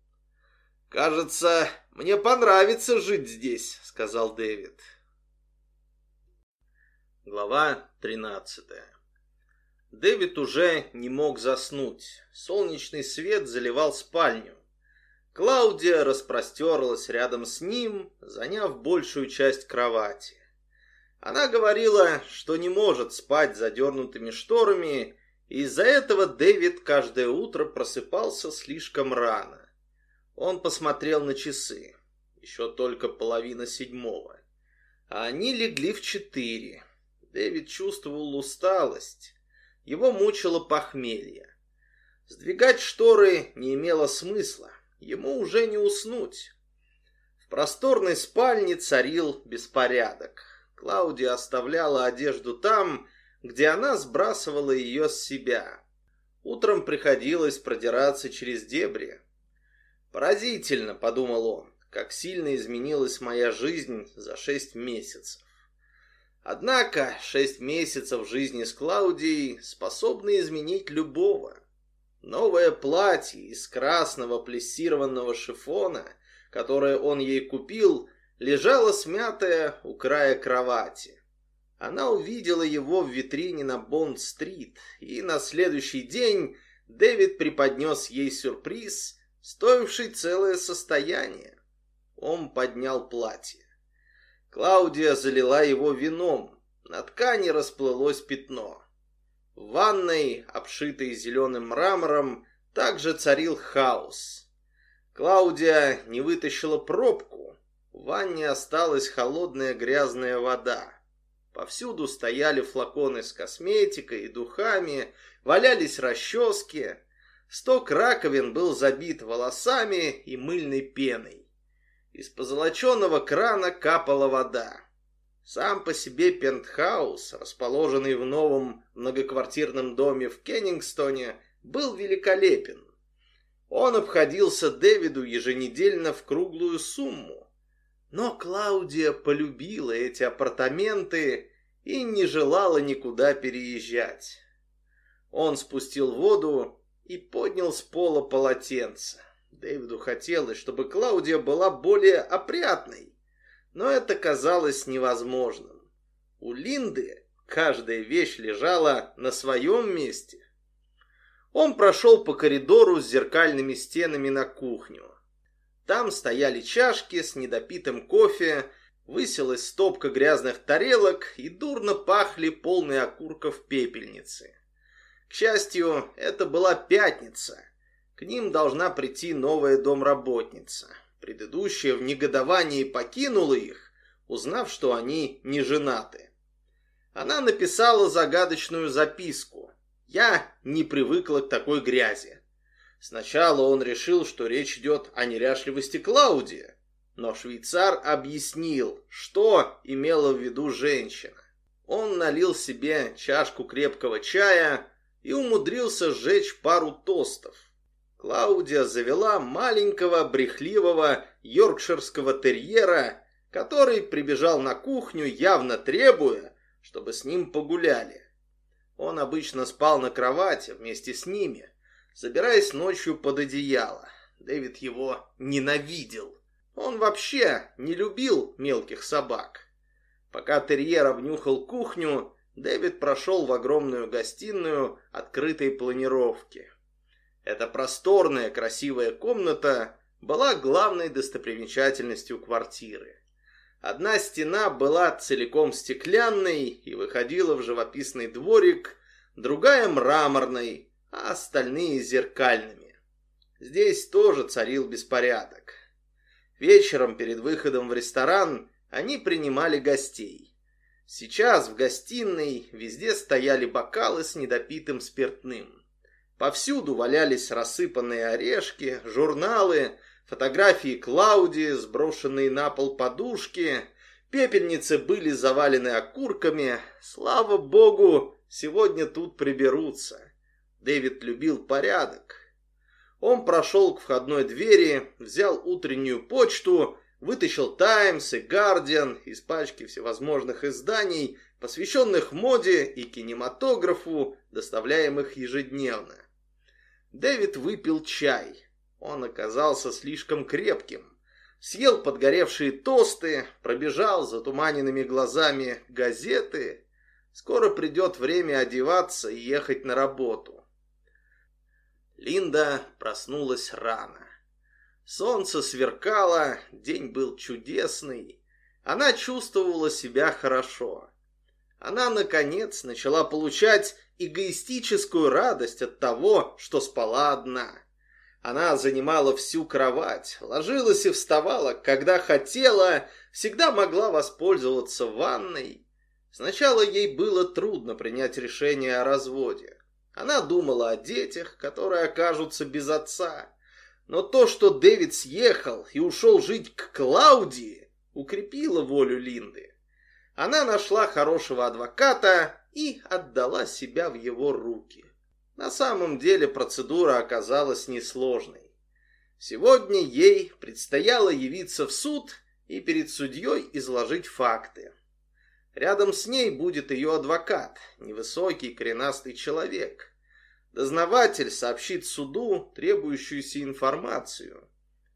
«Кажется, мне понравится жить здесь», — сказал Дэвид. Глава 13 Дэвид уже не мог заснуть. Солнечный свет заливал спальню. Клаудия распростерлась рядом с ним, заняв большую часть кровати. Она говорила, что не может спать задернутыми шторами, и из-за этого Дэвид каждое утро просыпался слишком рано. Он посмотрел на часы. Еще только половина седьмого. А они легли в четыре. Дэвид чувствовал усталость. Его мучило похмелье. Сдвигать шторы не имело смысла. Ему уже не уснуть. В просторной спальне царил беспорядок. Клаудия оставляла одежду там, где она сбрасывала ее с себя. Утром приходилось продираться через дебри. «Поразительно», — подумал он, — «как сильно изменилась моя жизнь за шесть месяцев». Однако шесть месяцев жизни с Клаудией способны изменить любого. Новое платье из красного плессированного шифона, которое он ей купил, лежало смятое у края кровати. Она увидела его в витрине на Бонд-стрит, и на следующий день Дэвид преподнес ей сюрприз, стоивший целое состояние. Он поднял платье. Клаудия залила его вином. На ткани расплылось пятно. В ванной, обшитой зеленым мрамором, также царил хаос. Клаудия не вытащила пробку. В ванне осталась холодная грязная вода. Повсюду стояли флаконы с косметикой и духами, валялись расчески. Сток раковин был забит волосами и мыльной пеной. Из позолоченного крана капала вода. Сам по себе пентхаус, расположенный в новом многоквартирном доме в Кеннингстоне, был великолепен. Он обходился Дэвиду еженедельно в круглую сумму. Но Клаудия полюбила эти апартаменты и не желала никуда переезжать. Он спустил воду и поднял с пола полотенце. Дэвиду хотелось, чтобы Клаудия была более опрятной, но это казалось невозможным. У Линды каждая вещь лежала на своем месте. Он прошел по коридору с зеркальными стенами на кухню. Там стояли чашки с недопитым кофе, высилась стопка грязных тарелок и дурно пахли полные окурков пепельницы. К счастью, это была пятница, к ним должна прийти новая домработница. Предыдущая в негодовании покинула их, узнав, что они не женаты. Она написала загадочную записку. «Я не привыкла к такой грязи». Сначала он решил, что речь идет о неряшливости Клаудия, но швейцар объяснил, что имела в виду женщина. Он налил себе чашку крепкого чая и умудрился сжечь пару тостов. Клаудия завела маленького брехливого йоркширского терьера, который прибежал на кухню, явно требуя, чтобы с ним погуляли. Он обычно спал на кровати вместе с ними, забираясь ночью под одеяло. Дэвид его ненавидел. Он вообще не любил мелких собак. Пока терьер обнюхал кухню, Дэвид прошел в огромную гостиную открытой планировки. Эта просторная, красивая комната была главной достопримечательностью квартиры. Одна стена была целиком стеклянной и выходила в живописный дворик, другая мраморной, а остальные зеркальными. Здесь тоже царил беспорядок. Вечером перед выходом в ресторан они принимали гостей. Сейчас в гостиной везде стояли бокалы с недопитым спиртным. Повсюду валялись рассыпанные орешки, журналы, фотографии Клаудии, сброшенные на пол подушки. Пепельницы были завалены окурками. Слава богу, сегодня тут приберутся. Дэвид любил порядок. Он прошел к входной двери, взял утреннюю почту, вытащил «Таймс» и «Гардиан» из пачки всевозможных изданий, посвященных моде и кинематографу, доставляемых ежедневно. Дэвид выпил чай. Он оказался слишком крепким. Съел подгоревшие тосты, пробежал затуманенными глазами газеты. Скоро придет время одеваться и ехать на работу. Линда проснулась рано. Солнце сверкало, день был чудесный. Она чувствовала себя хорошо. Она, наконец, начала получать эгоистическую радость от того, что спала одна. Она занимала всю кровать, ложилась и вставала, когда хотела, всегда могла воспользоваться ванной. Сначала ей было трудно принять решение о разводе. Она думала о детях, которые окажутся без отца. Но то, что Дэвид съехал и ушел жить к Клаудии, укрепило волю Линды. Она нашла хорошего адвоката и отдала себя в его руки. На самом деле процедура оказалась несложной. Сегодня ей предстояло явиться в суд и перед судьей изложить факты. Рядом с ней будет ее адвокат, невысокий коренастый человек. Дознаватель сообщит суду требующуюся информацию.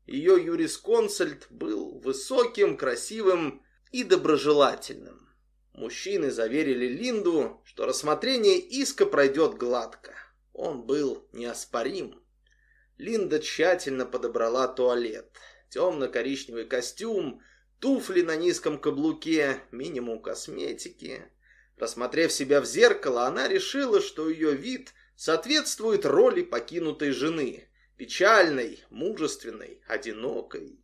Ее юрисконсульт был высоким, красивым и доброжелательным. Мужчины заверили Линду, что рассмотрение иска пройдет гладко. Он был неоспорим. Линда тщательно подобрала туалет. Темно-коричневый костюм, туфли на низком каблуке, минимум косметики. Рассмотрев себя в зеркало, она решила, что ее вид соответствует роли покинутой жены. Печальной, мужественной, одинокой.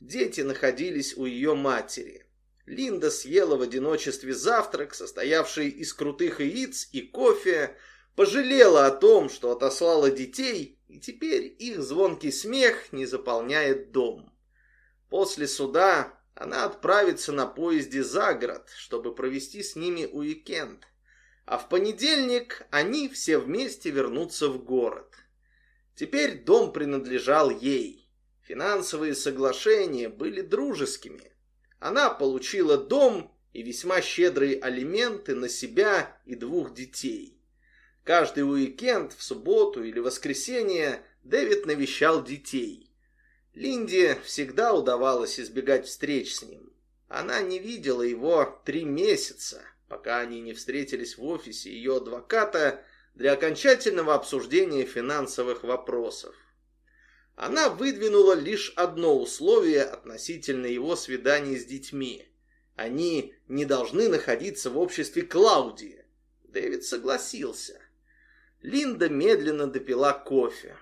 Дети находились у ее матери. Линда съела в одиночестве завтрак, состоявший из крутых яиц и кофе, пожалела о том, что отослала детей, и теперь их звонкий смех не заполняет дом. После суда она отправится на поезде за город, чтобы провести с ними уикенд. А в понедельник они все вместе вернутся в город. Теперь дом принадлежал ей. Финансовые соглашения были дружескими. Она получила дом и весьма щедрые алименты на себя и двух детей. Каждый уикенд, в субботу или воскресенье, Дэвид навещал детей. Линде всегда удавалось избегать встреч с ним. Она не видела его три месяца, пока они не встретились в офисе ее адвоката для окончательного обсуждения финансовых вопросов. Она выдвинула лишь одно условие относительно его свиданий с детьми. Они не должны находиться в обществе Клаудии. Дэвид согласился. Линда медленно допила кофе.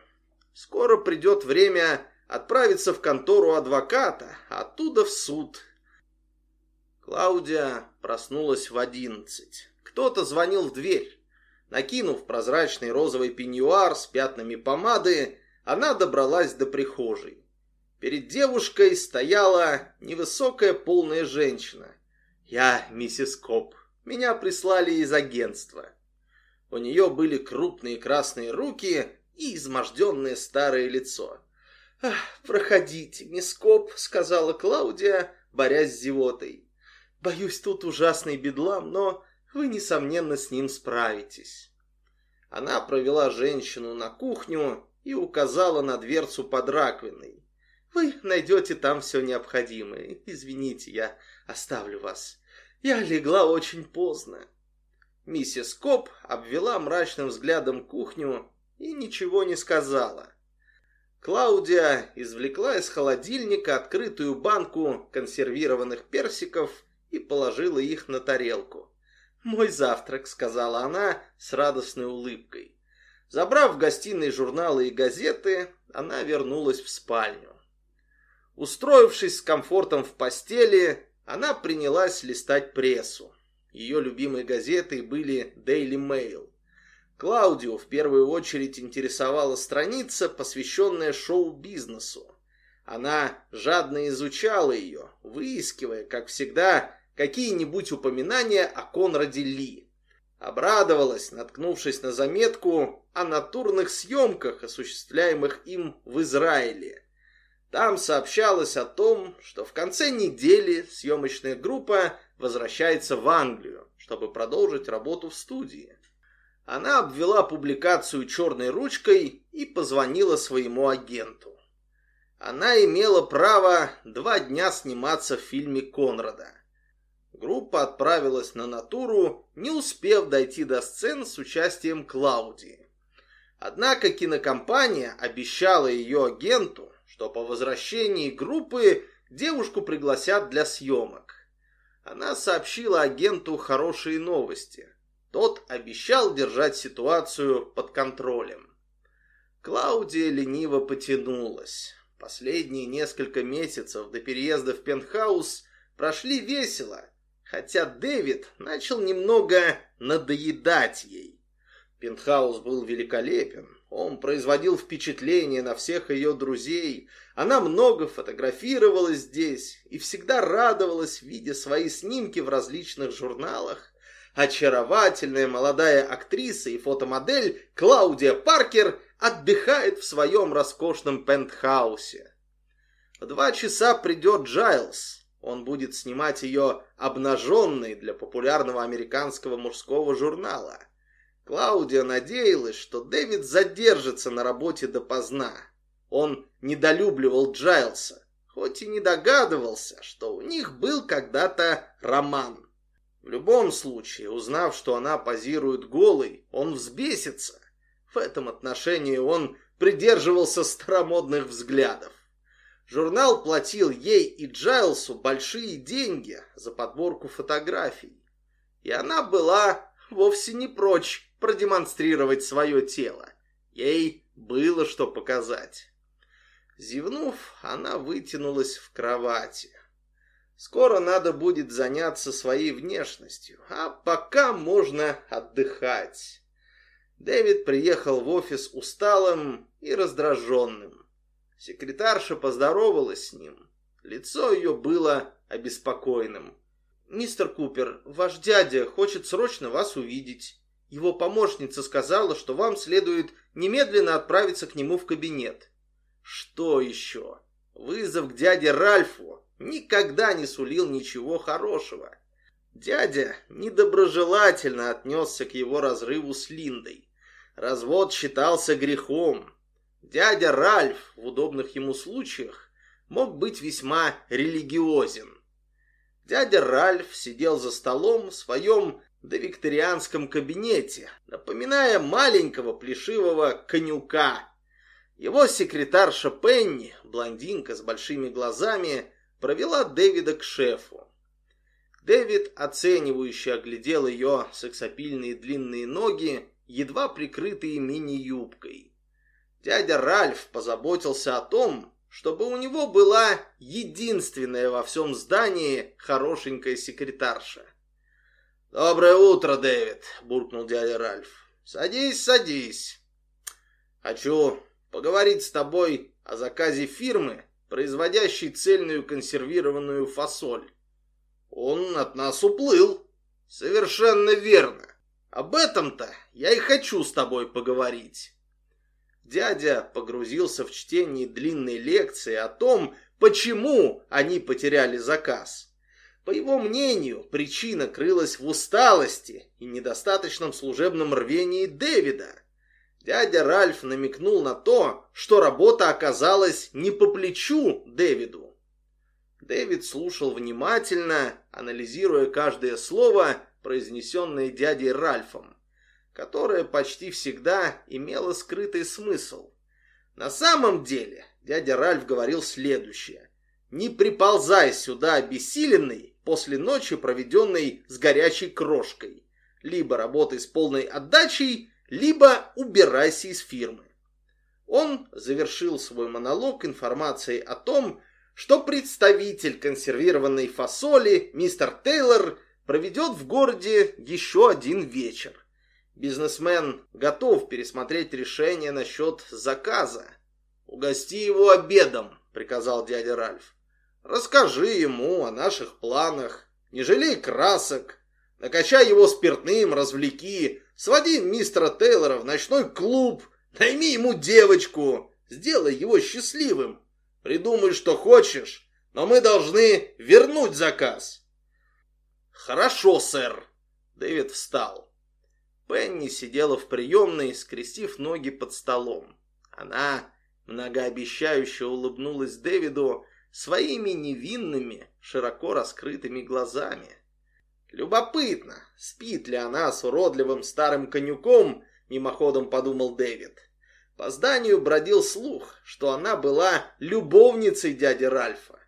Скоро придет время отправиться в контору адвоката, оттуда в суд. Клаудия проснулась в одиннадцать. Кто-то звонил в дверь. Накинув прозрачный розовый пеньюар с пятнами помады, она добралась до прихожей. Перед девушкой стояла невысокая полная женщина. «Я миссис Коп. Меня прислали из агентства». У нее были крупные красные руки и изможденное старое лицо. «Проходите, мисс Коп», — сказала Клаудия, борясь с зевотой. «Боюсь, тут ужасный бедлам, но вы, несомненно, с ним справитесь». Она провела женщину на кухню и указала на дверцу под раковиной. «Вы найдете там все необходимое. Извините, я оставлю вас. Я легла очень поздно». Миссис Коп обвела мрачным взглядом кухню и ничего не сказала. Клаудия извлекла из холодильника открытую банку консервированных персиков и положила их на тарелку. «Мой завтрак», — сказала она с радостной улыбкой. Забрав в гостиной журналы и газеты, она вернулась в спальню. Устроившись с комфортом в постели, она принялась листать прессу. Ее любимой газетой были Daily Mail. Клаудио в первую очередь интересовала страница, посвященная шоу-бизнесу. Она жадно изучала ее, выискивая, как всегда, какие-нибудь упоминания о Конраде Ли. Обрадовалась, наткнувшись на заметку о натурных съемках, осуществляемых им в Израиле. Там сообщалось о том, что в конце недели съемочная группа возвращается в Англию, чтобы продолжить работу в студии. Она обвела публикацию черной ручкой и позвонила своему агенту. Она имела право два дня сниматься в фильме Конрада. Группа отправилась на натуру, не успев дойти до сцен с участием Клаудии. Однако кинокомпания обещала ее агенту, что по возвращении группы девушку пригласят для съемок. Она сообщила агенту хорошие новости. Тот обещал держать ситуацию под контролем. Клаудия лениво потянулась. Последние несколько месяцев до переезда в пентхаус прошли весело, хотя Дэвид начал немного надоедать ей. Пентхаус был великолепен, Он производил впечатление на всех ее друзей. Она много фотографировалась здесь и всегда радовалась, видя свои снимки в различных журналах. Очаровательная молодая актриса и фотомодель Клаудия Паркер отдыхает в своем роскошном пентхаусе. В два часа придет Джайлз. Он будет снимать ее обнаженной для популярного американского мужского журнала. Клаудия надеялась, что Дэвид задержится на работе допоздна. Он недолюбливал Джайлса, хоть и не догадывался, что у них был когда-то роман. В любом случае, узнав, что она позирует голой, он взбесится. В этом отношении он придерживался старомодных взглядов. Журнал платил ей и Джайлсу большие деньги за подборку фотографий. И она была вовсе не прочь продемонстрировать свое тело. Ей было что показать. Зевнув, она вытянулась в кровати. Скоро надо будет заняться своей внешностью, а пока можно отдыхать. Дэвид приехал в офис усталым и раздраженным. Секретарша поздоровалась с ним. Лицо ее было обеспокоенным. «Мистер Купер, ваш дядя хочет срочно вас увидеть. Его помощница сказала, что вам следует немедленно отправиться к нему в кабинет». «Что еще? Вызов к дяде Ральфу никогда не сулил ничего хорошего». Дядя недоброжелательно отнесся к его разрыву с Линдой. Развод считался грехом. Дядя Ральф в удобных ему случаях мог быть весьма религиозен. Дядя Ральф сидел за столом в своем довикторианском кабинете, напоминая маленького плешивого конюка. Его секретарша Пенни, блондинка с большими глазами, провела Дэвида к шефу. Дэвид, оценивающе оглядел ее сексапильные длинные ноги едва прикрытые мини-юбкой. Дядя Ральф позаботился о том, чтобы у него была единственная во всем здании хорошенькая секретарша. «Доброе утро, Дэвид!» – буркнул дядя Ральф. «Садись, садись. Хочу поговорить с тобой о заказе фирмы, производящей цельную консервированную фасоль. Он от нас уплыл. Совершенно верно. Об этом-то я и хочу с тобой поговорить. Дядя погрузился в чтение длинной лекции о том, почему они потеряли заказ. По его мнению, причина крылась в усталости и недостаточном служебном рвении Дэвида. Дядя Ральф намекнул на то, что работа оказалась не по плечу Дэвиду. Дэвид слушал внимательно, анализируя каждое слово произнесенное дядей Ральфом, которое почти всегда имело скрытый смысл. На самом деле дядя Ральф говорил следующее. «Не приползай сюда обессиленный после ночи, проведенной с горячей крошкой. Либо работай с полной отдачей, либо убирайся из фирмы». Он завершил свой монолог информацией о том, что представитель консервированной фасоли, мистер Тейлор, проведет в городе еще один вечер. Бизнесмен готов пересмотреть решение насчет заказа. «Угости его обедом», — приказал дядя Ральф. «Расскажи ему о наших планах, не жалей красок, накачай его спиртным, развлеки, своди мистера Тейлора в ночной клуб, найми ему девочку, сделай его счастливым. Придумай, что хочешь, но мы должны вернуть заказ». «Хорошо, сэр!» Дэвид встал. Пенни сидела в приемной, скрестив ноги под столом. Она многообещающе улыбнулась Дэвиду своими невинными, широко раскрытыми глазами. «Любопытно, спит ли она с уродливым старым конюком?» мимоходом подумал Дэвид. По зданию бродил слух, что она была любовницей дяди Ральфа.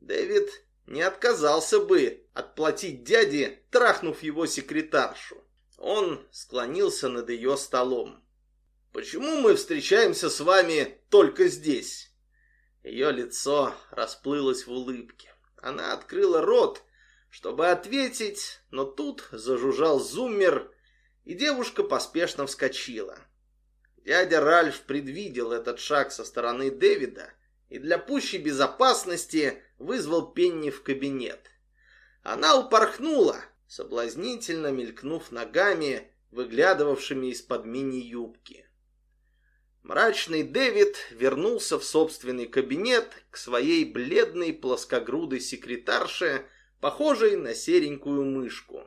Дэвид не отказался бы отплатить дяде, трахнув его секретаршу. Он склонился над ее столом. «Почему мы встречаемся с вами только здесь?» Ее лицо расплылось в улыбке. Она открыла рот, чтобы ответить, но тут зажужжал зуммер, и девушка поспешно вскочила. Дядя Ральф предвидел этот шаг со стороны Дэвида и для пущей безопасности вызвал Пенни в кабинет. Она упорхнула, соблазнительно мелькнув ногами, выглядывавшими из-под мини-юбки. Мрачный Дэвид вернулся в собственный кабинет к своей бледной плоскогрудой секретарше, похожей на серенькую мышку.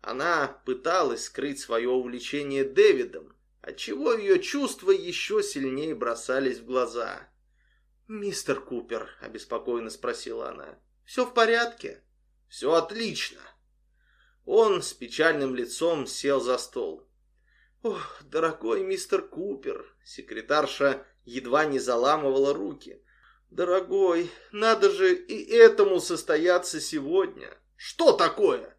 Она пыталась скрыть свое увлечение Дэвидом, отчего ее чувства еще сильнее бросались в глаза. «Мистер Купер», — обеспокоенно спросила она, — «все в порядке?» «Все отлично». Он с печальным лицом сел за стол. «Ох, дорогой мистер Купер!» Секретарша едва не заламывала руки. «Дорогой, надо же и этому состояться сегодня!» «Что такое?»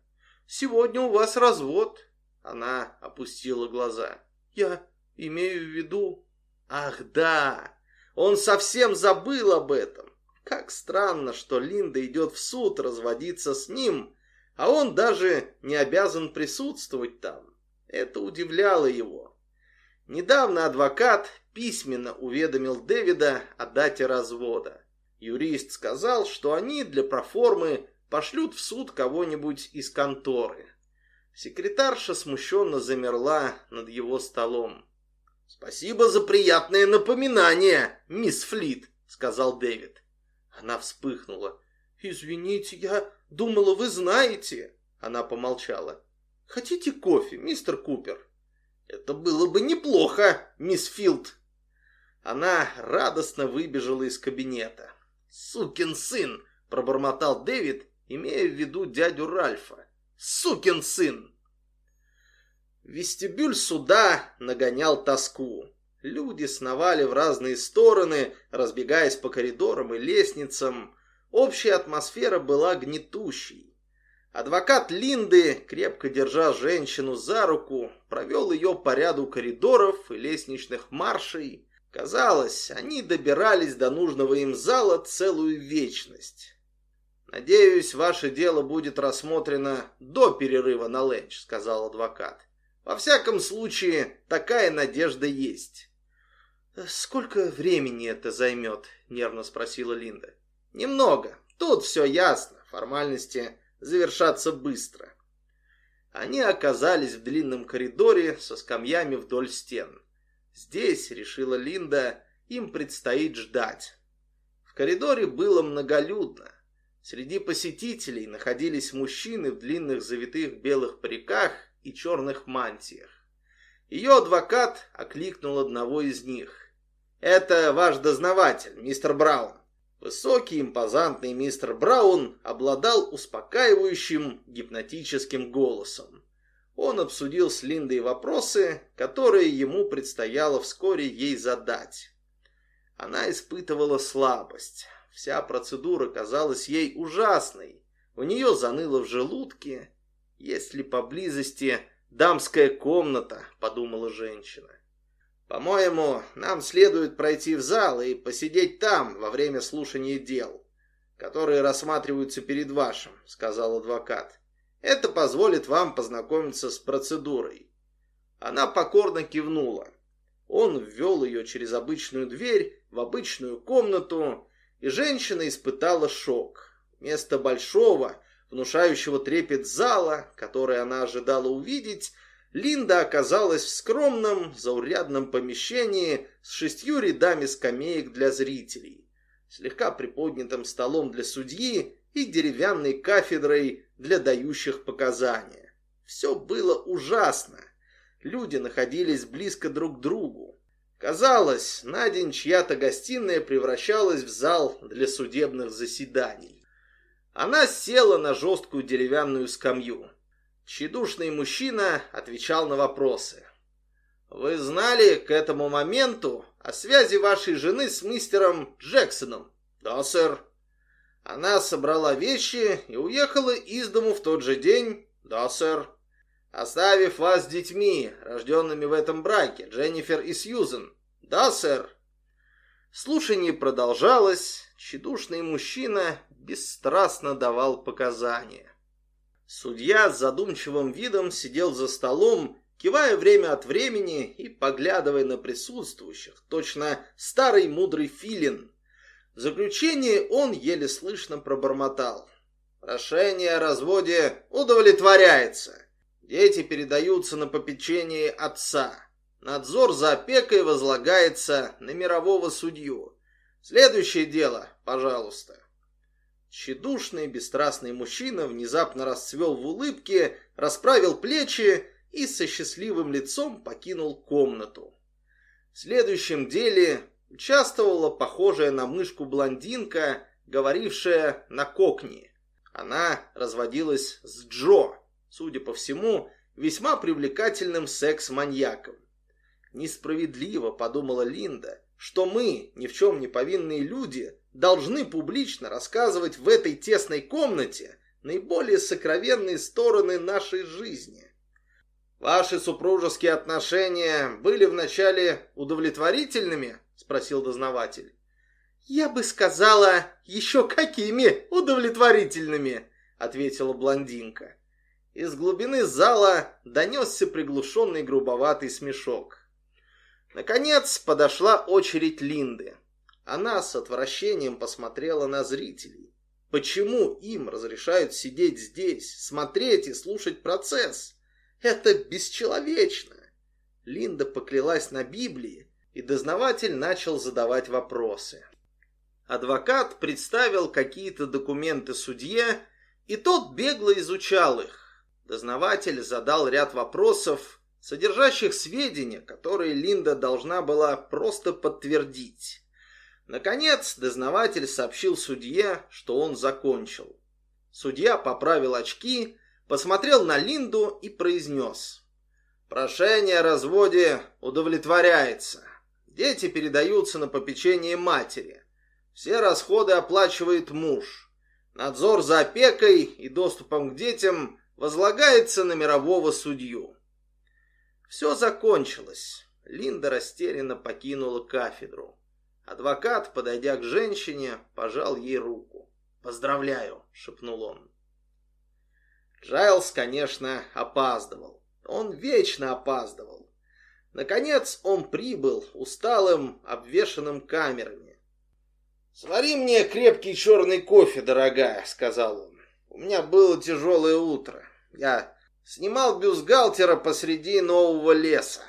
«Сегодня у вас развод!» Она опустила глаза. «Я имею в виду...» «Ах, да! Он совсем забыл об этом! Как странно, что Линда идет в суд разводиться с ним, а он даже не обязан присутствовать там. Это удивляло его. Недавно адвокат письменно уведомил Дэвида о дате развода. Юрист сказал, что они для проформы пошлют в суд кого-нибудь из конторы. Секретарша смущенно замерла над его столом. «Спасибо за приятное напоминание, мисс Флит», — сказал Дэвид. Она вспыхнула. «Извините, я думала, вы знаете». Она помолчала. «Хотите кофе, мистер Купер?» «Это было бы неплохо, мисс Филд». Она радостно выбежала из кабинета. «Сукин сын!» – пробормотал Дэвид, имея в виду дядю Ральфа. «Сукин сын!» Вестибюль суда нагонял тоску. Люди сновали в разные стороны, разбегаясь по коридорам и лестницам. Общая атмосфера была гнетущей. Адвокат Линды, крепко держа женщину за руку, провел ее по ряду коридоров и лестничных маршей. Казалось, они добирались до нужного им зала целую вечность. «Надеюсь, ваше дело будет рассмотрено до перерыва на ленч», — сказал адвокат. «Во всяком случае, такая надежда есть». «Сколько времени это займет?» — нервно спросила Линда. Немного. Тут все ясно. Формальности завершатся быстро. Они оказались в длинном коридоре со скамьями вдоль стен. Здесь, решила Линда, им предстоит ждать. В коридоре было многолюдно. Среди посетителей находились мужчины в длинных завитых белых париках и черных мантиях. Ее адвокат окликнул одного из них. «Это ваш дознаватель, мистер Браун». Высокий, импозантный мистер Браун обладал успокаивающим гипнотическим голосом. Он обсудил с Линдой вопросы, которые ему предстояло вскоре ей задать. Она испытывала слабость. Вся процедура казалась ей ужасной. У нее заныло в желудке. Есть ли поблизости дамская комната, подумала женщина. По-моему, нам следует пройти в зал и посидеть там во время слушания дел, которые рассматриваются перед вашим, сказал адвокат. Это позволит вам познакомиться с процедурой. Она покорно кивнула. Он ввел ее через обычную дверь в обычную комнату, и женщина испытала шок. Вместо большого, внушающего трепет зала, который она ожидала увидеть, Линда оказалась в скромном, заурядном помещении с шестью рядами скамеек для зрителей, слегка приподнятым столом для судьи и деревянной кафедрой для дающих показания. Все было ужасно. Люди находились близко друг к другу. Казалось, на день чья-то гостиная превращалась в зал для судебных заседаний. Она села на жесткую деревянную скамью. Тщедушный мужчина отвечал на вопросы. «Вы знали к этому моменту о связи вашей жены с мистером Джексоном?» «Да, сэр». «Она собрала вещи и уехала из дому в тот же день?» «Да, сэр». «Оставив вас с детьми, рожденными в этом браке, Дженнифер и Сьюзен?» «Да, сэр». Слушание продолжалось. Тщедушный мужчина бесстрастно давал показания. Судья с задумчивым видом сидел за столом кивая время от времени и поглядывая на присутствующих, точно старый мудрый филин. В заключение он еле слышно пробормотал. Прошение о разводе удовлетворяется. Дети передаются на попечение отца. Надзор за опекой возлагается на мирового судью. Следующее дело, пожалуйста. Тщедушный, бесстрастный мужчина внезапно расцвел в улыбке, расправил плечи и со счастливым лицом покинул комнату. В следующем деле участвовала похожая на мышку блондинка, говорившая на кокни. Она разводилась с Джо, судя по всему, весьма привлекательным секс-маньяком. Несправедливо, подумала Линда, что мы, ни в чем не повинные люди, должны публично рассказывать в этой тесной комнате наиболее сокровенные стороны нашей жизни. Ваши супружеские отношения были вначале удовлетворительными? Спросил дознаватель. Я бы сказала, еще какими удовлетворительными, ответила блондинка. Из глубины зала донесся приглушенный грубоватый смешок. Наконец подошла очередь Линды. Она с отвращением посмотрела на зрителей. Почему им разрешают сидеть здесь, смотреть и слушать процесс? Это бесчеловечно. Линда поклялась на Библии, и дознаватель начал задавать вопросы. Адвокат представил какие-то документы судье, и тот бегло изучал их. Дознаватель задал ряд вопросов, содержащих сведения, которые Линда должна была просто подтвердить. Наконец, дознаватель сообщил судье, что он закончил. Судья поправил очки посмотрел на Линду и произнес. Прошение о разводе удовлетворяется. Дети передаются на попечение матери. Все расходы оплачивает муж. Надзор за опекой и доступом к детям возлагается на мирового судью. Все закончилось. Линда растерянно покинула кафедру. Адвокат, подойдя к женщине, пожал ей руку. «Поздравляю», — шепнул он. Джайлз, конечно, опаздывал. Он вечно опаздывал. Наконец он прибыл, усталым, обвешанным камерами. «Свари мне крепкий черный кофе, дорогая», — сказал он. «У меня было тяжелое утро. Я снимал бюстгальтера посреди нового леса».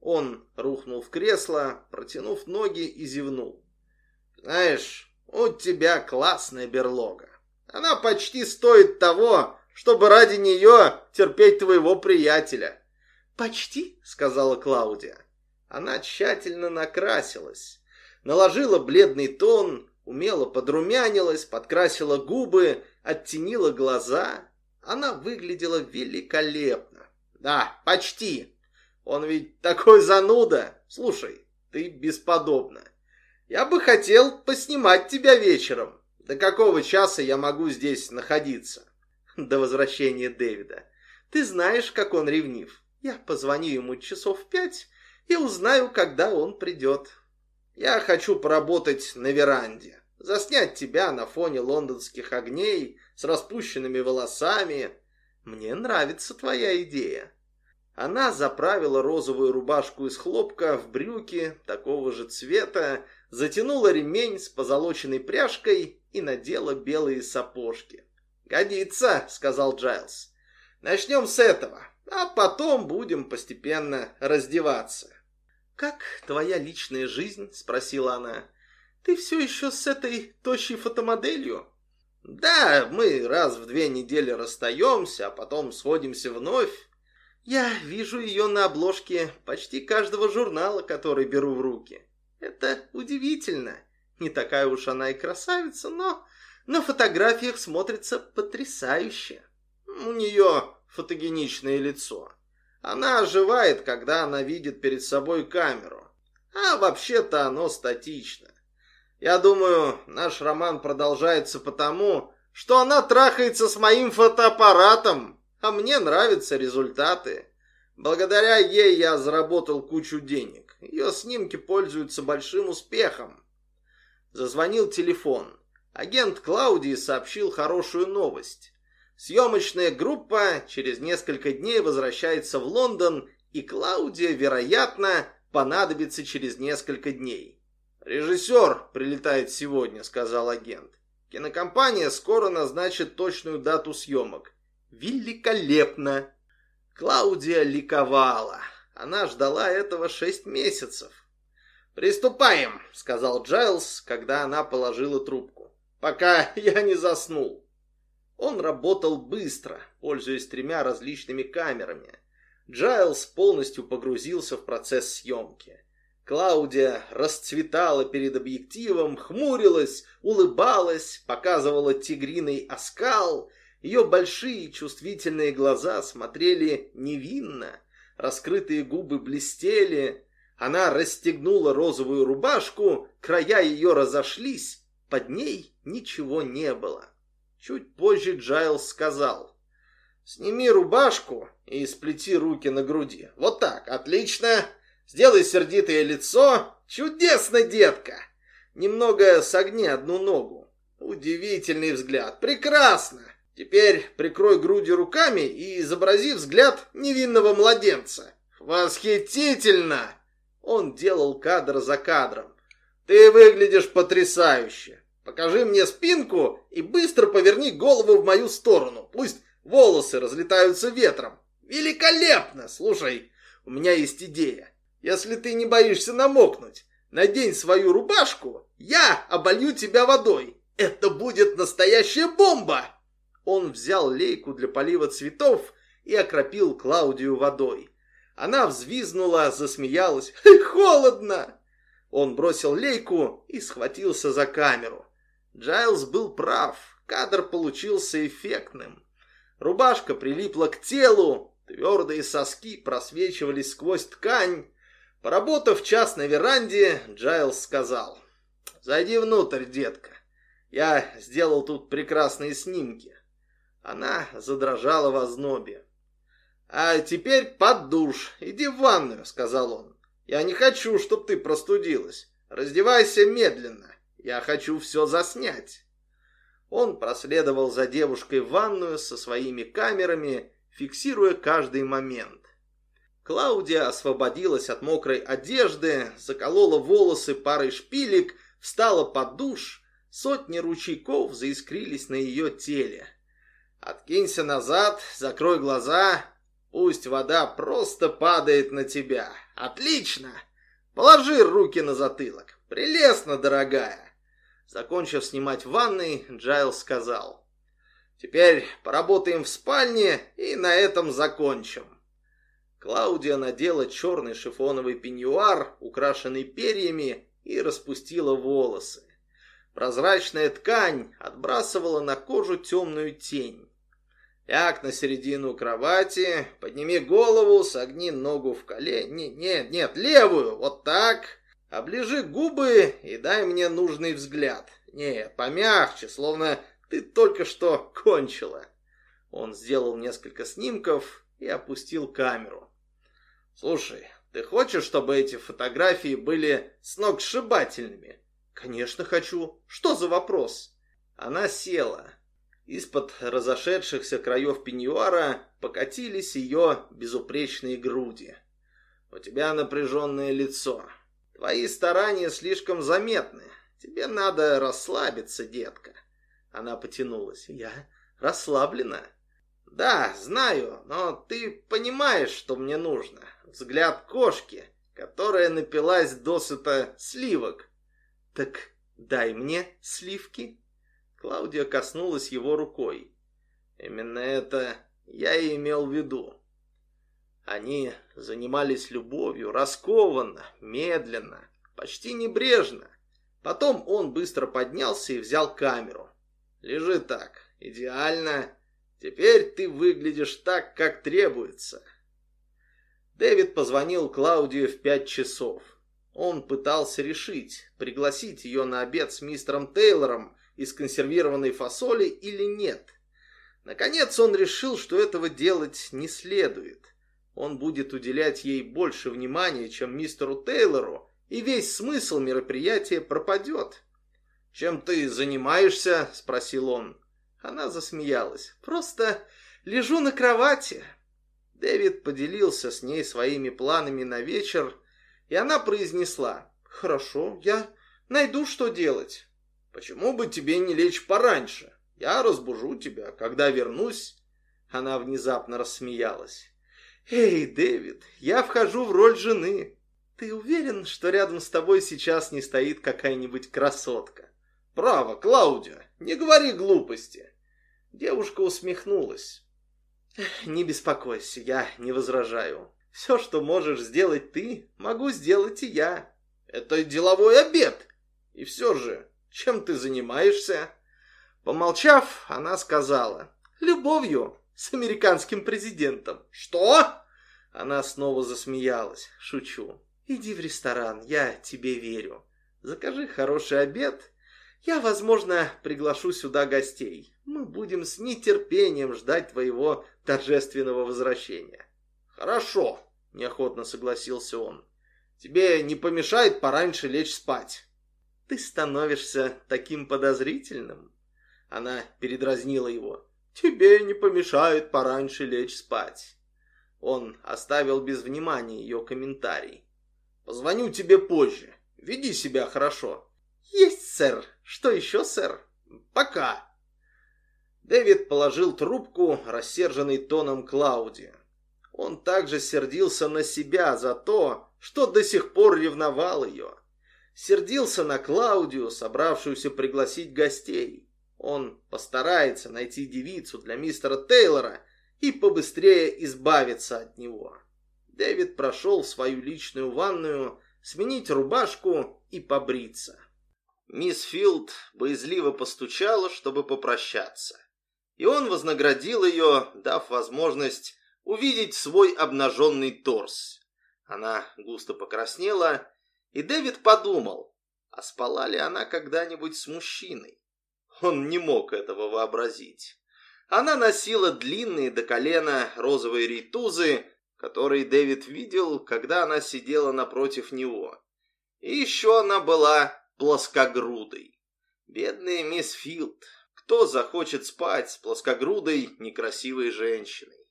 Он рухнул в кресло, протянув ноги и зевнул. «Знаешь, у тебя классная берлога. Она почти стоит того, чтобы ради нее терпеть твоего приятеля». «Почти», — сказала Клаудия. Она тщательно накрасилась, наложила бледный тон, умело подрумянилась, подкрасила губы, оттенила глаза. Она выглядела великолепно. «Да, почти. Он ведь такой зануда. Слушай, ты бесподобна. Я бы хотел поснимать тебя вечером. До какого часа я могу здесь находиться?» до возвращения Дэвида. Ты знаешь, как он ревнив. Я позвоню ему часов пять и узнаю, когда он придет. Я хочу поработать на веранде, заснять тебя на фоне лондонских огней с распущенными волосами. Мне нравится твоя идея. Она заправила розовую рубашку из хлопка в брюки такого же цвета, затянула ремень с позолоченной пряжкой и надела белые сапожки. «Годится», — сказал Джайлз. «Начнем с этого, а потом будем постепенно раздеваться». «Как твоя личная жизнь?» — спросила она. «Ты все еще с этой тощей фотомоделью?» «Да, мы раз в две недели расстаемся, а потом сходимся вновь. Я вижу ее на обложке почти каждого журнала, который беру в руки. Это удивительно. Не такая уж она и красавица, но на фотографиях смотрится потрясающе. У нее фотогеничное лицо. Она оживает, когда она видит перед собой камеру. А вообще-то оно статично. Я думаю, наш роман продолжается потому, что она трахается с моим фотоаппаратом, а мне нравятся результаты. Благодаря ей я заработал кучу денег. Ее снимки пользуются большим успехом. Зазвонил телефон. Агент Клаудии сообщил хорошую новость. Съемочная группа через несколько дней возвращается в Лондон, и Клаудия, вероятно, понадобится через несколько дней. «Режиссер прилетает сегодня», — сказал агент. «Кинокомпания скоро назначит точную дату съемок». «Великолепно!» Клаудия ликовала. Она ждала этого шесть месяцев. «Приступаем», — сказал Джайлз, когда она положила трубку. «Пока я не заснул». Он работал быстро, пользуясь тремя различными камерами. Джайлз полностью погрузился в процесс съемки. Клаудия расцветала перед объективом, хмурилась, улыбалась, показывала тигриный оскал. Ее большие чувствительные глаза смотрели невинно, раскрытые губы блестели. Она расстегнула розовую рубашку, края ее разошлись, под ней ничего не было. Чуть позже Джайлс сказал. «Сними рубашку и сплети руки на груди. Вот так, отлично. Сделай сердитое лицо. Чудесно, детка. Немного согни одну ногу. Удивительный взгляд. Прекрасно. Теперь прикрой груди руками и изобрази взгляд невинного младенца. Восхитительно!» Он делал кадр за кадром. «Ты выглядишь потрясающе. Покажи мне спинку и быстро поверни голову в мою сторону. Пусть волосы разлетаются ветром. Великолепно! Слушай, у меня есть идея. Если ты не боишься намокнуть, надень свою рубашку, я оболью тебя водой. Это будет настоящая бомба!» Он взял лейку для полива цветов и окропил Клаудию водой. Она взвизгнула, засмеялась. «Холодно!» Он бросил лейку и схватился за камеру. Джайлз был прав, кадр получился эффектным. Рубашка прилипла к телу, твердые соски просвечивались сквозь ткань. Поработав час на веранде, Джайлз сказал, «Зайди внутрь, детка. Я сделал тут прекрасные снимки». Она задрожала в ознобе. «А теперь под душ. Иди в ванную», — сказал он. «Я не хочу, чтобы ты простудилась. Раздевайся медленно. Я хочу все заснять. Он проследовал за девушкой в ванную со своими камерами, фиксируя каждый момент. Клаудия освободилась от мокрой одежды, заколола волосы парой шпилек, встала под душ. Сотни ручейков заискрились на ее теле. Откинься назад, закрой глаза. Пусть вода просто падает на тебя. Отлично! Положи руки на затылок. Прелестно, дорогая. Закончив снимать ванной, Джайл сказал. «Теперь поработаем в спальне и на этом закончим». Клаудия надела черный шифоновый пеньюар, украшенный перьями, и распустила волосы. Прозрачная ткань отбрасывала на кожу темную тень. Ляг на середину кровати, подними голову, согни ногу в колени. Нет, нет, левую, вот так. Оближи губы и дай мне нужный взгляд. Нет, помягче, словно ты только что кончила. Он сделал несколько снимков и опустил камеру. Слушай, ты хочешь, чтобы эти фотографии были сногсшибательными? Конечно, хочу. Что за вопрос? Она села. Из-под разошедшихся краев пеньюара покатились ее безупречные груди. У тебя напряженное лицо. Твои старания слишком заметны. Тебе надо расслабиться, детка. Она потянулась. Я расслаблена. Да, знаю, но ты понимаешь, что мне нужно. Взгляд кошки, которая напилась досыта сливок. Так дай мне сливки. Клаудия коснулась его рукой. Именно это я и имел в виду. Они занимались любовью, раскованно, медленно, почти небрежно. Потом он быстро поднялся и взял камеру. «Лежи так, идеально. Теперь ты выглядишь так, как требуется». Дэвид позвонил Клаудию в пять часов. Он пытался решить, пригласить ее на обед с мистером Тейлором из консервированной фасоли или нет. Наконец он решил, что этого делать не следует он будет уделять ей больше внимания, чем мистеру Тейлору, и весь смысл мероприятия пропадет. «Чем ты занимаешься?» – спросил он. Она засмеялась. «Просто лежу на кровати». Дэвид поделился с ней своими планами на вечер, и она произнесла. «Хорошо, я найду, что делать». «Почему бы тебе не лечь пораньше? Я разбужу тебя, когда вернусь». Она внезапно рассмеялась. «Эй, Дэвид, я вхожу в роль жены. Ты уверен, что рядом с тобой сейчас не стоит какая-нибудь красотка?»
«Право, Клаудия, не говори глупости!»
Девушка усмехнулась. «Не беспокойся, я не возражаю. Все, что можешь сделать ты, могу сделать и я».
«Это деловой обед. И все же, чем ты занимаешься?»
Помолчав, она сказала. «Любовью с американским президентом».
«Что?»
Она снова засмеялась. «Шучу. Иди в ресторан, я тебе верю. Закажи хороший обед я, возможно, приглашу сюда гостей. Мы будем с нетерпением ждать твоего торжественного возвращения.
Хорошо, неохотно согласился он. Тебе не помешает пораньше лечь спать.
Ты становишься таким подозрительным. Она передразнила его. Тебе не помешает пораньше лечь спать. Он оставил без внимания ее комментарий.
Позвоню тебе позже. Веди себя хорошо.
Есть, сэр. Что еще, сэр?
Пока. Дэвид положил трубку, рассерженный тоном Клауди. Он также сердился на себя за то, что до сих пор ревновал ее. Сердился на Клаудию, собравшуюся пригласить гостей. Он постарается найти девицу для мистера Тейлора и побыстрее избавиться от него. Дэвид прошел в свою личную ванную, сменить рубашку и побриться. Мисс Филд боязливо постучала, чтобы попрощаться. И он вознаградил ее, дав возможность увидеть свой обнаженный торс. Она густо покраснела, и Дэвид подумал, а спала ли она когда-нибудь с мужчиной? Он не мог этого вообразить. Она носила длинные до колена розовые рейтузы, которые Дэвид видел, когда она сидела напротив него. И еще она была плоскогрудой. Бедная мисс Филд. Кто захочет спать с плоскогрудой некрасивой женщиной?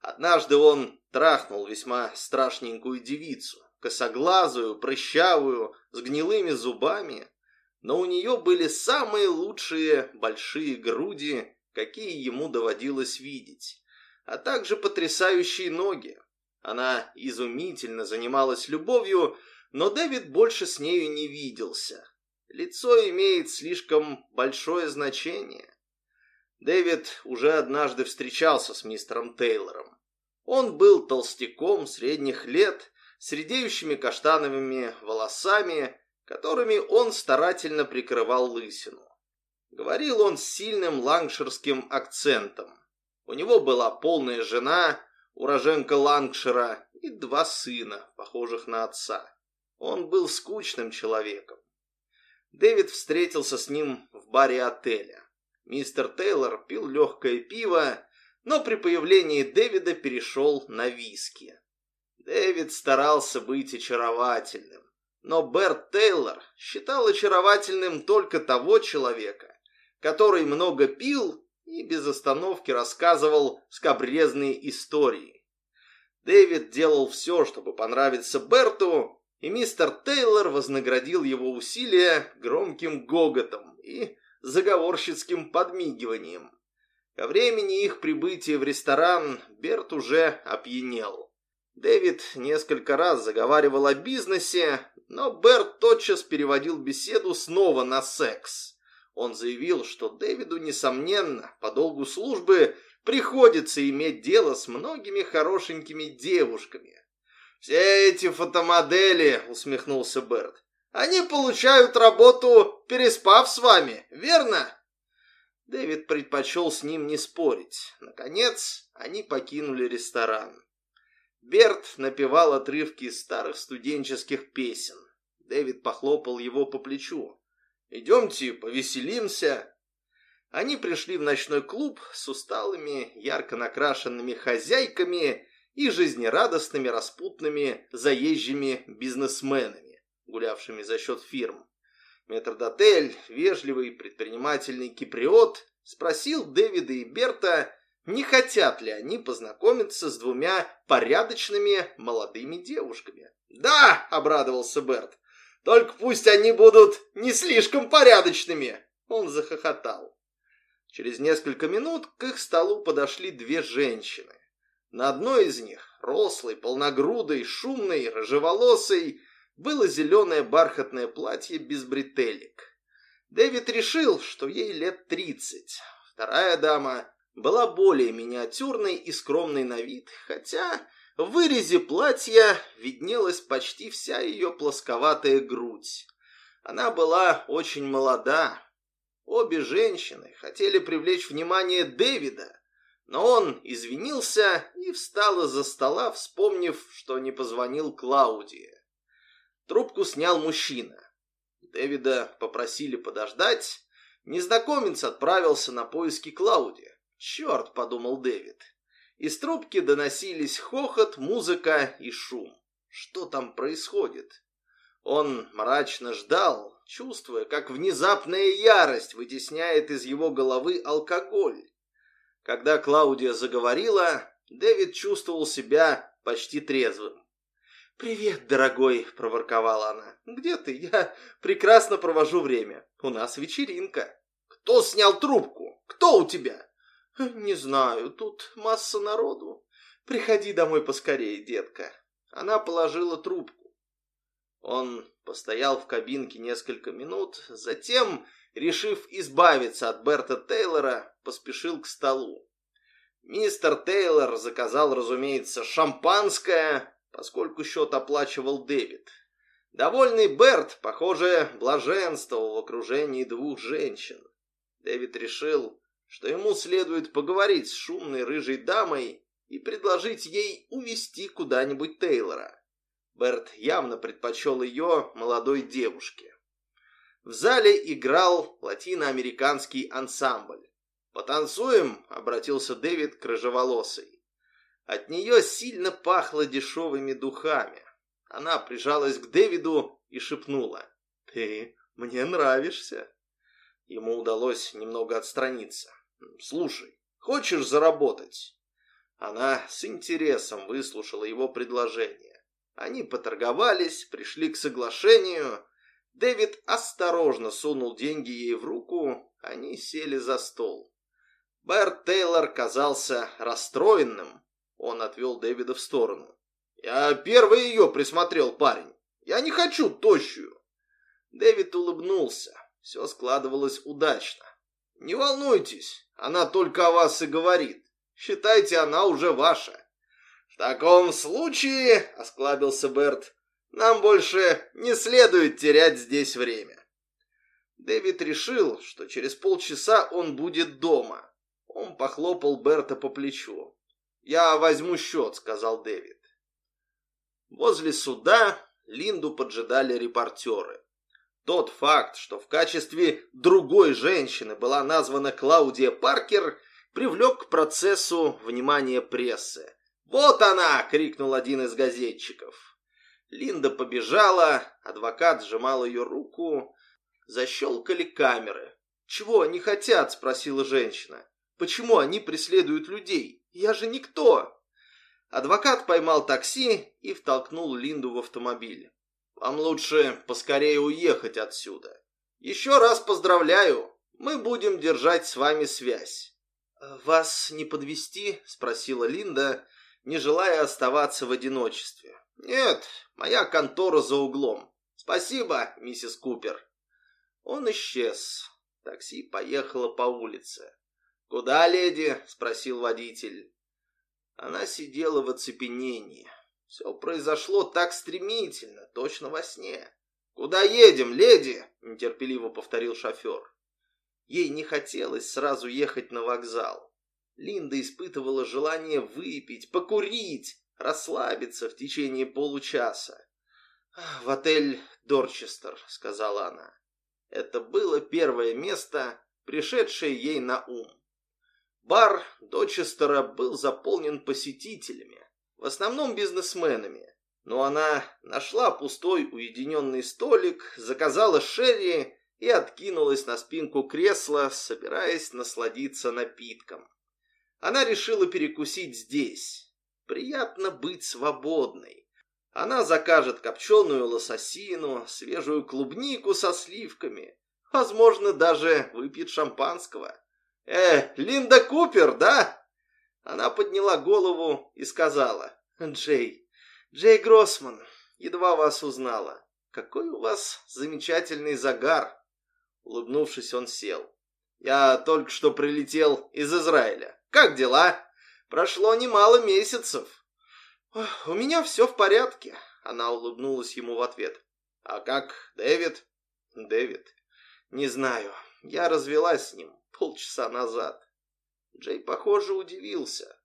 Однажды он трахнул весьма страшненькую девицу, косоглазую, прыщавую, с гнилыми зубами, но у нее были самые лучшие большие груди, какие ему доводилось видеть, а также потрясающие ноги. Она изумительно занималась любовью, но Дэвид больше с нею не виделся. Лицо имеет слишком большое значение. Дэвид уже однажды встречался с мистером Тейлором. Он был толстяком средних лет, с редеющими каштановыми волосами, которыми он старательно прикрывал лысину. Говорил он с сильным лангширским акцентом. У него была полная жена, уроженка Лангшира, и два сына, похожих на отца. Он был скучным человеком. Дэвид встретился с ним в баре отеля. Мистер Тейлор пил легкое пиво, но при появлении Дэвида перешел на виски. Дэвид старался быть очаровательным, но Берт Тейлор считал очаровательным только того человека, который много пил и без остановки рассказывал скобрезные истории. Дэвид делал все, чтобы понравиться Берту, и мистер Тейлор вознаградил его усилия громким гоготом и заговорщицким подмигиванием. Ко времени их прибытия в ресторан Берт уже опьянел. Дэвид несколько раз заговаривал о бизнесе, но Берт тотчас переводил беседу снова на секс. Он заявил, что Дэвиду, несомненно, по долгу службы приходится иметь дело с многими хорошенькими девушками, «Все эти фотомодели», — усмехнулся Берт, «они получают работу, переспав с вами, верно?» Дэвид предпочел с ним не спорить. Наконец, они покинули ресторан. Берт напевал отрывки из старых студенческих песен. Дэвид похлопал его по плечу. «Идемте, повеселимся». Они пришли в ночной клуб с усталыми, ярко накрашенными хозяйками и жизнерадостными распутными заезжими бизнесменами, гулявшими за счет фирм.
Метрдотель, вежливый предпринимательный киприот, спросил Дэвида и Берта, не хотят ли они познакомиться с двумя порядочными молодыми девушками. «Да!» — обрадовался Берт. «Только пусть они будут не слишком порядочными!» Он захохотал. Через несколько минут к их столу подошли две женщины. На одной из них, рослой, полногрудой, шумной, рыжеволосой, было зеленое бархатное платье без бретелек. Дэвид решил, что ей лет тридцать. Вторая дама была более миниатюрной и скромной на вид, хотя в вырезе платья виднелась почти вся ее плосковатая грудь. Она была очень молода. Обе женщины хотели привлечь внимание Дэвида, но он извинился и встал из-за стола, вспомнив, что не позвонил Клаудии. Трубку снял мужчина. Дэвида попросили подождать. Незнакомец отправился на поиски Клауди. «Черт!» — подумал Дэвид. Из трубки доносились хохот, музыка и шум. Что там происходит? Он мрачно ждал, чувствуя, как внезапная ярость вытесняет из его головы алкоголь. Когда Клаудия заговорила, Дэвид чувствовал себя почти трезвым. «Привет, дорогой!» – проворковала она. «Где ты? Я прекрасно провожу время. У нас вечеринка». «Кто снял трубку? Кто у тебя?» «Не знаю. Тут масса народу. Приходи домой поскорее, детка». Она положила трубку. Он постоял в кабинке несколько минут, затем решив избавиться от Берта Тейлора, поспешил к столу. Мистер Тейлор заказал, разумеется, шампанское, поскольку счет оплачивал Дэвид. Довольный Берт, похоже, блаженствовал в окружении двух женщин. Дэвид решил, что ему следует поговорить с шумной рыжей дамой и предложить ей увести куда-нибудь Тейлора. Берт явно предпочел ее молодой девушке. В зале играл латиноамериканский ансамбль. «Потанцуем?» — обратился Дэвид к рыжеволосой. От нее сильно пахло дешевыми духами. Она прижалась к Дэвиду и шепнула. «Ты мне нравишься». Ему удалось немного отстраниться. «Слушай, хочешь заработать?» Она с интересом выслушала его предложение. Они поторговались, пришли к соглашению, Дэвид осторожно сунул деньги ей в руку, они сели за стол. Берт Тейлор казался расстроенным. Он отвел Дэвида в сторону. «Я первый ее присмотрел, парень. Я не хочу тощую». Дэвид улыбнулся. Все складывалось удачно. «Не волнуйтесь, она только о вас и говорит. Считайте, она уже ваша». «В таком случае», — осклабился Берт, нам больше не следует терять здесь время. Дэвид решил, что через полчаса он будет дома. Он похлопал Берта по плечу. «Я возьму счет», — сказал Дэвид. Возле суда Линду поджидали репортеры. Тот факт, что в качестве другой женщины была названа Клаудия Паркер, привлек к процессу внимание прессы. «Вот она!» — крикнул один из газетчиков. Линда побежала, адвокат сжимал ее руку. Защелкали камеры. «Чего они хотят?» – спросила женщина. «Почему они преследуют людей? Я же никто!» Адвокат поймал такси и втолкнул Линду в автомобиль. «Вам лучше поскорее уехать отсюда. Еще раз поздравляю, мы будем держать с вами связь». «Вас не подвести? спросила Линда, не желая оставаться в одиночестве. «Нет, моя контора за углом. Спасибо, миссис Купер». Он исчез. Такси поехало по улице. «Куда, леди?» – спросил водитель. Она сидела в оцепенении. Все произошло так стремительно, точно во сне. «Куда едем, леди?» – нетерпеливо повторил шофер. Ей не хотелось сразу ехать на вокзал. Линда испытывала желание выпить, покурить, расслабиться в течение получаса. «В отель Дорчестер», — сказала она. Это было первое место, пришедшее ей на ум. Бар Дорчестера был заполнен посетителями, в основном бизнесменами. Но она нашла пустой уединенный столик, заказала шерри и откинулась на спинку кресла, собираясь насладиться напитком. Она решила перекусить здесь. Приятно быть свободной. Она закажет копченую лососину, свежую клубнику со сливками. Возможно, даже выпьет шампанского. «Э, Линда Купер, да?» Она подняла голову и сказала. «Джей, Джей Гроссман, едва вас узнала. Какой у вас замечательный загар!» Улыбнувшись, он сел. «Я только что прилетел из Израиля. Как дела? Прошло немало месяцев». «У меня все в порядке», — она улыбнулась ему в ответ. «А как Дэвид?» «Дэвид? Не знаю. Я развелась с ним полчаса назад». Джей, похоже, удивился.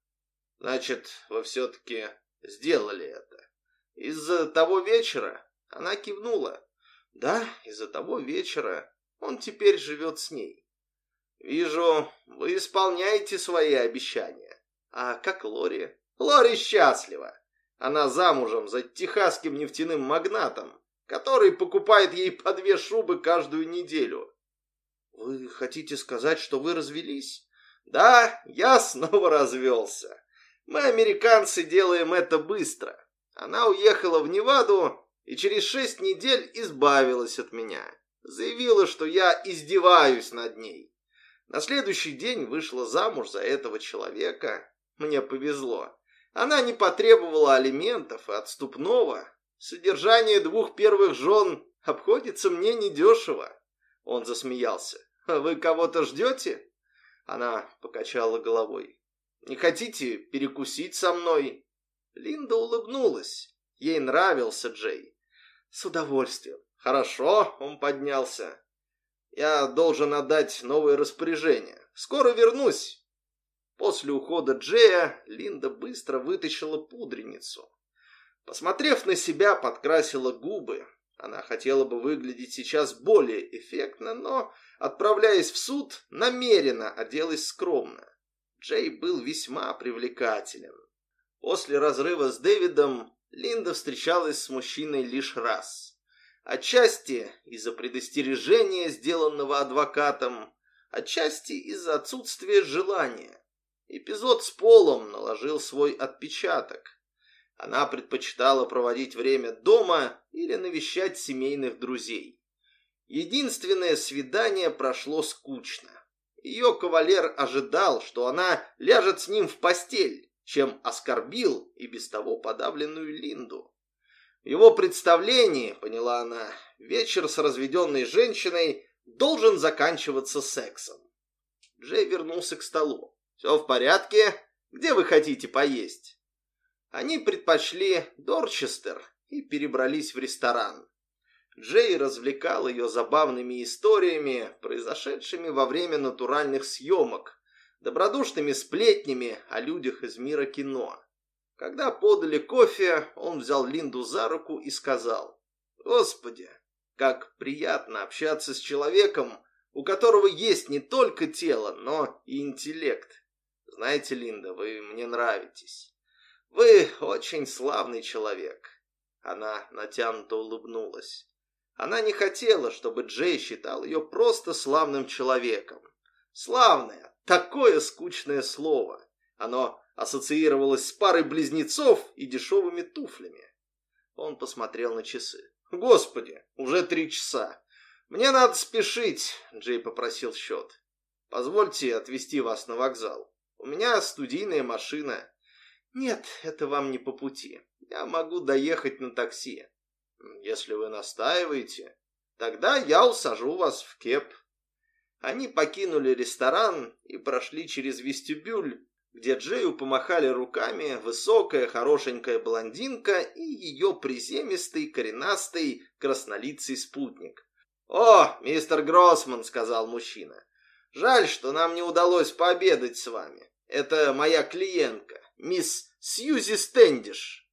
«Значит, вы все-таки сделали это. Из-за того вечера?» Она кивнула. «Да, из-за того вечера он теперь живет с ней. Вижу, вы исполняете свои обещания. А как Лори? Лори счастлива. Она замужем за техасским нефтяным магнатом, который покупает ей по две шубы каждую неделю. Вы хотите сказать, что вы развелись? Да, я снова развелся. Мы, американцы, делаем это быстро. Она уехала в Неваду и через шесть недель избавилась от меня заявила, что я издеваюсь над ней. На следующий день вышла замуж за этого человека. Мне повезло. Она не потребовала алиментов и отступного. Содержание двух первых жен обходится мне недешево. Он засмеялся. «Вы кого-то ждете?» Она покачала головой. «Не хотите перекусить со мной?» Линда улыбнулась. Ей нравился Джей. «С удовольствием. Хорошо, он поднялся. Я должен отдать новые распоряжения. Скоро вернусь. После ухода Джея Линда быстро вытащила пудреницу. Посмотрев на себя, подкрасила губы. Она хотела бы выглядеть сейчас более эффектно, но, отправляясь в суд, намеренно оделась скромно. Джей был весьма привлекателен. После разрыва с Дэвидом Линда встречалась с мужчиной лишь раз. Отчасти из-за предостережения, сделанного адвокатом, отчасти из-за отсутствия желания. Эпизод с Полом наложил свой отпечаток. Она предпочитала проводить время дома или навещать семейных друзей. Единственное свидание прошло скучно. Ее кавалер ожидал, что она ляжет с ним в постель, чем оскорбил и без того подавленную Линду. В его представлении, поняла она, вечер с разведенной женщиной должен заканчиваться сексом. Джей вернулся к столу. «Все в порядке? Где вы хотите поесть?» Они предпочли Дорчестер и перебрались в ресторан. Джей развлекал ее забавными историями, произошедшими во время натуральных съемок, добродушными сплетнями о людях из мира кино. Когда подали кофе, он взял Линду за руку и сказал, «Господи, как приятно общаться с человеком, у которого есть не только тело, но и интеллект. Знаете, Линда, вы мне нравитесь. Вы очень славный человек». Она натянуто улыбнулась. Она не хотела, чтобы Джей считал ее просто славным человеком. Славное, такое скучное слово. Оно ассоциировалась с парой близнецов и дешевыми туфлями. Он посмотрел на часы. «Господи, уже три часа. Мне надо спешить», — Джей попросил счет. «Позвольте отвезти вас на вокзал. У меня студийная машина». «Нет, это вам не по пути. Я могу доехать на такси». «Если вы настаиваете, тогда я усажу вас в кеп». Они покинули ресторан и прошли через вестибюль, где Джею помахали руками высокая хорошенькая блондинка и ее приземистый коренастый краснолицый спутник. «О, мистер Гроссман», — сказал мужчина, — «жаль, что нам не удалось пообедать с вами. Это моя клиентка, мисс Сьюзи Стэндиш».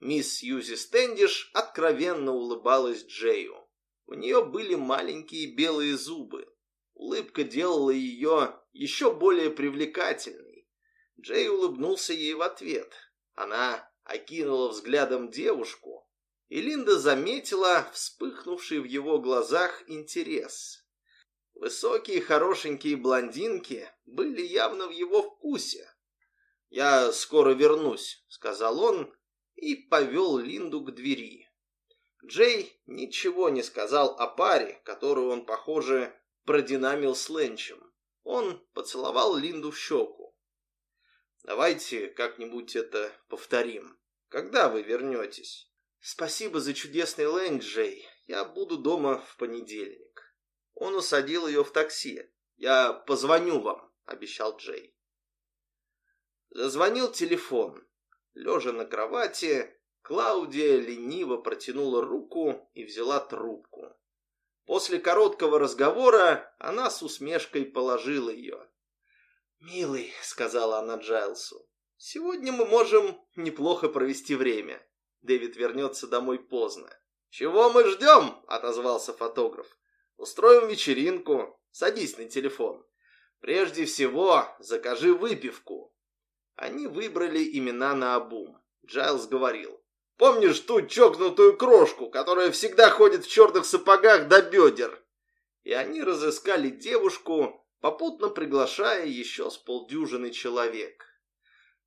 Мисс Сьюзи Стэндиш откровенно улыбалась Джею. У нее были маленькие белые зубы. Улыбка делала ее еще более привлекательной. Джей улыбнулся ей в ответ. Она окинула взглядом девушку и Линда заметила вспыхнувший в его глазах интерес. Высокие хорошенькие блондинки были явно в его вкусе. «Я скоро вернусь», — сказал он и повел Линду к двери. Джей ничего не сказал о паре, которую он, похоже, продинамил с Ленчем. Он поцеловал Линду в щеку. «Давайте как-нибудь это повторим. Когда вы вернетесь?» «Спасибо за чудесный ленч, Джей. Я буду дома в понедельник». Он усадил ее в такси. «Я позвоню вам», — обещал Джей. Зазвонил телефон. Лежа на кровати, Клаудия лениво протянула руку и взяла трубку. После короткого разговора она с усмешкой положила ее. «Милый», — сказала она Джайлсу, — «сегодня мы можем неплохо провести время. Дэвид вернется домой поздно. «Чего мы ждем?» – отозвался фотограф. «Устроим вечеринку. Садись на телефон. Прежде всего, закажи выпивку». Они выбрали имена на обум. Джайлз говорил. «Помнишь ту чокнутую крошку, которая всегда ходит в черных сапогах до бедер?» И они разыскали девушку, попутно приглашая еще с полдюжины человек.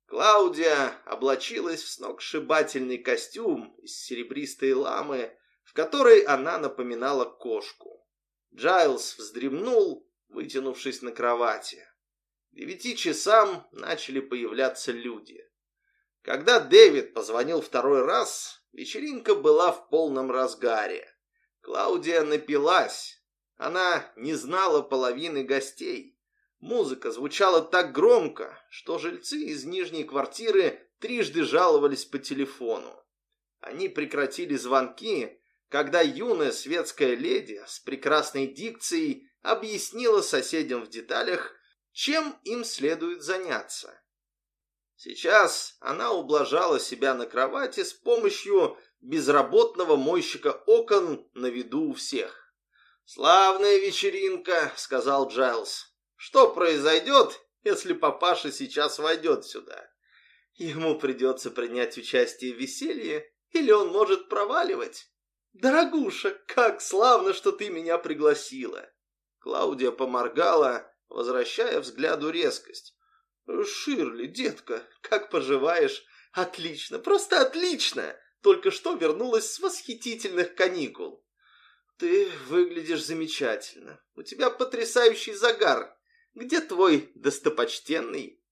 Клаудия облачилась в сногсшибательный костюм из серебристой ламы, в которой она напоминала кошку. Джайлз вздремнул, вытянувшись на кровати. Девяти часам начали появляться люди. Когда Дэвид позвонил второй раз, вечеринка была в полном разгаре. Клаудия напилась. Она не знала половины гостей. Музыка звучала так громко, что жильцы из нижней квартиры трижды жаловались по телефону. Они прекратили звонки, когда юная светская леди с прекрасной дикцией объяснила соседям в деталях, чем им следует заняться. Сейчас она ублажала себя на кровати с помощью безработного мойщика окон на виду у всех. «Славная вечеринка», — сказал Джайлз. Что произойдет, если папаша сейчас войдет сюда? Ему придется принять участие в веселье, или он может проваливать. Дорогуша, как славно, что ты меня пригласила. Клаудия поморгала, возвращая взгляду резкость. Ширли, детка, как поживаешь? Отлично, просто отлично. Только что вернулась с восхитительных каникул. Ты выглядишь замечательно. У тебя потрясающий загар. Где твой достопочтенный?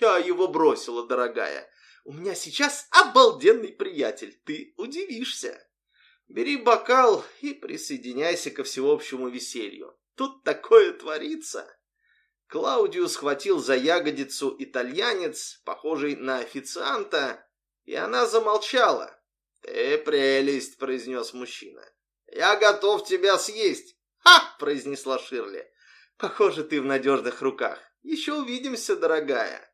Я его бросила, дорогая. У меня сейчас обалденный приятель. Ты удивишься. Бери бокал и присоединяйся ко всеобщему веселью. Тут такое творится. Клаудио схватил за ягодицу итальянец, похожий на официанта, и она замолчала. «Ты прелесть», — произнес мужчина. «Я готов тебя съесть». «Ха!» — произнесла Ширли. Похоже, ты в надежных руках. Еще увидимся, дорогая.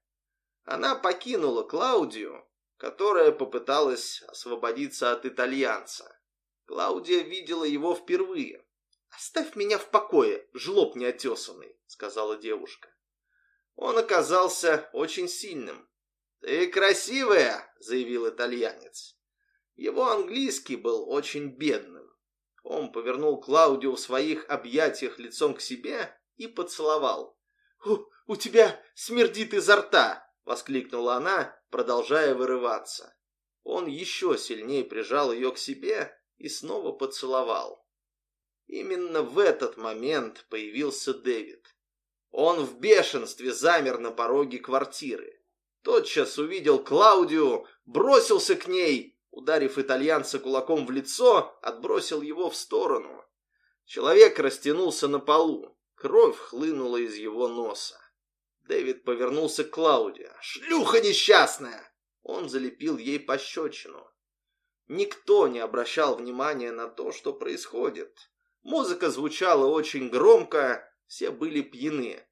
Она покинула Клаудию, которая попыталась освободиться от итальянца. Клаудия видела его впервые. «Оставь меня в покое, жлоб неотесанный», — сказала девушка. Он оказался очень сильным. «Ты красивая», — заявил итальянец. Его английский был очень бедным. Он повернул Клаудию в своих объятиях лицом к себе и поцеловал. «У, у тебя смердит изо рта!» — воскликнула она, продолжая вырываться. Он еще сильнее прижал ее к себе и снова поцеловал. Именно в этот момент появился Дэвид. Он в бешенстве замер на пороге квартиры. Тотчас увидел Клаудию, бросился к ней, ударив итальянца кулаком в лицо, отбросил его в сторону. Человек растянулся на полу. Кровь хлынула из его носа. Дэвид повернулся к Клауде. «Шлюха несчастная!» Он залепил ей пощечину. Никто не обращал внимания на то, что происходит. Музыка звучала очень громко, все были пьяны.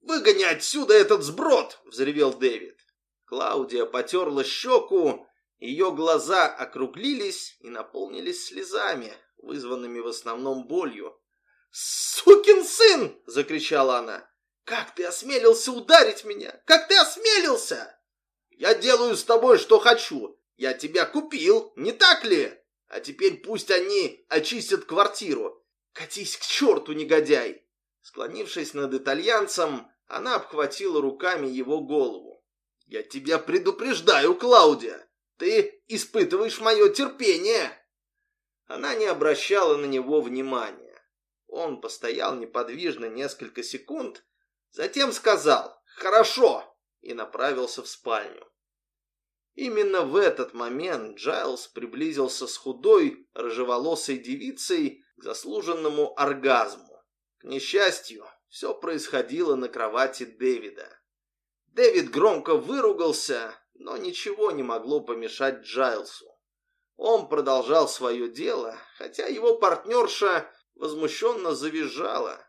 «Выгони отсюда этот сброд!» — взревел Дэвид. Клаудия потерла щеку, ее глаза округлились и наполнились слезами, вызванными в основном болью. «Сукин сын!» – закричала она. «Как ты осмелился ударить меня? Как ты осмелился?» «Я делаю с тобой, что хочу. Я тебя купил, не так ли?» А теперь пусть они очистят квартиру. Катись к черту, негодяй!» Склонившись над итальянцем, она обхватила руками его голову. «Я тебя предупреждаю, Клаудия! Ты испытываешь мое терпение!» Она не обращала на него внимания. Он постоял неподвижно несколько секунд, затем сказал «Хорошо!» и направился в спальню. Именно в этот момент Джайлз приблизился с худой, рыжеволосой девицей к заслуженному оргазму. К несчастью, все происходило на кровати Дэвида. Дэвид громко выругался, но ничего не могло помешать Джайлсу. Он продолжал свое дело, хотя его партнерша возмущенно завизжала.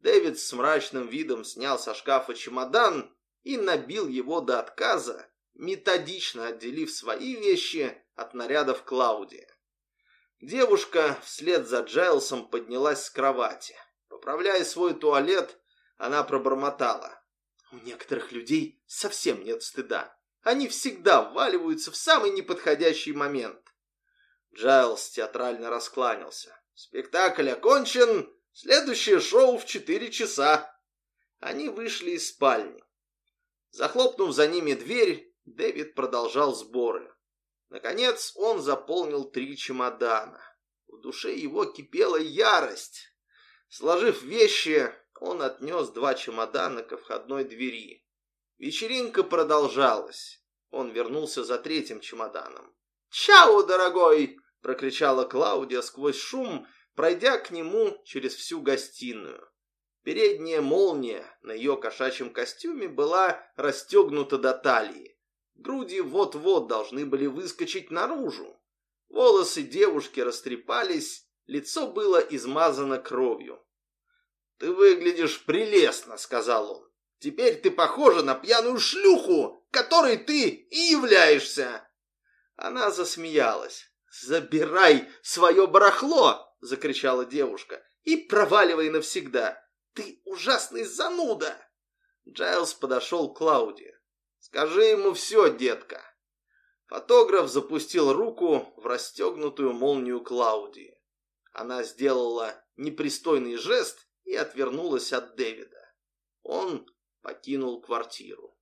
Дэвид с мрачным видом снял со шкафа чемодан и набил его до отказа, методично отделив свои вещи от нарядов Клауди. Девушка вслед за Джайлсом поднялась с кровати. Поправляя свой туалет, она пробормотала. У некоторых людей совсем нет стыда. Они всегда вваливаются в самый неподходящий момент. Джайлс театрально раскланялся. Спектакль окончен. Следующее шоу в четыре часа. Они вышли из спальни. Захлопнув за ними дверь, Дэвид продолжал сборы. Наконец он заполнил три чемодана. В душе его кипела ярость. Сложив вещи, он отнес два чемодана ко входной двери. Вечеринка продолжалась. Он вернулся за третьим чемоданом. «Чао, дорогой!» – прокричала Клаудия сквозь шум, пройдя к нему через всю гостиную. Передняя молния на ее кошачьем костюме была расстегнута до талии. Груди вот-вот должны были выскочить наружу. Волосы девушки растрепались, лицо было измазано кровью. «Ты выглядишь прелестно», — сказал он. «Теперь ты похожа на пьяную шлюху, которой ты и являешься». Она засмеялась. «Забирай свое барахло!» — закричала девушка. «И проваливай навсегда! Ты ужасный зануда!» Джайлз подошел к Клауде. «Скажи ему все, детка!» Фотограф запустил руку в расстегнутую молнию Клаудии. Она сделала непристойный жест и отвернулась от Дэвида. Он покинул квартиру.